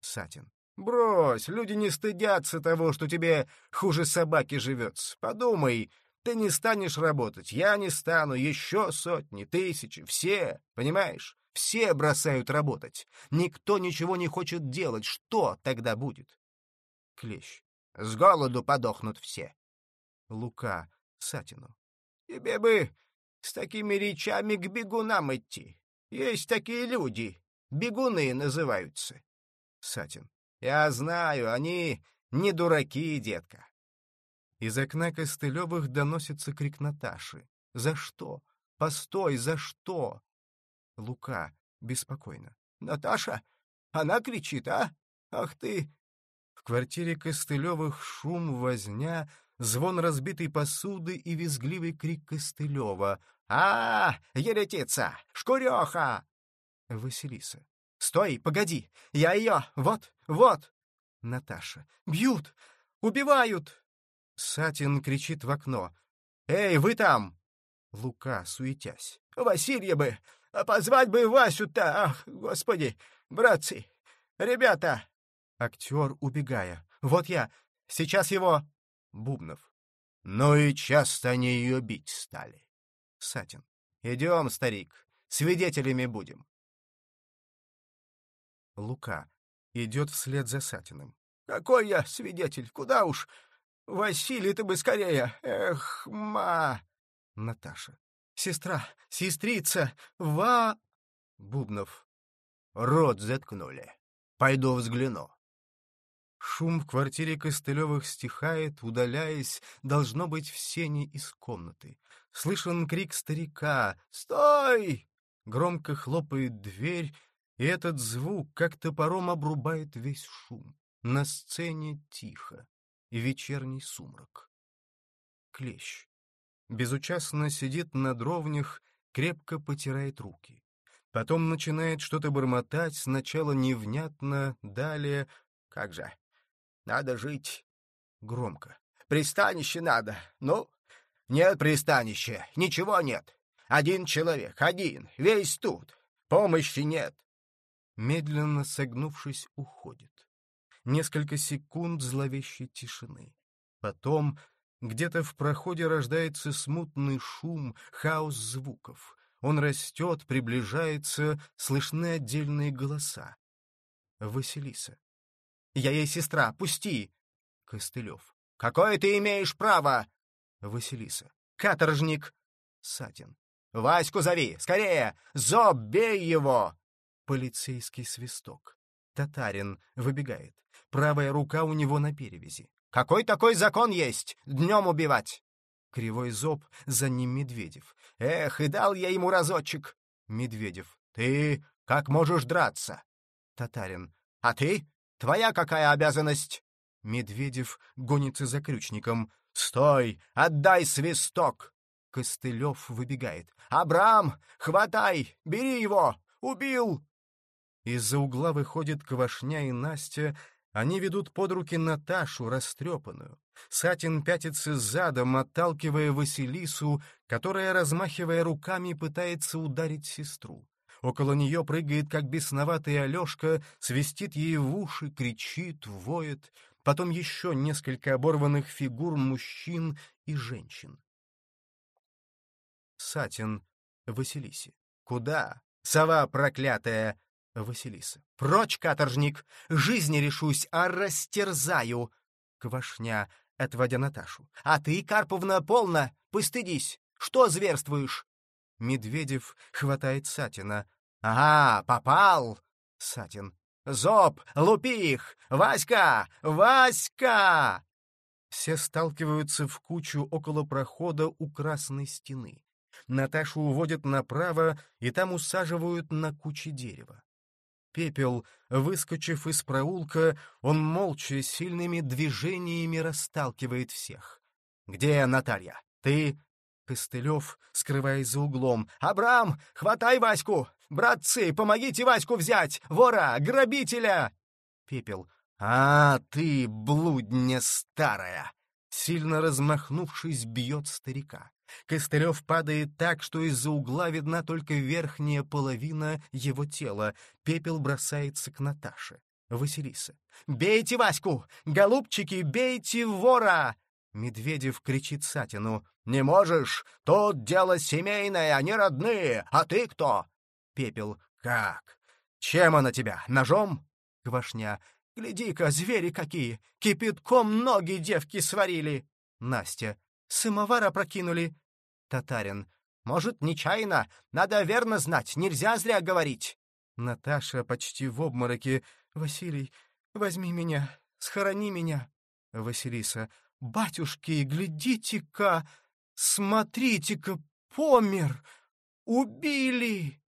Сатин. Брось, люди не стыдятся того, что тебе хуже собаки живется. Подумай, ты не станешь работать, я не стану, еще сотни, тысячи, все, понимаешь? Все бросают работать. Никто ничего не хочет делать. Что тогда будет? Клещ. С голоду подохнут все. Лука Сатину. Тебе бы с такими речами к бегунам идти. Есть такие люди. Бегуны называются. Сатин. Я знаю, они не дураки, детка. Из окна Костылевых доносится крик Наташи. «За что? Постой, за что?» Лука беспокойно. «Наташа? Она кричит, а? Ах ты!» В квартире Костылевых шум, возня, звон разбитой посуды и визгливый крик Костылева. «А, еретица! Шкуреха!» Василиса. «Стой, погоди! Я ее! Вот, вот!» Наташа. «Бьют! Убивают!» Сатин кричит в окно. «Эй, вы там!» Лука, суетясь. «Василья бы! А позвать бы Васю-то, ах, господи, братцы, ребята!» Актер, убегая. «Вот я, сейчас его...» Бубнов. «Ну и часто они ее бить стали». Сатин. «Идем, старик, свидетелями будем». Лука идет вслед за Сатиным. «Какой я свидетель? Куда уж? Василий, ты бы скорее! Эх, ма!» Наташа. Сестра, сестрица, ва...» Бубнов. «Рот заткнули. Пойду взгляну». Шум в квартире Костылевых стихает, удаляясь, должно быть, в сене из комнаты. Слышен крик старика «Стой!» Громко хлопает дверь, И этот звук как топором обрубает весь шум. На сцене тихо, и вечерний сумрак. Клещ. Безучастно сидит на дровнях, крепко потирает руки. Потом начинает что-то бормотать, сначала невнятно, далее... Как же? Надо жить. Громко. Пристанище надо. Ну, нет пристанища, ничего нет. Один человек, один, весь тут. Помощи нет. Медленно согнувшись, уходит. Несколько секунд зловещей тишины. Потом где-то в проходе рождается смутный шум, хаос звуков. Он растет, приближается, слышны отдельные голоса. Василиса. «Я ей сестра, пусти!» Костылев. «Какое ты имеешь право?» Василиса. «Каторжник!» Сатин. «Ваську зови! Скорее! Зоб, бей его!» Полицейский свисток. Татарин выбегает. Правая рука у него на перевязи. «Какой такой закон есть? Днем убивать!» Кривой зоб, за ним Медведев. «Эх, и дал я ему разочек!» Медведев. «Ты как можешь драться?» Татарин. «А ты? Твоя какая обязанность?» Медведев гонится за крючником. «Стой! Отдай свисток!» Костылев выбегает. «Абрам! Хватай! Бери его! Убил!» Из-за угла выходит Квашня и Настя. Они ведут под руки Наташу, растрепанную. Сатин пятится задом, отталкивая Василису, которая, размахивая руками, пытается ударить сестру. Около нее прыгает, как бесноватый Алешка, свистит ей в уши, кричит, воет. Потом еще несколько оборванных фигур мужчин и женщин. Сатин Василисе. «Куда? Сова проклятая!» Василиса. «Прочь, каторжник! Жизни решусь, а растерзаю!» Квашня, отводя Наташу. «А ты, Карповна, полно! Постыдись! Что зверствуешь?» Медведев хватает Сатина. «Ага, попал!» Сатин. «Зоб, лупи их! Васька! Васька!» Все сталкиваются в кучу около прохода у красной стены. Наташу уводят направо, и там усаживают на куче дерева. Пепел, выскочив из проулка, он молча, сильными движениями расталкивает всех. «Где Наталья? Ты?» Костылев, скрываясь за углом. «Абрам, хватай Ваську! Братцы, помогите Ваську взять! Вора, грабителя!» Пепел. «А, ты, блудня старая!» Сильно размахнувшись, бьет старика. Костылев падает так, что из-за угла видна только верхняя половина его тела. Пепел бросается к Наташе. Василиса. «Бейте Ваську! Голубчики, бейте вора!» Медведев кричит Сатину. «Не можешь! Тут дело семейное, они родные! А ты кто?» Пепел. «Как? Чем она тебя? Ножом?» Квашня. «Гляди-ка, звери какие! Кипятком ноги девки сварили!» Настя. Самовар опрокинули. Татарин. Может, нечаянно? Надо верно знать, нельзя зря говорить. Наташа почти в обмороке. Василий, возьми меня, схорони меня. Василиса. Батюшки, глядите-ка, смотрите-ка, помер! Убили!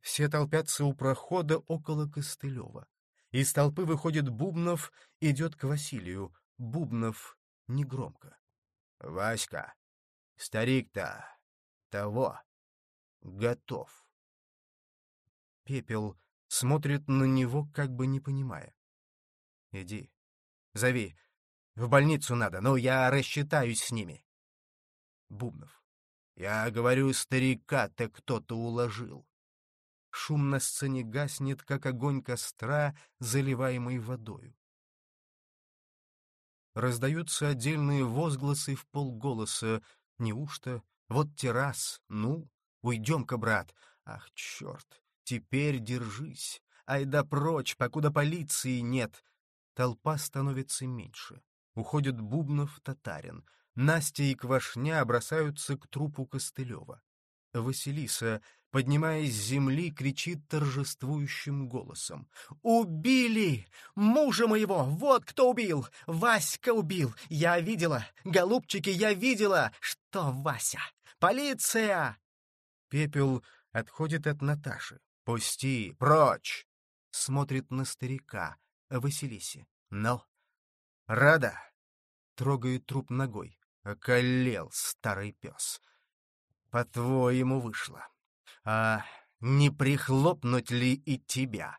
Все толпятся у прохода около Костылева. Из толпы выходит Бубнов, идет к Василию. Бубнов негромко. — Васька, старик-то того готов. Пепел смотрит на него, как бы не понимая. — Иди, зови. В больницу надо, но я рассчитаюсь с ними. Бубнов. Я говорю, старика-то кто-то уложил. Шум на сцене гаснет, как огонь костра, заливаемый водою. Раздаются отдельные возгласы в полголоса. Неужто? Вот террас. Ну, уйдем-ка, брат. Ах, черт, теперь держись. Ай да прочь, покуда полиции нет. Толпа становится меньше. Уходят Бубнов, Татарин. Настя и Квашня бросаются к трупу Костылева. Василиса, поднимаясь с земли, кричит торжествующим голосом. «Убили! Мужа моего! Вот кто убил! Васька убил! Я видела! Голубчики, я видела! Что, Вася? Полиция!» Пепел отходит от Наташи. Пусти, прочь! Смотрит на старика, Василисе. Ну, рада? Трогает труп ногой. Околел старый пес. По-твоему вышло. А не прихлопнуть ли и тебя?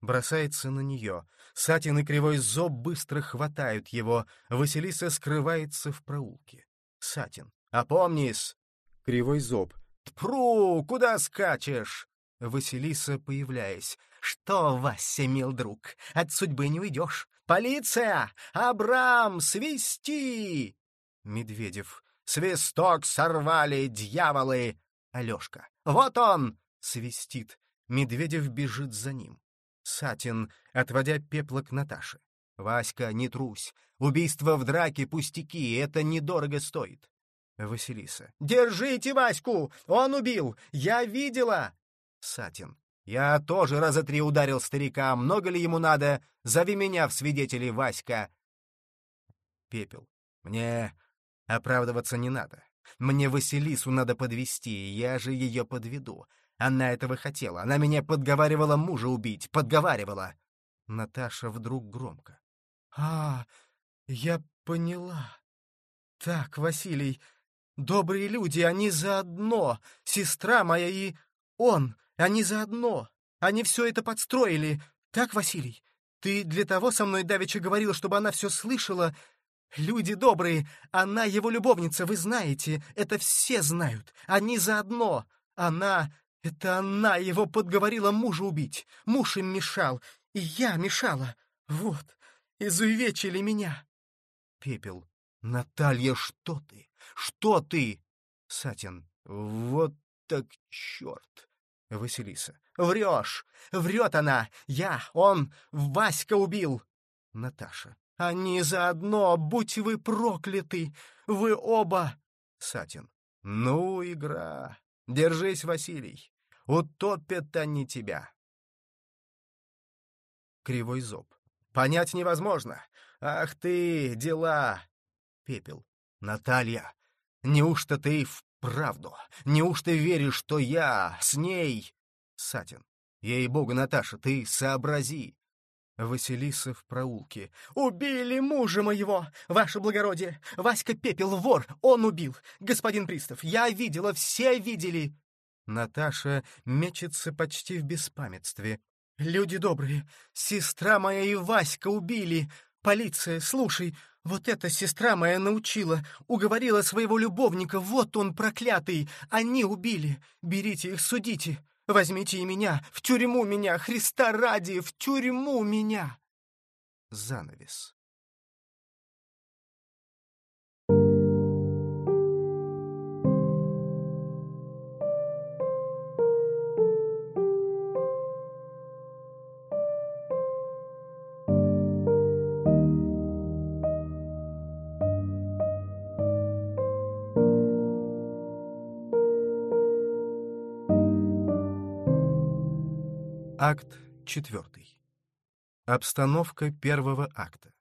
Бросается на нее. Сатин и Кривой Зоб быстро хватают его. Василиса скрывается в проулке. Сатин. «Опомнись!» Кривой Зоб. «Тпру! Куда скачешь?» Василиса, появляясь. «Что, Вася, мил друг, от судьбы не уйдешь? Полиция! Абрам, свисти!» Медведев. «Свисток сорвали, дьяволы!» Алешка. «Вот он!» — свистит. Медведев бежит за ним. Сатин, отводя пепла к Наташе. «Васька, не трусь. Убийство в драке — пустяки, это недорого стоит». Василиса. «Держите Ваську! Он убил! Я видела!» Сатин. «Я тоже раза три ударил старика. Много ли ему надо? Зови меня в свидетели, Васька!» Пепел. «Мне оправдываться не надо. Мне Василису надо подвести, я же ее подведу. Она этого хотела. Она меня подговаривала мужа убить. Подговаривала!» Наташа вдруг громко. «А, я поняла. Так, Василий, добрые люди, они заодно. Сестра моя и он. Они заодно. Они все это подстроили. Так, Василий? Ты для того со мной давеча говорил, чтобы она все слышала? Люди добрые, она его любовница, вы знаете. Это все знают. Они заодно. Она... Это она его подговорила мужа убить. Муж им мешал. И я мешала. Вот. Изувечили меня. Пепел. Наталья, что ты? Что ты? Сатин. Вот так черт. Василиса. «Врешь! Врет она! Я, он, Васька убил!» Наташа. «Они заодно, будь вы прокляты! Вы оба!» Сатин. «Ну, игра! Держись, Василий! Утопят они тебя!» Кривой зоб. «Понять невозможно! Ах ты, дела!» Пепел. «Наталья, неужто ты в правду? Неужто веришь, что я с ней...» Сатин. «Ей-богу, Наташа, ты сообрази!» Василиса в проулке. «Убили мужа моего, ваше благородие! Васька Пепел вор, он убил! Господин Пристав, я видела, все видели!» Наташа мечется почти в беспамятстве. «Люди добрые, сестра моя и Васька убили! Полиция, слушай, вот эта сестра моя научила, уговорила своего любовника, вот он проклятый, они убили. Берите их, судите. Возьмите и меня, в тюрьму меня, Христа ради, в тюрьму меня. Занавес. Акт четвертый. Обстановка первого акта.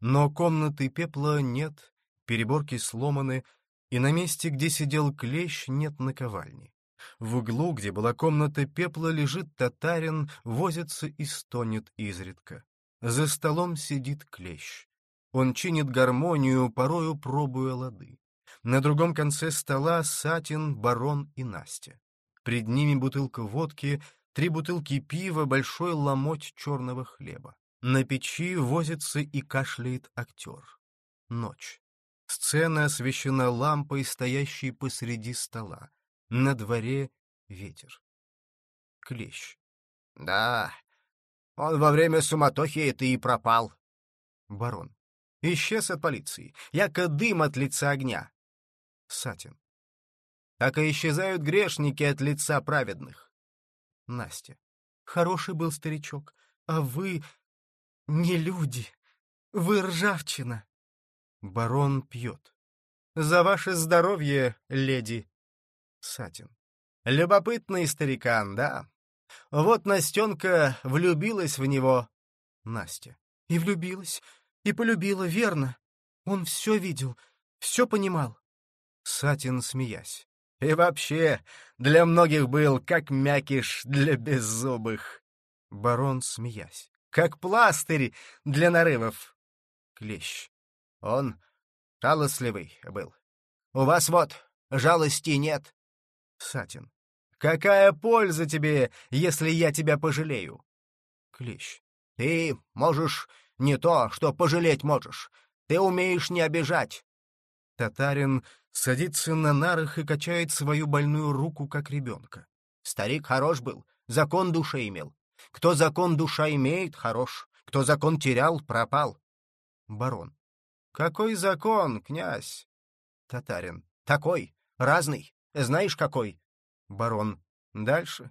Но комнаты пепла нет, переборки сломаны, и на месте, где сидел клещ, нет наковальни. В углу, где была комната пепла, лежит татарин, возится и стонет изредка. За столом сидит клещ. Он чинит гармонию, порою пробуя лады. На другом конце стола Сатин, Барон и Настя. Пред ними бутылка водки, три бутылки пива, большой ломоть черного хлеба. На печи возится и кашляет актер. Ночь. Сцена освещена лампой, стоящей посреди стола. На дворе ветер. Клещ. «Да, он во время суматохи это и пропал». Барон. Исчез от полиции. Яко дым от лица огня. Сатин. Так и исчезают грешники от лица праведных. Настя. Хороший был старичок, а вы не люди. Вы ржавчина. Барон пьет. За ваше здоровье, леди. Сатин. Любопытный старикан, да? Вот Настенка влюбилась в него. Настя. И влюбилась, и полюбила, верно. Он все видел, все понимал. Сатин, смеясь. И вообще, для многих был как мякиш для беззубых. Барон, смеясь. Как пластырь для нарывов. Клещ. Он жалостливый был. У вас вот жалости нет. Сатин. Какая польза тебе, если я тебя пожалею? Клещ. Ты можешь не то, что пожалеть можешь. Ты умеешь не обижать. Татарин садится на нарах и качает свою больную руку, как ребенка. Старик хорош был, закон души имел. Кто закон душа имеет, хорош. Кто закон терял, пропал. Барон. Какой закон, князь? Татарин. Такой, разный. Знаешь, какой? Барон. Дальше.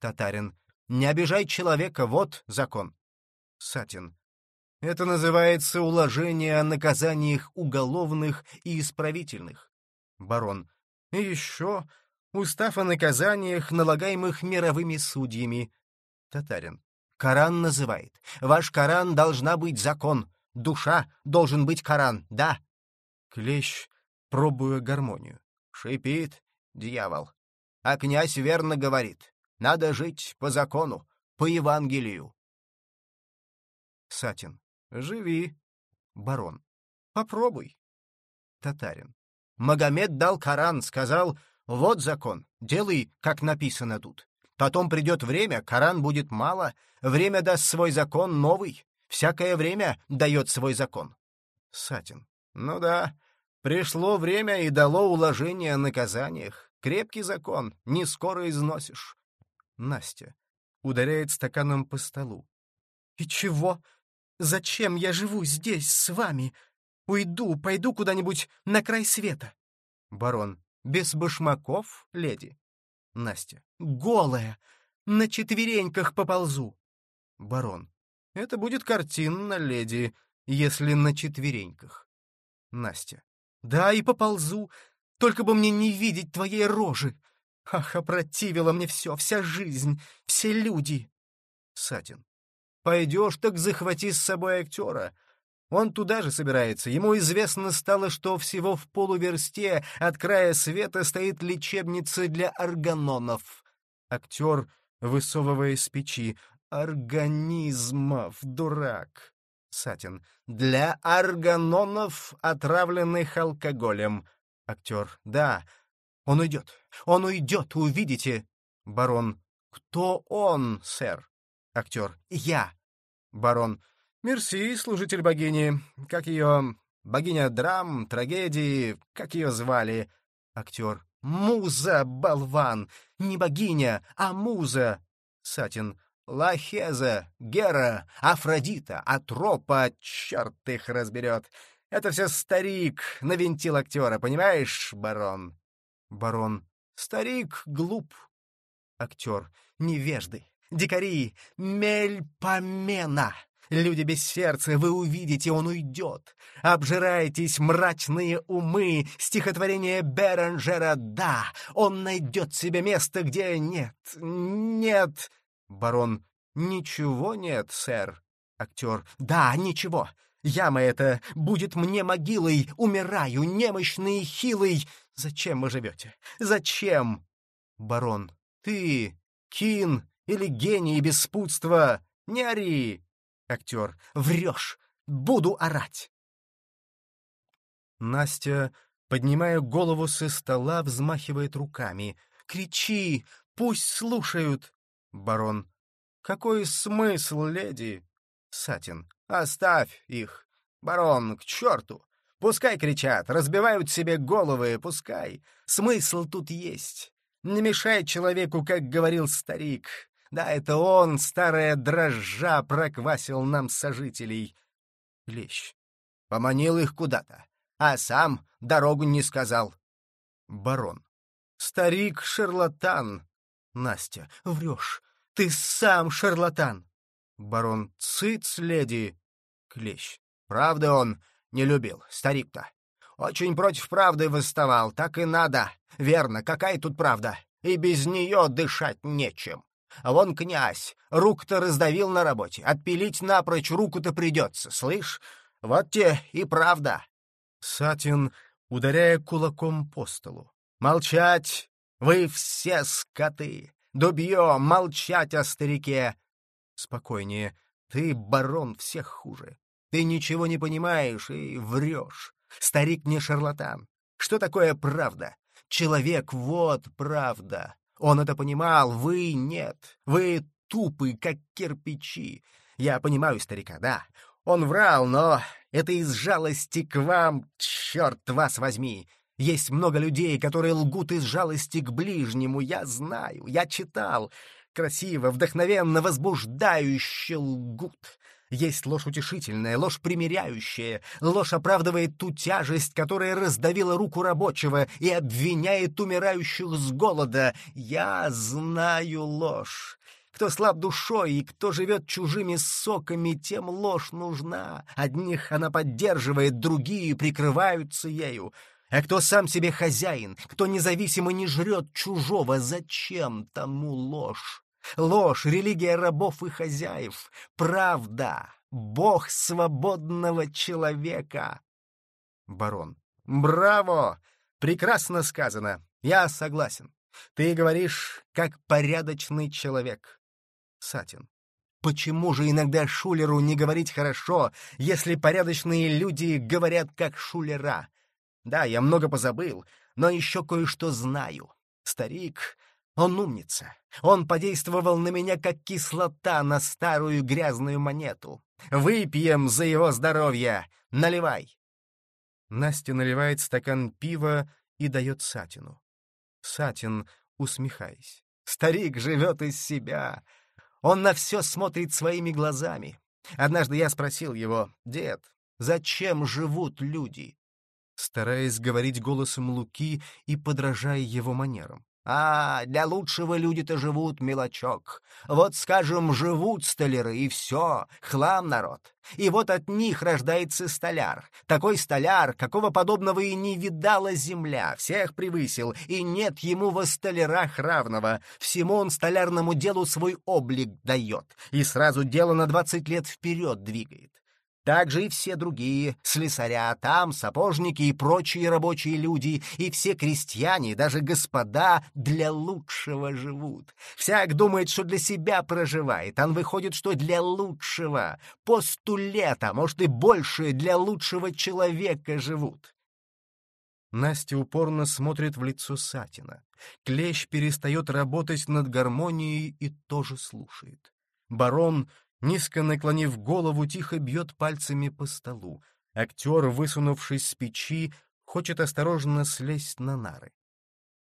Татарин. Не обижай человека, вот закон. Сатин. Это называется уложение о наказаниях уголовных и исправительных. Барон. И еще устав о наказаниях, налагаемых мировыми судьями. Татарин. Коран называет. Ваш Коран должна быть закон. Душа должен быть Коран, да. Клещ, пробуя гармонию. Шипит дьявол. А князь верно говорит. Надо жить по закону, по Евангелию. Сатин. Живи. Барон. Попробуй. Татарин. Магомед дал Коран, сказал, вот закон, делай, как написано тут. Потом придет время, Коран будет мало, время даст свой закон новый, всякое время дает свой закон. Сатин. Ну да, пришло время и дало уложение о наказаниях. Крепкий закон, не скоро износишь. Настя. Ударяет стаканом по столу. «И чего? Зачем я живу здесь с вами? Уйду, пойду куда-нибудь на край света». Барон. Без башмаков, леди. Настя. «Голая! На четвереньках поползу!» Барон. Это будет картинно, леди, если на четвереньках. Настя. «Да, и поползу, только бы мне не видеть твоей рожи. Ах, опротивило мне все, вся жизнь, все люди!» Сатин. Пойдешь, так захвати с собой актера. Он туда же собирается. Ему известно стало, что всего в полуверсте от края света стоит лечебница для органонов. Актер, высовывая из печи. Организмов, дурак. Сатин. Для органонов, отравленных алкоголем. Актер. Да. Он уйдет. Он уйдет, увидите. Барон. Кто он, сэр? Актер. Я. Барон. Мерси, служитель богини. Как ее... Богиня драм, трагедии, как ее звали? Актер. Муза, болван. Не богиня, а муза. Сатин. Лахеза, Гера, Афродита, Атропа, черт их разберет. Это все старик навинтил актера, понимаешь, барон? Барон. Старик глуп. Актер. Невежды, дикари, мельпомена. Люди без сердца, вы увидите, он уйдет. Обжирайтесь, мрачные умы, стихотворение Беренджера, да, он найдет себе место, где нет, нет. Барон, ничего нет, сэр. Актер, да, ничего. Яма эта будет мне могилой, умираю, немощный и хилый. Зачем вы живете? Зачем? Барон, ты, Кин или гений беспутства, не ори. Актер, врешь, буду орать. Настя, поднимая голову со стола, взмахивает руками. «Кричи! Пусть слушают!» Барон. «Какой смысл, леди?» Сатин. «Оставь их! Барон, к черту! Пускай кричат, разбивают себе головы, пускай. Смысл тут есть. Не мешай человеку, как говорил старик. Да, это он, старая дрожжа, проквасил нам сожителей. Лещ. Поманил их куда-то, а сам дорогу не сказал. Барон. Старик-шарлатан. Настя. Врешь. Ты сам шарлатан. Барон. Цыц, леди. Клещ. Правда он не любил, старик-то. Очень против правды восставал, так и надо. Верно, какая тут правда? И без нее дышать нечем. А вон князь, рук-то раздавил на работе. Отпилить напрочь руку-то придется, слышь? Вот те и правда. Сатин, ударяя кулаком по столу. Молчать! Вы все скоты! Дубье, молчать о старике! Спокойнее. Ты, барон, всех хуже. Ты ничего не понимаешь и врешь. Старик не шарлатан. Что такое правда? Человек — вот правда. Он это понимал, вы — нет. Вы тупы, как кирпичи. Я понимаю старика, да. Он врал, но это из жалости к вам, черт вас возьми. Есть много людей, которые лгут из жалости к ближнему. Я знаю, я читал. Красиво, вдохновенно, возбуждающе лгут. Есть ложь утешительная, ложь примиряющая. Ложь оправдывает ту тяжесть, которая раздавила руку рабочего и обвиняет умирающих с голода. Я знаю ложь. Кто слаб душой и кто живет чужими соками, тем ложь нужна. Одних она поддерживает, другие прикрываются ею. А кто сам себе хозяин, кто независимо не жрет чужого, зачем тому ложь? Ложь, религия рабов и хозяев, правда, бог свободного человека. Барон. Браво! Прекрасно сказано. Я согласен. Ты говоришь, как порядочный человек. Сатин. Почему же иногда Шулеру не говорить хорошо, если порядочные люди говорят как Шулера? Да, я много позабыл, но еще кое-что знаю. Старик, он умница. Он подействовал на меня, как кислота на старую грязную монету. Выпьем за его здоровье! Наливай!» Настя наливает стакан пива и дает Сатину. Сатин, усмехаясь. «Старик живет из себя. Он на все смотрит своими глазами. Однажды я спросил его, «Дед, зачем живут люди?» Стараясь говорить голосом Луки и подражая его манерам. А, для лучшего люди-то живут, мелочок. Вот, скажем, живут столяры, и все, хлам народ. И вот от них рождается столяр. Такой столяр, какого подобного и не видала земля, всех превысил, и нет ему во столярах равного. Всему он столярному делу свой облик дает, и сразу дело на двадцать лет вперед двигает. Также и все другие, слесаря, там, сапожники и прочие рабочие люди, и все крестьяне, даже господа, для лучшего живут. Всяк думает, что для себя проживает, а выходит, что для лучшего. По сту лет, а может и больше, для лучшего человека живут. Настя упорно смотрит в лицо Сатина. Клещ перестает работать над гармонией и тоже слушает. Барон Низко наклонив голову, тихо бьет пальцами по столу. Актер, высунувшись с печи, хочет осторожно слезть на нары.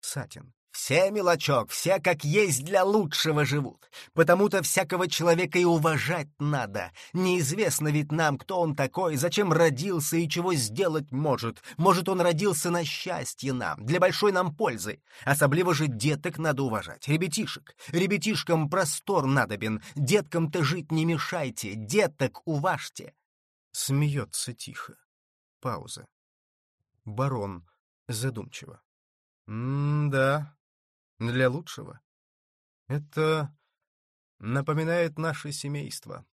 Сатин. Все, мелочок, все как есть для лучшего живут. Потому-то всякого человека и уважать надо. Неизвестно ведь нам, кто он такой, зачем родился и чего сделать может. Может, он родился на счастье нам, для большой нам пользы. Особливо же деток надо уважать, ребятишек. Ребятишкам простор надобен, деткам-то жить не мешайте, деток уважьте. Смеется тихо. Пауза. Барон задумчиво. «М-да, для лучшего. Это напоминает наше семейство.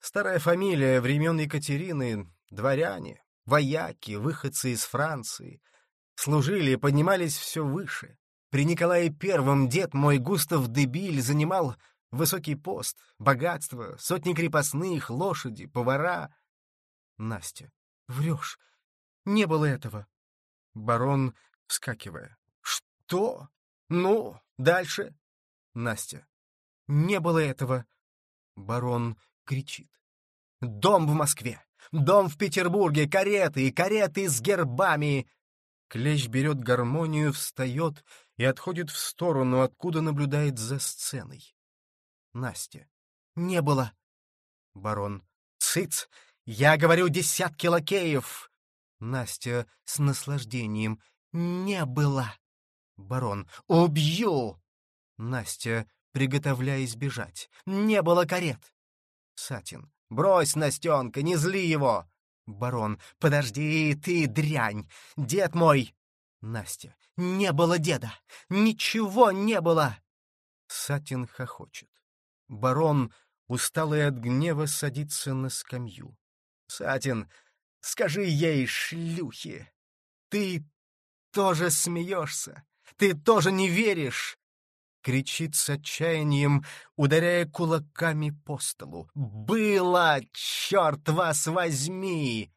Старая фамилия времен Екатерины, дворяне, вояки, выходцы из Франции. Служили и поднимались все выше. При Николае Первом дед мой Густав Дебиль занимал высокий пост, богатство, сотни крепостных, лошади, повара. Настя. Врешь. Не было этого. Барон, вскакивая. Что? «Ну, дальше?» Настя. «Не было этого!» Барон кричит. «Дом в Москве! Дом в Петербурге! Кареты! Кареты с гербами!» Клещ берет гармонию, встает и отходит в сторону, откуда наблюдает за сценой. Настя. «Не было!» Барон. «Цыц! Я говорю, десятки лакеев!» Настя с наслаждением. «Не было!» Барон. «Убью!» Настя, приготовляясь бежать. «Не было карет!» Сатин. «Брось, Настенка, не зли его!» Барон. «Подожди, ты дрянь! Дед мой!» Настя. «Не было деда! Ничего не было!» Сатин хохочет. Барон, усталый от гнева, садится на скамью. «Сатин, скажи ей, шлюхи, ты тоже смеешься? Ты тоже не веришь!» Кричит с отчаянием, ударяя кулаками по столу. «Было! Черт вас возьми!»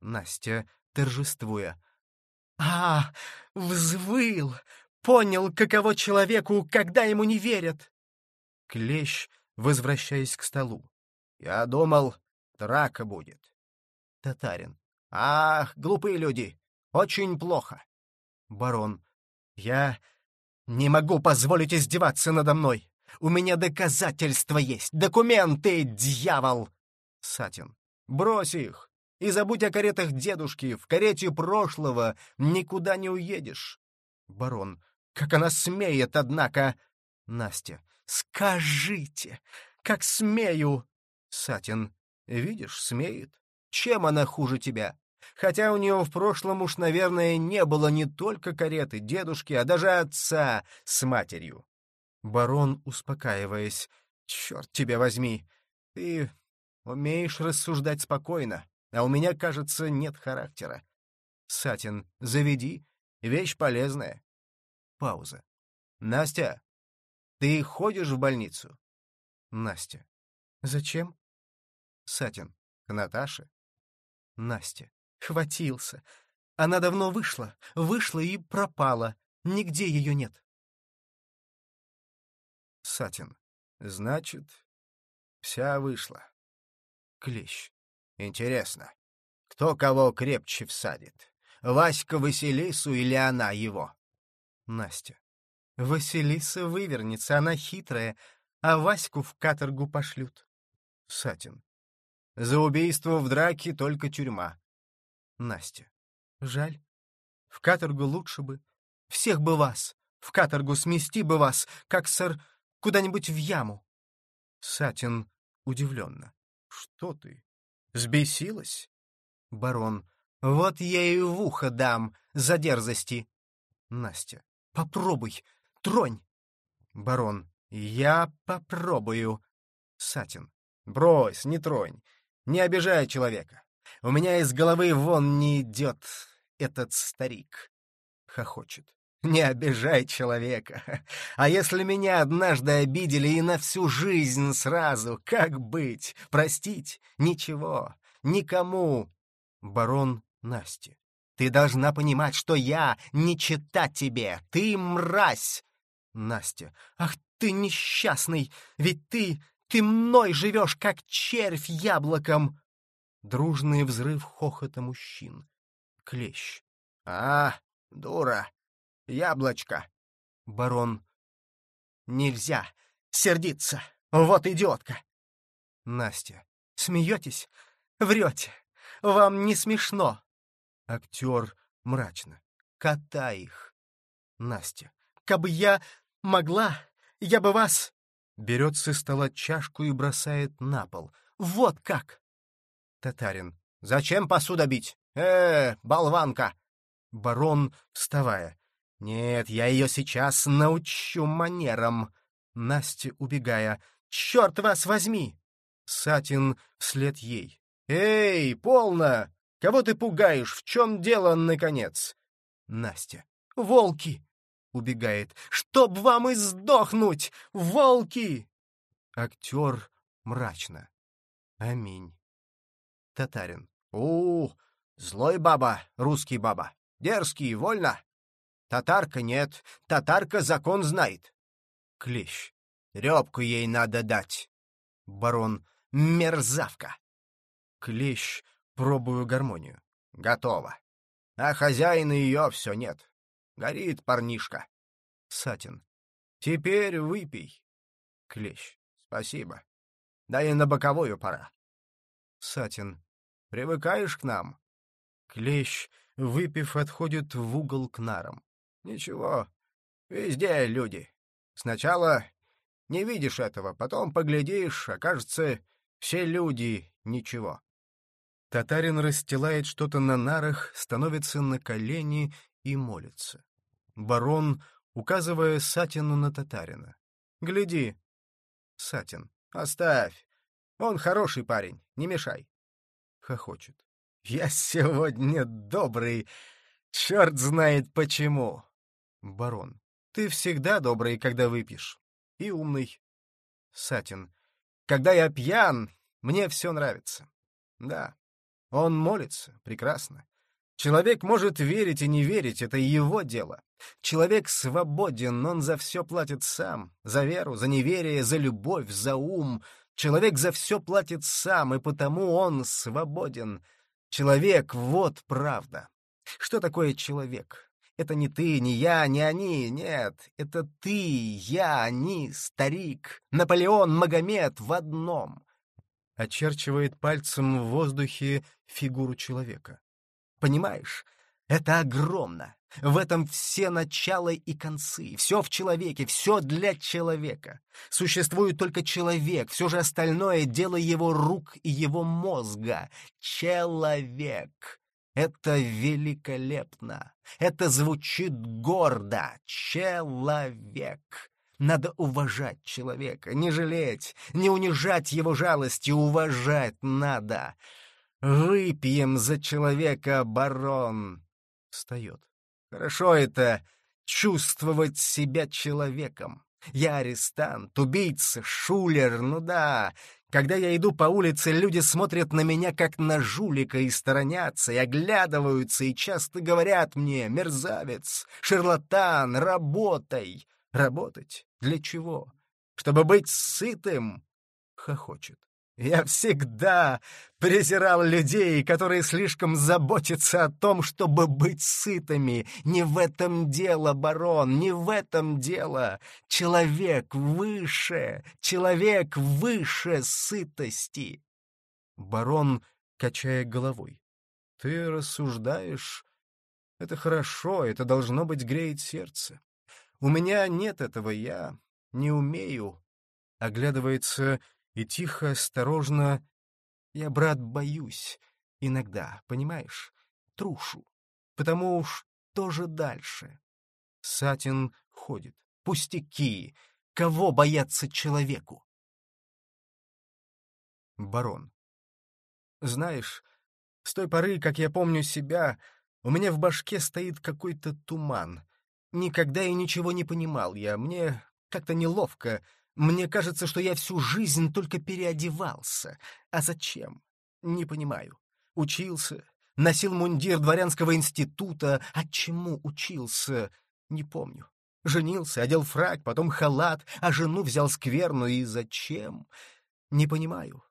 Настя, торжествуя. «А, взвыл! Понял, каково человеку, когда ему не верят!» Клещ, возвращаясь к столу. «Я думал, драка будет». Татарин. «Ах, глупые люди! Очень плохо!» Барон. «Я не могу позволить издеваться надо мной! У меня доказательства есть! Документы, дьявол!» Сатин. «Брось их! И забудь о каретах дедушки! В карете прошлого никуда не уедешь!» Барон. «Как она смеет, однако!» Настя. «Скажите, как смею!» Сатин. «Видишь, смеет. Чем она хуже тебя? Хотя у нее в прошлом уж, наверное, не было не только кареты, дедушки, а даже отца с матерью. Барон, успокаиваясь, «Черт тебя возьми! Ты умеешь рассуждать спокойно, а у меня, кажется, нет характера. Сатин, заведи, вещь полезная». Пауза. «Настя, ты ходишь в больницу?» Настя. «Зачем?» Сатин. «К Наташе?» Настя. Хватился. Она давно вышла, вышла и пропала. Нигде ее нет. Сатин. Значит, вся вышла. Клещ. Интересно, кто кого крепче всадит? Васька Василису или она его? Настя. Василиса вывернется, она хитрая, а Ваську в каторгу пошлют. Сатин. За убийство в драке только тюрьма. Настя. Жаль. В каторгу лучше бы. Всех бы вас. В каторгу смести бы вас, как сэр, куда-нибудь в яму. Сатин удивленно. Что ты? Сбесилась? Барон. Вот я и в ухо дам за дерзости. Настя. Попробуй. Тронь. Барон. Я попробую. Сатин. Брось, не тронь. Не обижай человека. У меня из головы вон не идет этот старик. Хохочет. Не обижай человека. А если меня однажды обидели и на всю жизнь сразу, как быть? Простить? Ничего. Никому. Барон Насти. Ты должна понимать, что я не чита тебе. Ты мразь. Настя. Ах ты несчастный! Ведь ты... ты мной живешь, как червь яблоком. Дружный взрыв хохота мужчин. Клещ. «А, дура! Яблочко!» Барон. «Нельзя! Сердиться! Вот идиотка!» Настя. «Смеетесь? Врете! Вам не смешно!» Актер мрачно. «Кота их!» Настя. «Кабы я могла, я бы вас...» Берет со стола чашку и бросает на пол. «Вот как!» Татарин. «Зачем посуда бить? Э, болванка!» Барон, вставая. «Нет, я ее сейчас научу манерам!» Настя, убегая. «Черт вас возьми!» Сатин вслед ей. «Эй, полно! Кого ты пугаешь? В чем дело, наконец?» Настя. «Волки!» Убегает. «Чтоб вам и сдохнуть! Волки!» Актер мрачно. Аминь. Татарин. у, злой баба, русский баба. Дерзкий, вольно. Татарка нет, татарка закон знает. Клещ. Рёбку ей надо дать. Барон. Мерзавка. Клещ. Пробую гармонию. Готово. А хозяина ее все нет. Горит парнишка. Сатин. Теперь выпей. Клещ. Спасибо. Да и на боковую пора. Сатин. Привыкаешь к нам?» Клещ, выпив, отходит в угол к нарам. «Ничего, везде люди. Сначала не видишь этого, потом поглядишь, окажется, все люди ничего». Татарин расстилает что-то на нарах, становится на колени и молится. Барон, указывая Сатину на татарина. «Гляди». Сатин. «Оставь. Он хороший парень, не мешай» хохочет. «Я сегодня добрый, черт знает почему!» Барон. Ты всегда добрый, когда выпьешь. И умный. Сатин. Когда я пьян, мне все нравится. Да, он молится, прекрасно. Человек может верить и не верить, это его дело. Человек свободен, он за все платит сам. За веру, за неверие, за любовь, за ум. Человек за все платит сам, и потому он свободен. Человек — вот правда. Что такое человек? Это не ты, не я, не они, нет. Это ты, я, они, старик, Наполеон, Магомед в одном. Очерчивает пальцем в воздухе фигуру человека. Понимаешь, это огромно. В этом все начала и концы. Все в человеке, все для человека. Существует только человек, все же остальное — дело его рук и его мозга. Человек. Это великолепно. Это звучит гордо. Человек. Надо уважать человека, не жалеть, не унижать его жалостью, уважать надо. Выпьем за человека, барон. Встает. Хорошо это чувствовать себя человеком. Я арестант, убийца, шулер, ну да, когда я иду по улице, люди смотрят на меня как на жулика и сторонятся, и оглядываются, и часто говорят мне «мерзавец», «шарлатан», «работай». Работать? Для чего? Чтобы быть сытым? Хохочет. Я всегда презирал людей, которые слишком заботятся о том, чтобы быть сытыми. Не в этом дело, барон, не в этом дело. Человек выше, человек выше сытости. Барон, качая головой. Ты рассуждаешь. Это хорошо, это должно быть греет сердце. У меня нет этого, я не умею. Оглядывается и тихо, осторожно... Я, брат, боюсь. Иногда, понимаешь? Трушу. Потому что же дальше? Сатин ходит. Пустяки. Кого бояться человеку? Барон. Знаешь, с той поры, как я помню себя, у меня в башке стоит какой-то туман. Никогда и ничего не понимал я. Мне как-то неловко. Мне кажется, что я всю жизнь только переодевался. А зачем? Не понимаю. Учился, носил мундир дворянского института. А чему учился? Не помню. Женился, одел фраг, потом халат, а жену взял скверну. И зачем? Не понимаю.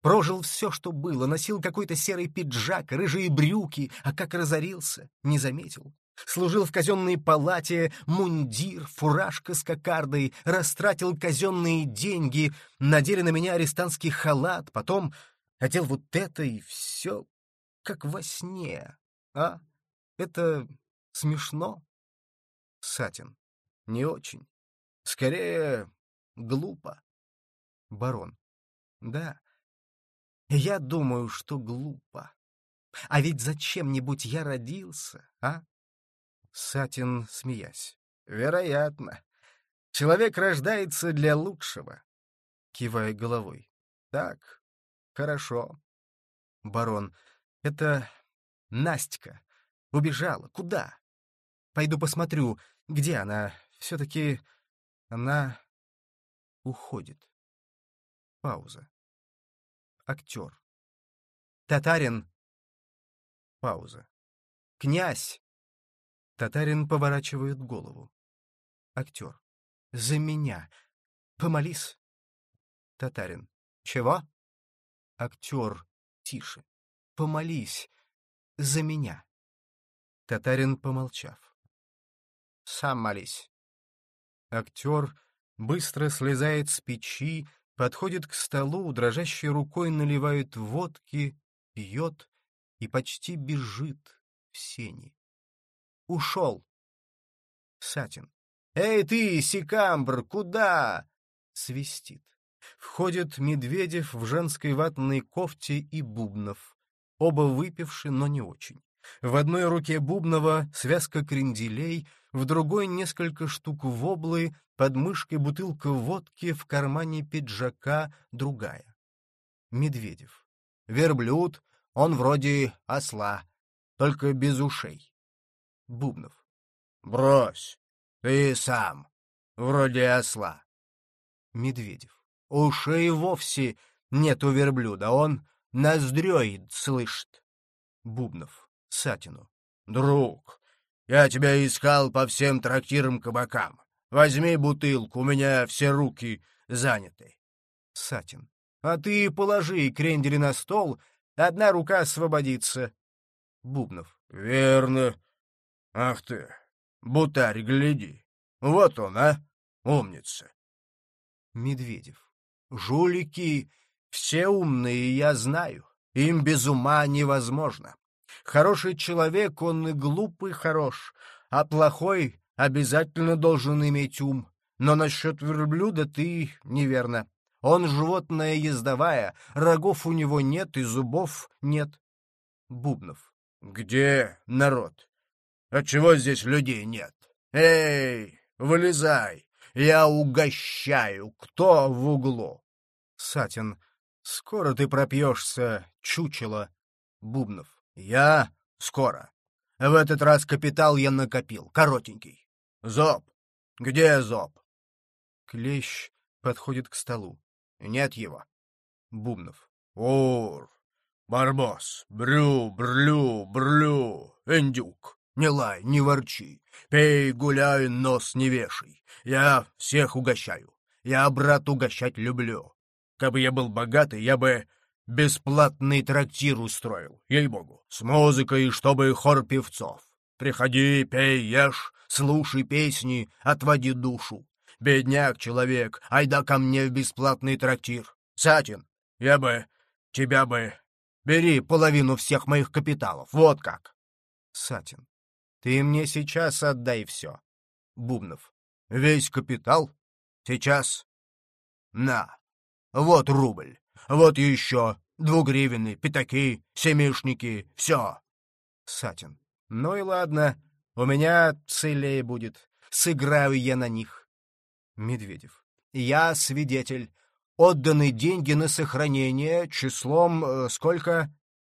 Прожил все, что было, носил какой-то серый пиджак, рыжие брюки, а как разорился, не заметил. Служил в казенной палате, мундир, фуражка с кокардой, растратил казенные деньги, надели на меня арестантский халат, потом одел вот это и все как во сне. А? Это смешно? Сатин. Не очень. Скорее, глупо. Барон. Да. Я думаю, что глупо. А ведь зачем-нибудь я родился, а? Сатин, смеясь. «Вероятно. Человек рождается для лучшего». Кивая головой. «Так, хорошо». Барон. «Это Настя. Убежала. Куда?» «Пойду посмотрю, где она. Все-таки она уходит». Пауза. Актер. «Татарин». Пауза. «Князь!» Татарин поворачивает голову. Актер. «За меня! Помолись!» Татарин. «Чего?» Актер. Тише. «Помолись! За меня!» Татарин, помолчав. «Сам молись!» Актер быстро слезает с печи, подходит к столу, дрожащей рукой наливает водки, пьет и почти бежит в сени. Ушел. Сатин. «Эй ты, Сикамбр, куда?» Свистит. Входит Медведев в женской ватной кофте и Бубнов. Оба выпивши, но не очень. В одной руке Бубнова связка кренделей, в другой несколько штук воблы, под мышкой бутылка водки, в кармане пиджака другая. Медведев. Верблюд, он вроде осла, только без ушей. Бубнов. «Брось! Ты сам, вроде осла. Медведев. Ушей вовсе нет у верблюда, он ноздрёй слышит. Бубнов. Сатину. Друг, я тебя искал по всем трактирам-кабакам. Возьми бутылку, у меня все руки заняты. Сатин. А ты положи крендели на стол, одна рука освободится. Бубнов. Верно. Ах ты, бутарь, гляди. Вот он, а, умница. Медведев. Жулики все умные, я знаю. Им без ума невозможно. Хороший человек, он и глупый хорош, а плохой обязательно должен иметь ум. Но насчет верблюда ты неверно. Он животное ездовая, рогов у него нет и зубов нет. Бубнов. Где народ? Отчего здесь людей нет? Эй, вылезай, я угощаю, кто в углу? Сатин. Скоро ты пропьешься, чучело. Бубнов. Я скоро. В этот раз капитал я накопил, коротенький. Зоб. Где зоб? Клещ подходит к столу. Нет его. Бубнов. Ур. Барбос. Брю, брлю, брлю. Индюк. Не лай, не ворчи. Пей, гуляй, нос не вешай. Я всех угощаю. Я, брат, угощать люблю. Кабы я был богатый, я бы бесплатный трактир устроил, ей-богу, с музыкой, чтобы хор певцов. Приходи, пей, ешь, слушай песни, отводи душу. Бедняк человек, айда ко мне в бесплатный трактир. Сатин, я бы, тебя бы... Бери половину всех моих капиталов, вот как. Сатин, ты мне сейчас отдай все. Бубнов, весь капитал? Сейчас? На, вот рубль. Вот еще двугривенные, пятаки, семишники, все. Сатин. Ну и ладно, у меня целее будет. Сыграю я на них. Медведев. Я свидетель. Отданы деньги на сохранение числом э, сколько?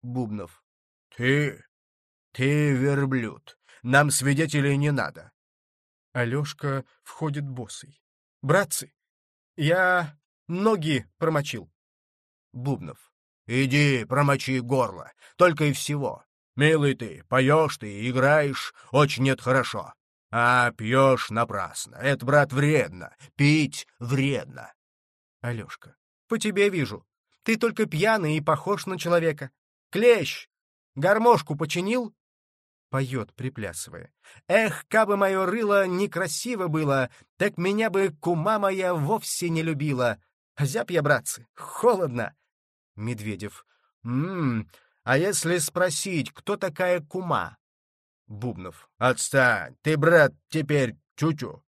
Бубнов. Ты, ты верблюд. Нам свидетелей не надо. Алешка входит босый. Братцы, я ноги промочил. Бубнов. Иди, промочи горло, только и всего. Милый ты, поешь ты, играешь, очень нет хорошо. А пьешь напрасно. Это, брат, вредно. Пить вредно. Алешка. По тебе вижу. Ты только пьяный и похож на человека. Клещ! Гармошку починил? Поет, приплясывая. Эх, кабы мое рыло некрасиво было, так меня бы кума моя вовсе не любила. Зяб я, братцы, холодно. Медведев. Ммм, а если спросить, кто такая кума? Бубнов. Отстань, ты, брат, теперь чучу.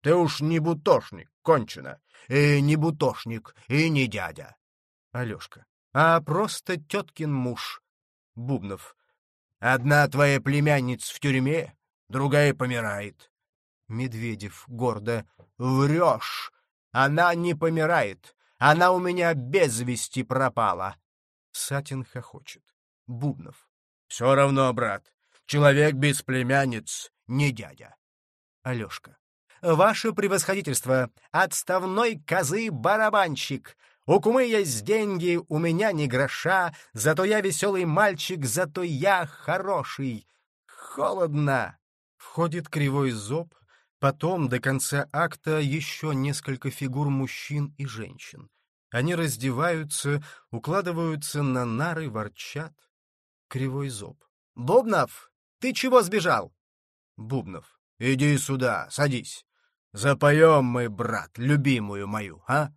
Ты уж не бутошник, кончено. И не бутошник, и не дядя. Алешка. А просто теткин муж. Бубнов. Одна твоя племянница в тюрьме, другая помирает. Медведев гордо. Врешь. Она не помирает. Она у меня без вести пропала. Сатин хохочет. Бубнов. Все равно, брат. Человек без племянниц не дядя. Алешка. Ваше превосходительство, отставной козы-барабанщик. У кумы есть деньги, у меня ни гроша, зато я веселый мальчик, зато я хороший. Холодно. Входит кривой зоб, Потом до конца акта еще несколько фигур мужчин и женщин. Они раздеваются, укладываются на нары, ворчат. Кривой зоб. «Бубнов, ты чего сбежал?» Бубнов. «Иди сюда, садись. Запоем мы, брат, любимую мою, а?»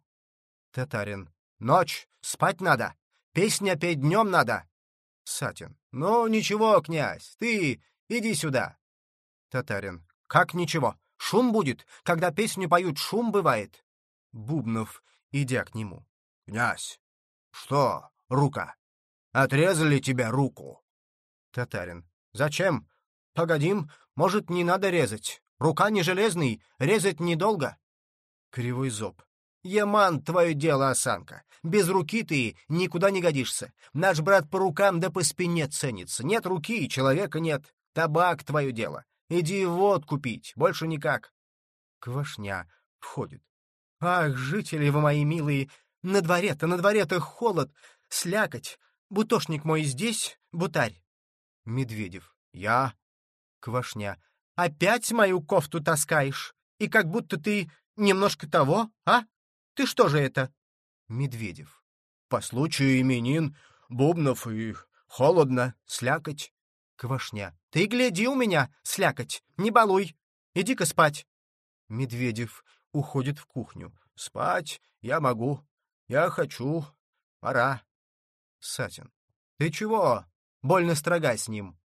Татарин. «Ночь, спать надо. Песня петь днем надо». Сатин. «Ну, ничего, князь, ты иди сюда». Татарин. «Как ничего? Шум будет. Когда песню поют, шум бывает. Бубнов, идя к нему. Князь, что, рука? Отрезали тебя руку? Татарин. Зачем? Погодим, может, не надо резать. Рука не железный, резать недолго. Кривой зоб. Яман, твое дело, осанка. Без руки ты никуда не годишься. Наш брат по рукам да по спине ценится. Нет руки, человека нет. Табак твое дело. Иди водку пить, больше никак. Квашня входит. Ах, жители вы мои милые, на дворе-то, на дворе-то холод, слякоть. Бутошник мой здесь, бутарь. Медведев. Я. Квашня. Опять мою кофту таскаешь? И как будто ты немножко того, а? Ты что же это? Медведев. По случаю именин, бубнов и холодно, слякоть. Квашня. Ты гляди у меня, слякоть, не балуй. Иди-ка спать. Медведев уходит в кухню. Спать я могу. Я хочу. Пора. Сатин. Ты чего? Больно строга с ним.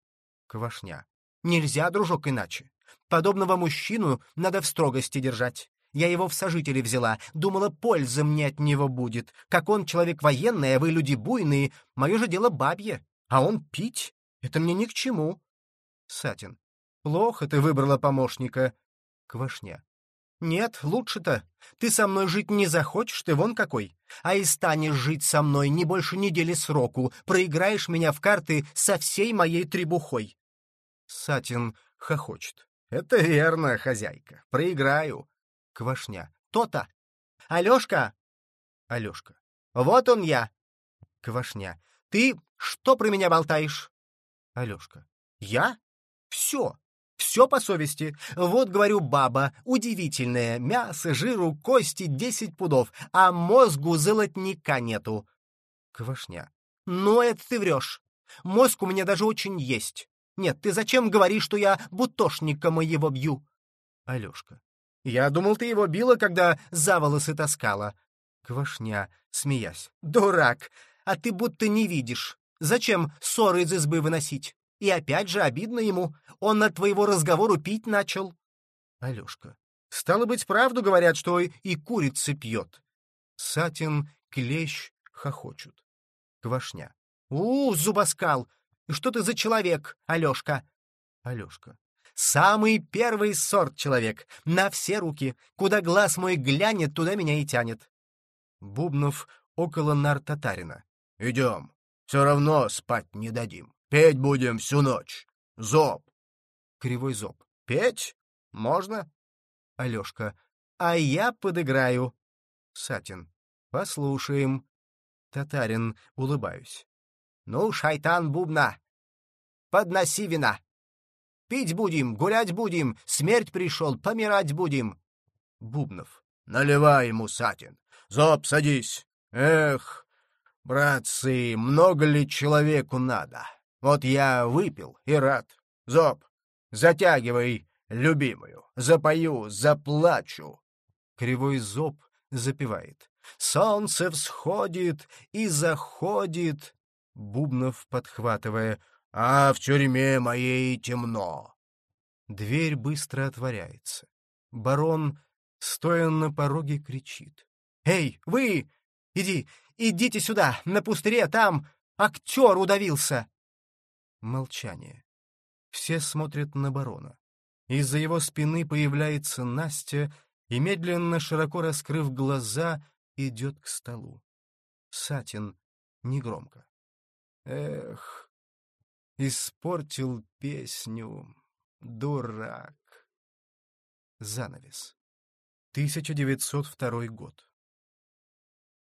Квашня. Нельзя, дружок, иначе. Подобного мужчину надо в строгости держать. Я его в сожители взяла, думала, польза мне от него будет. Как он человек военный, а вы люди буйные, мое же дело бабье. А он пить — это мне ни к чему. Сатин. Плохо ты выбрала помощника. Квашня. Нет, лучше-то. Ты со мной жить не захочешь, ты вон какой. А и станешь жить со мной не больше недели сроку, проиграешь меня в карты со всей моей требухой. Сатин хохочет. Это верно, хозяйка. Проиграю. Квашня. То-то. Алешка. Алешка. Вот он я. Квашня. Ты что про меня болтаешь? Алешка. Я? Все. Все по совести. Вот, говорю, баба, удивительная. Мясо, жиру, кости десять пудов, а мозгу золотника нету. Квашня. Ну, это ты врешь. Мозг у меня даже очень есть. Нет, ты зачем говоришь, что я бутошника моего бью? Алешка. Я думал, ты его била, когда за волосы таскала. Квашня, смеясь. Дурак, а ты будто не видишь. Зачем ссоры из избы выносить? И опять же обидно ему. Он от твоего разговору пить начал. Алешка. Стало быть, правду говорят, что и курица пьет. Сатин, клещ хохочут. Квашня. У, зубоскал! Что ты за человек, Алешка? Алешка. Самый первый сорт человек. На все руки. Куда глаз мой глянет, туда меня и тянет. Бубнов около нар татарина. Идем. Все равно спать не дадим. Петь будем всю ночь. Зоб. Кривой зоб. Петь? Можно? Алешка. А я подыграю. Сатин. Послушаем. Татарин, улыбаюсь. Ну, шайтан бубна, подноси вина. Пить будем, гулять будем, смерть пришел, помирать будем. Бубнов. Наливай ему, Сатин. Зоб, садись. Эх, братцы, много ли человеку надо? Вот я выпил и рад. Зоб, затягивай любимую. Запою, заплачу. Кривой зоб запевает. Солнце всходит и заходит. Бубнов, подхватывая. А в тюрьме моей темно. Дверь быстро отворяется. Барон, стоя на пороге, кричит. «Эй, вы! Иди, идите сюда, на пустыре, там актер удавился!» Молчание. Все смотрят на барона. Из-за его спины появляется Настя и, медленно, широко раскрыв глаза, идет к столу. Сатин негромко. Эх, испортил песню, дурак. Занавес. 1902 год.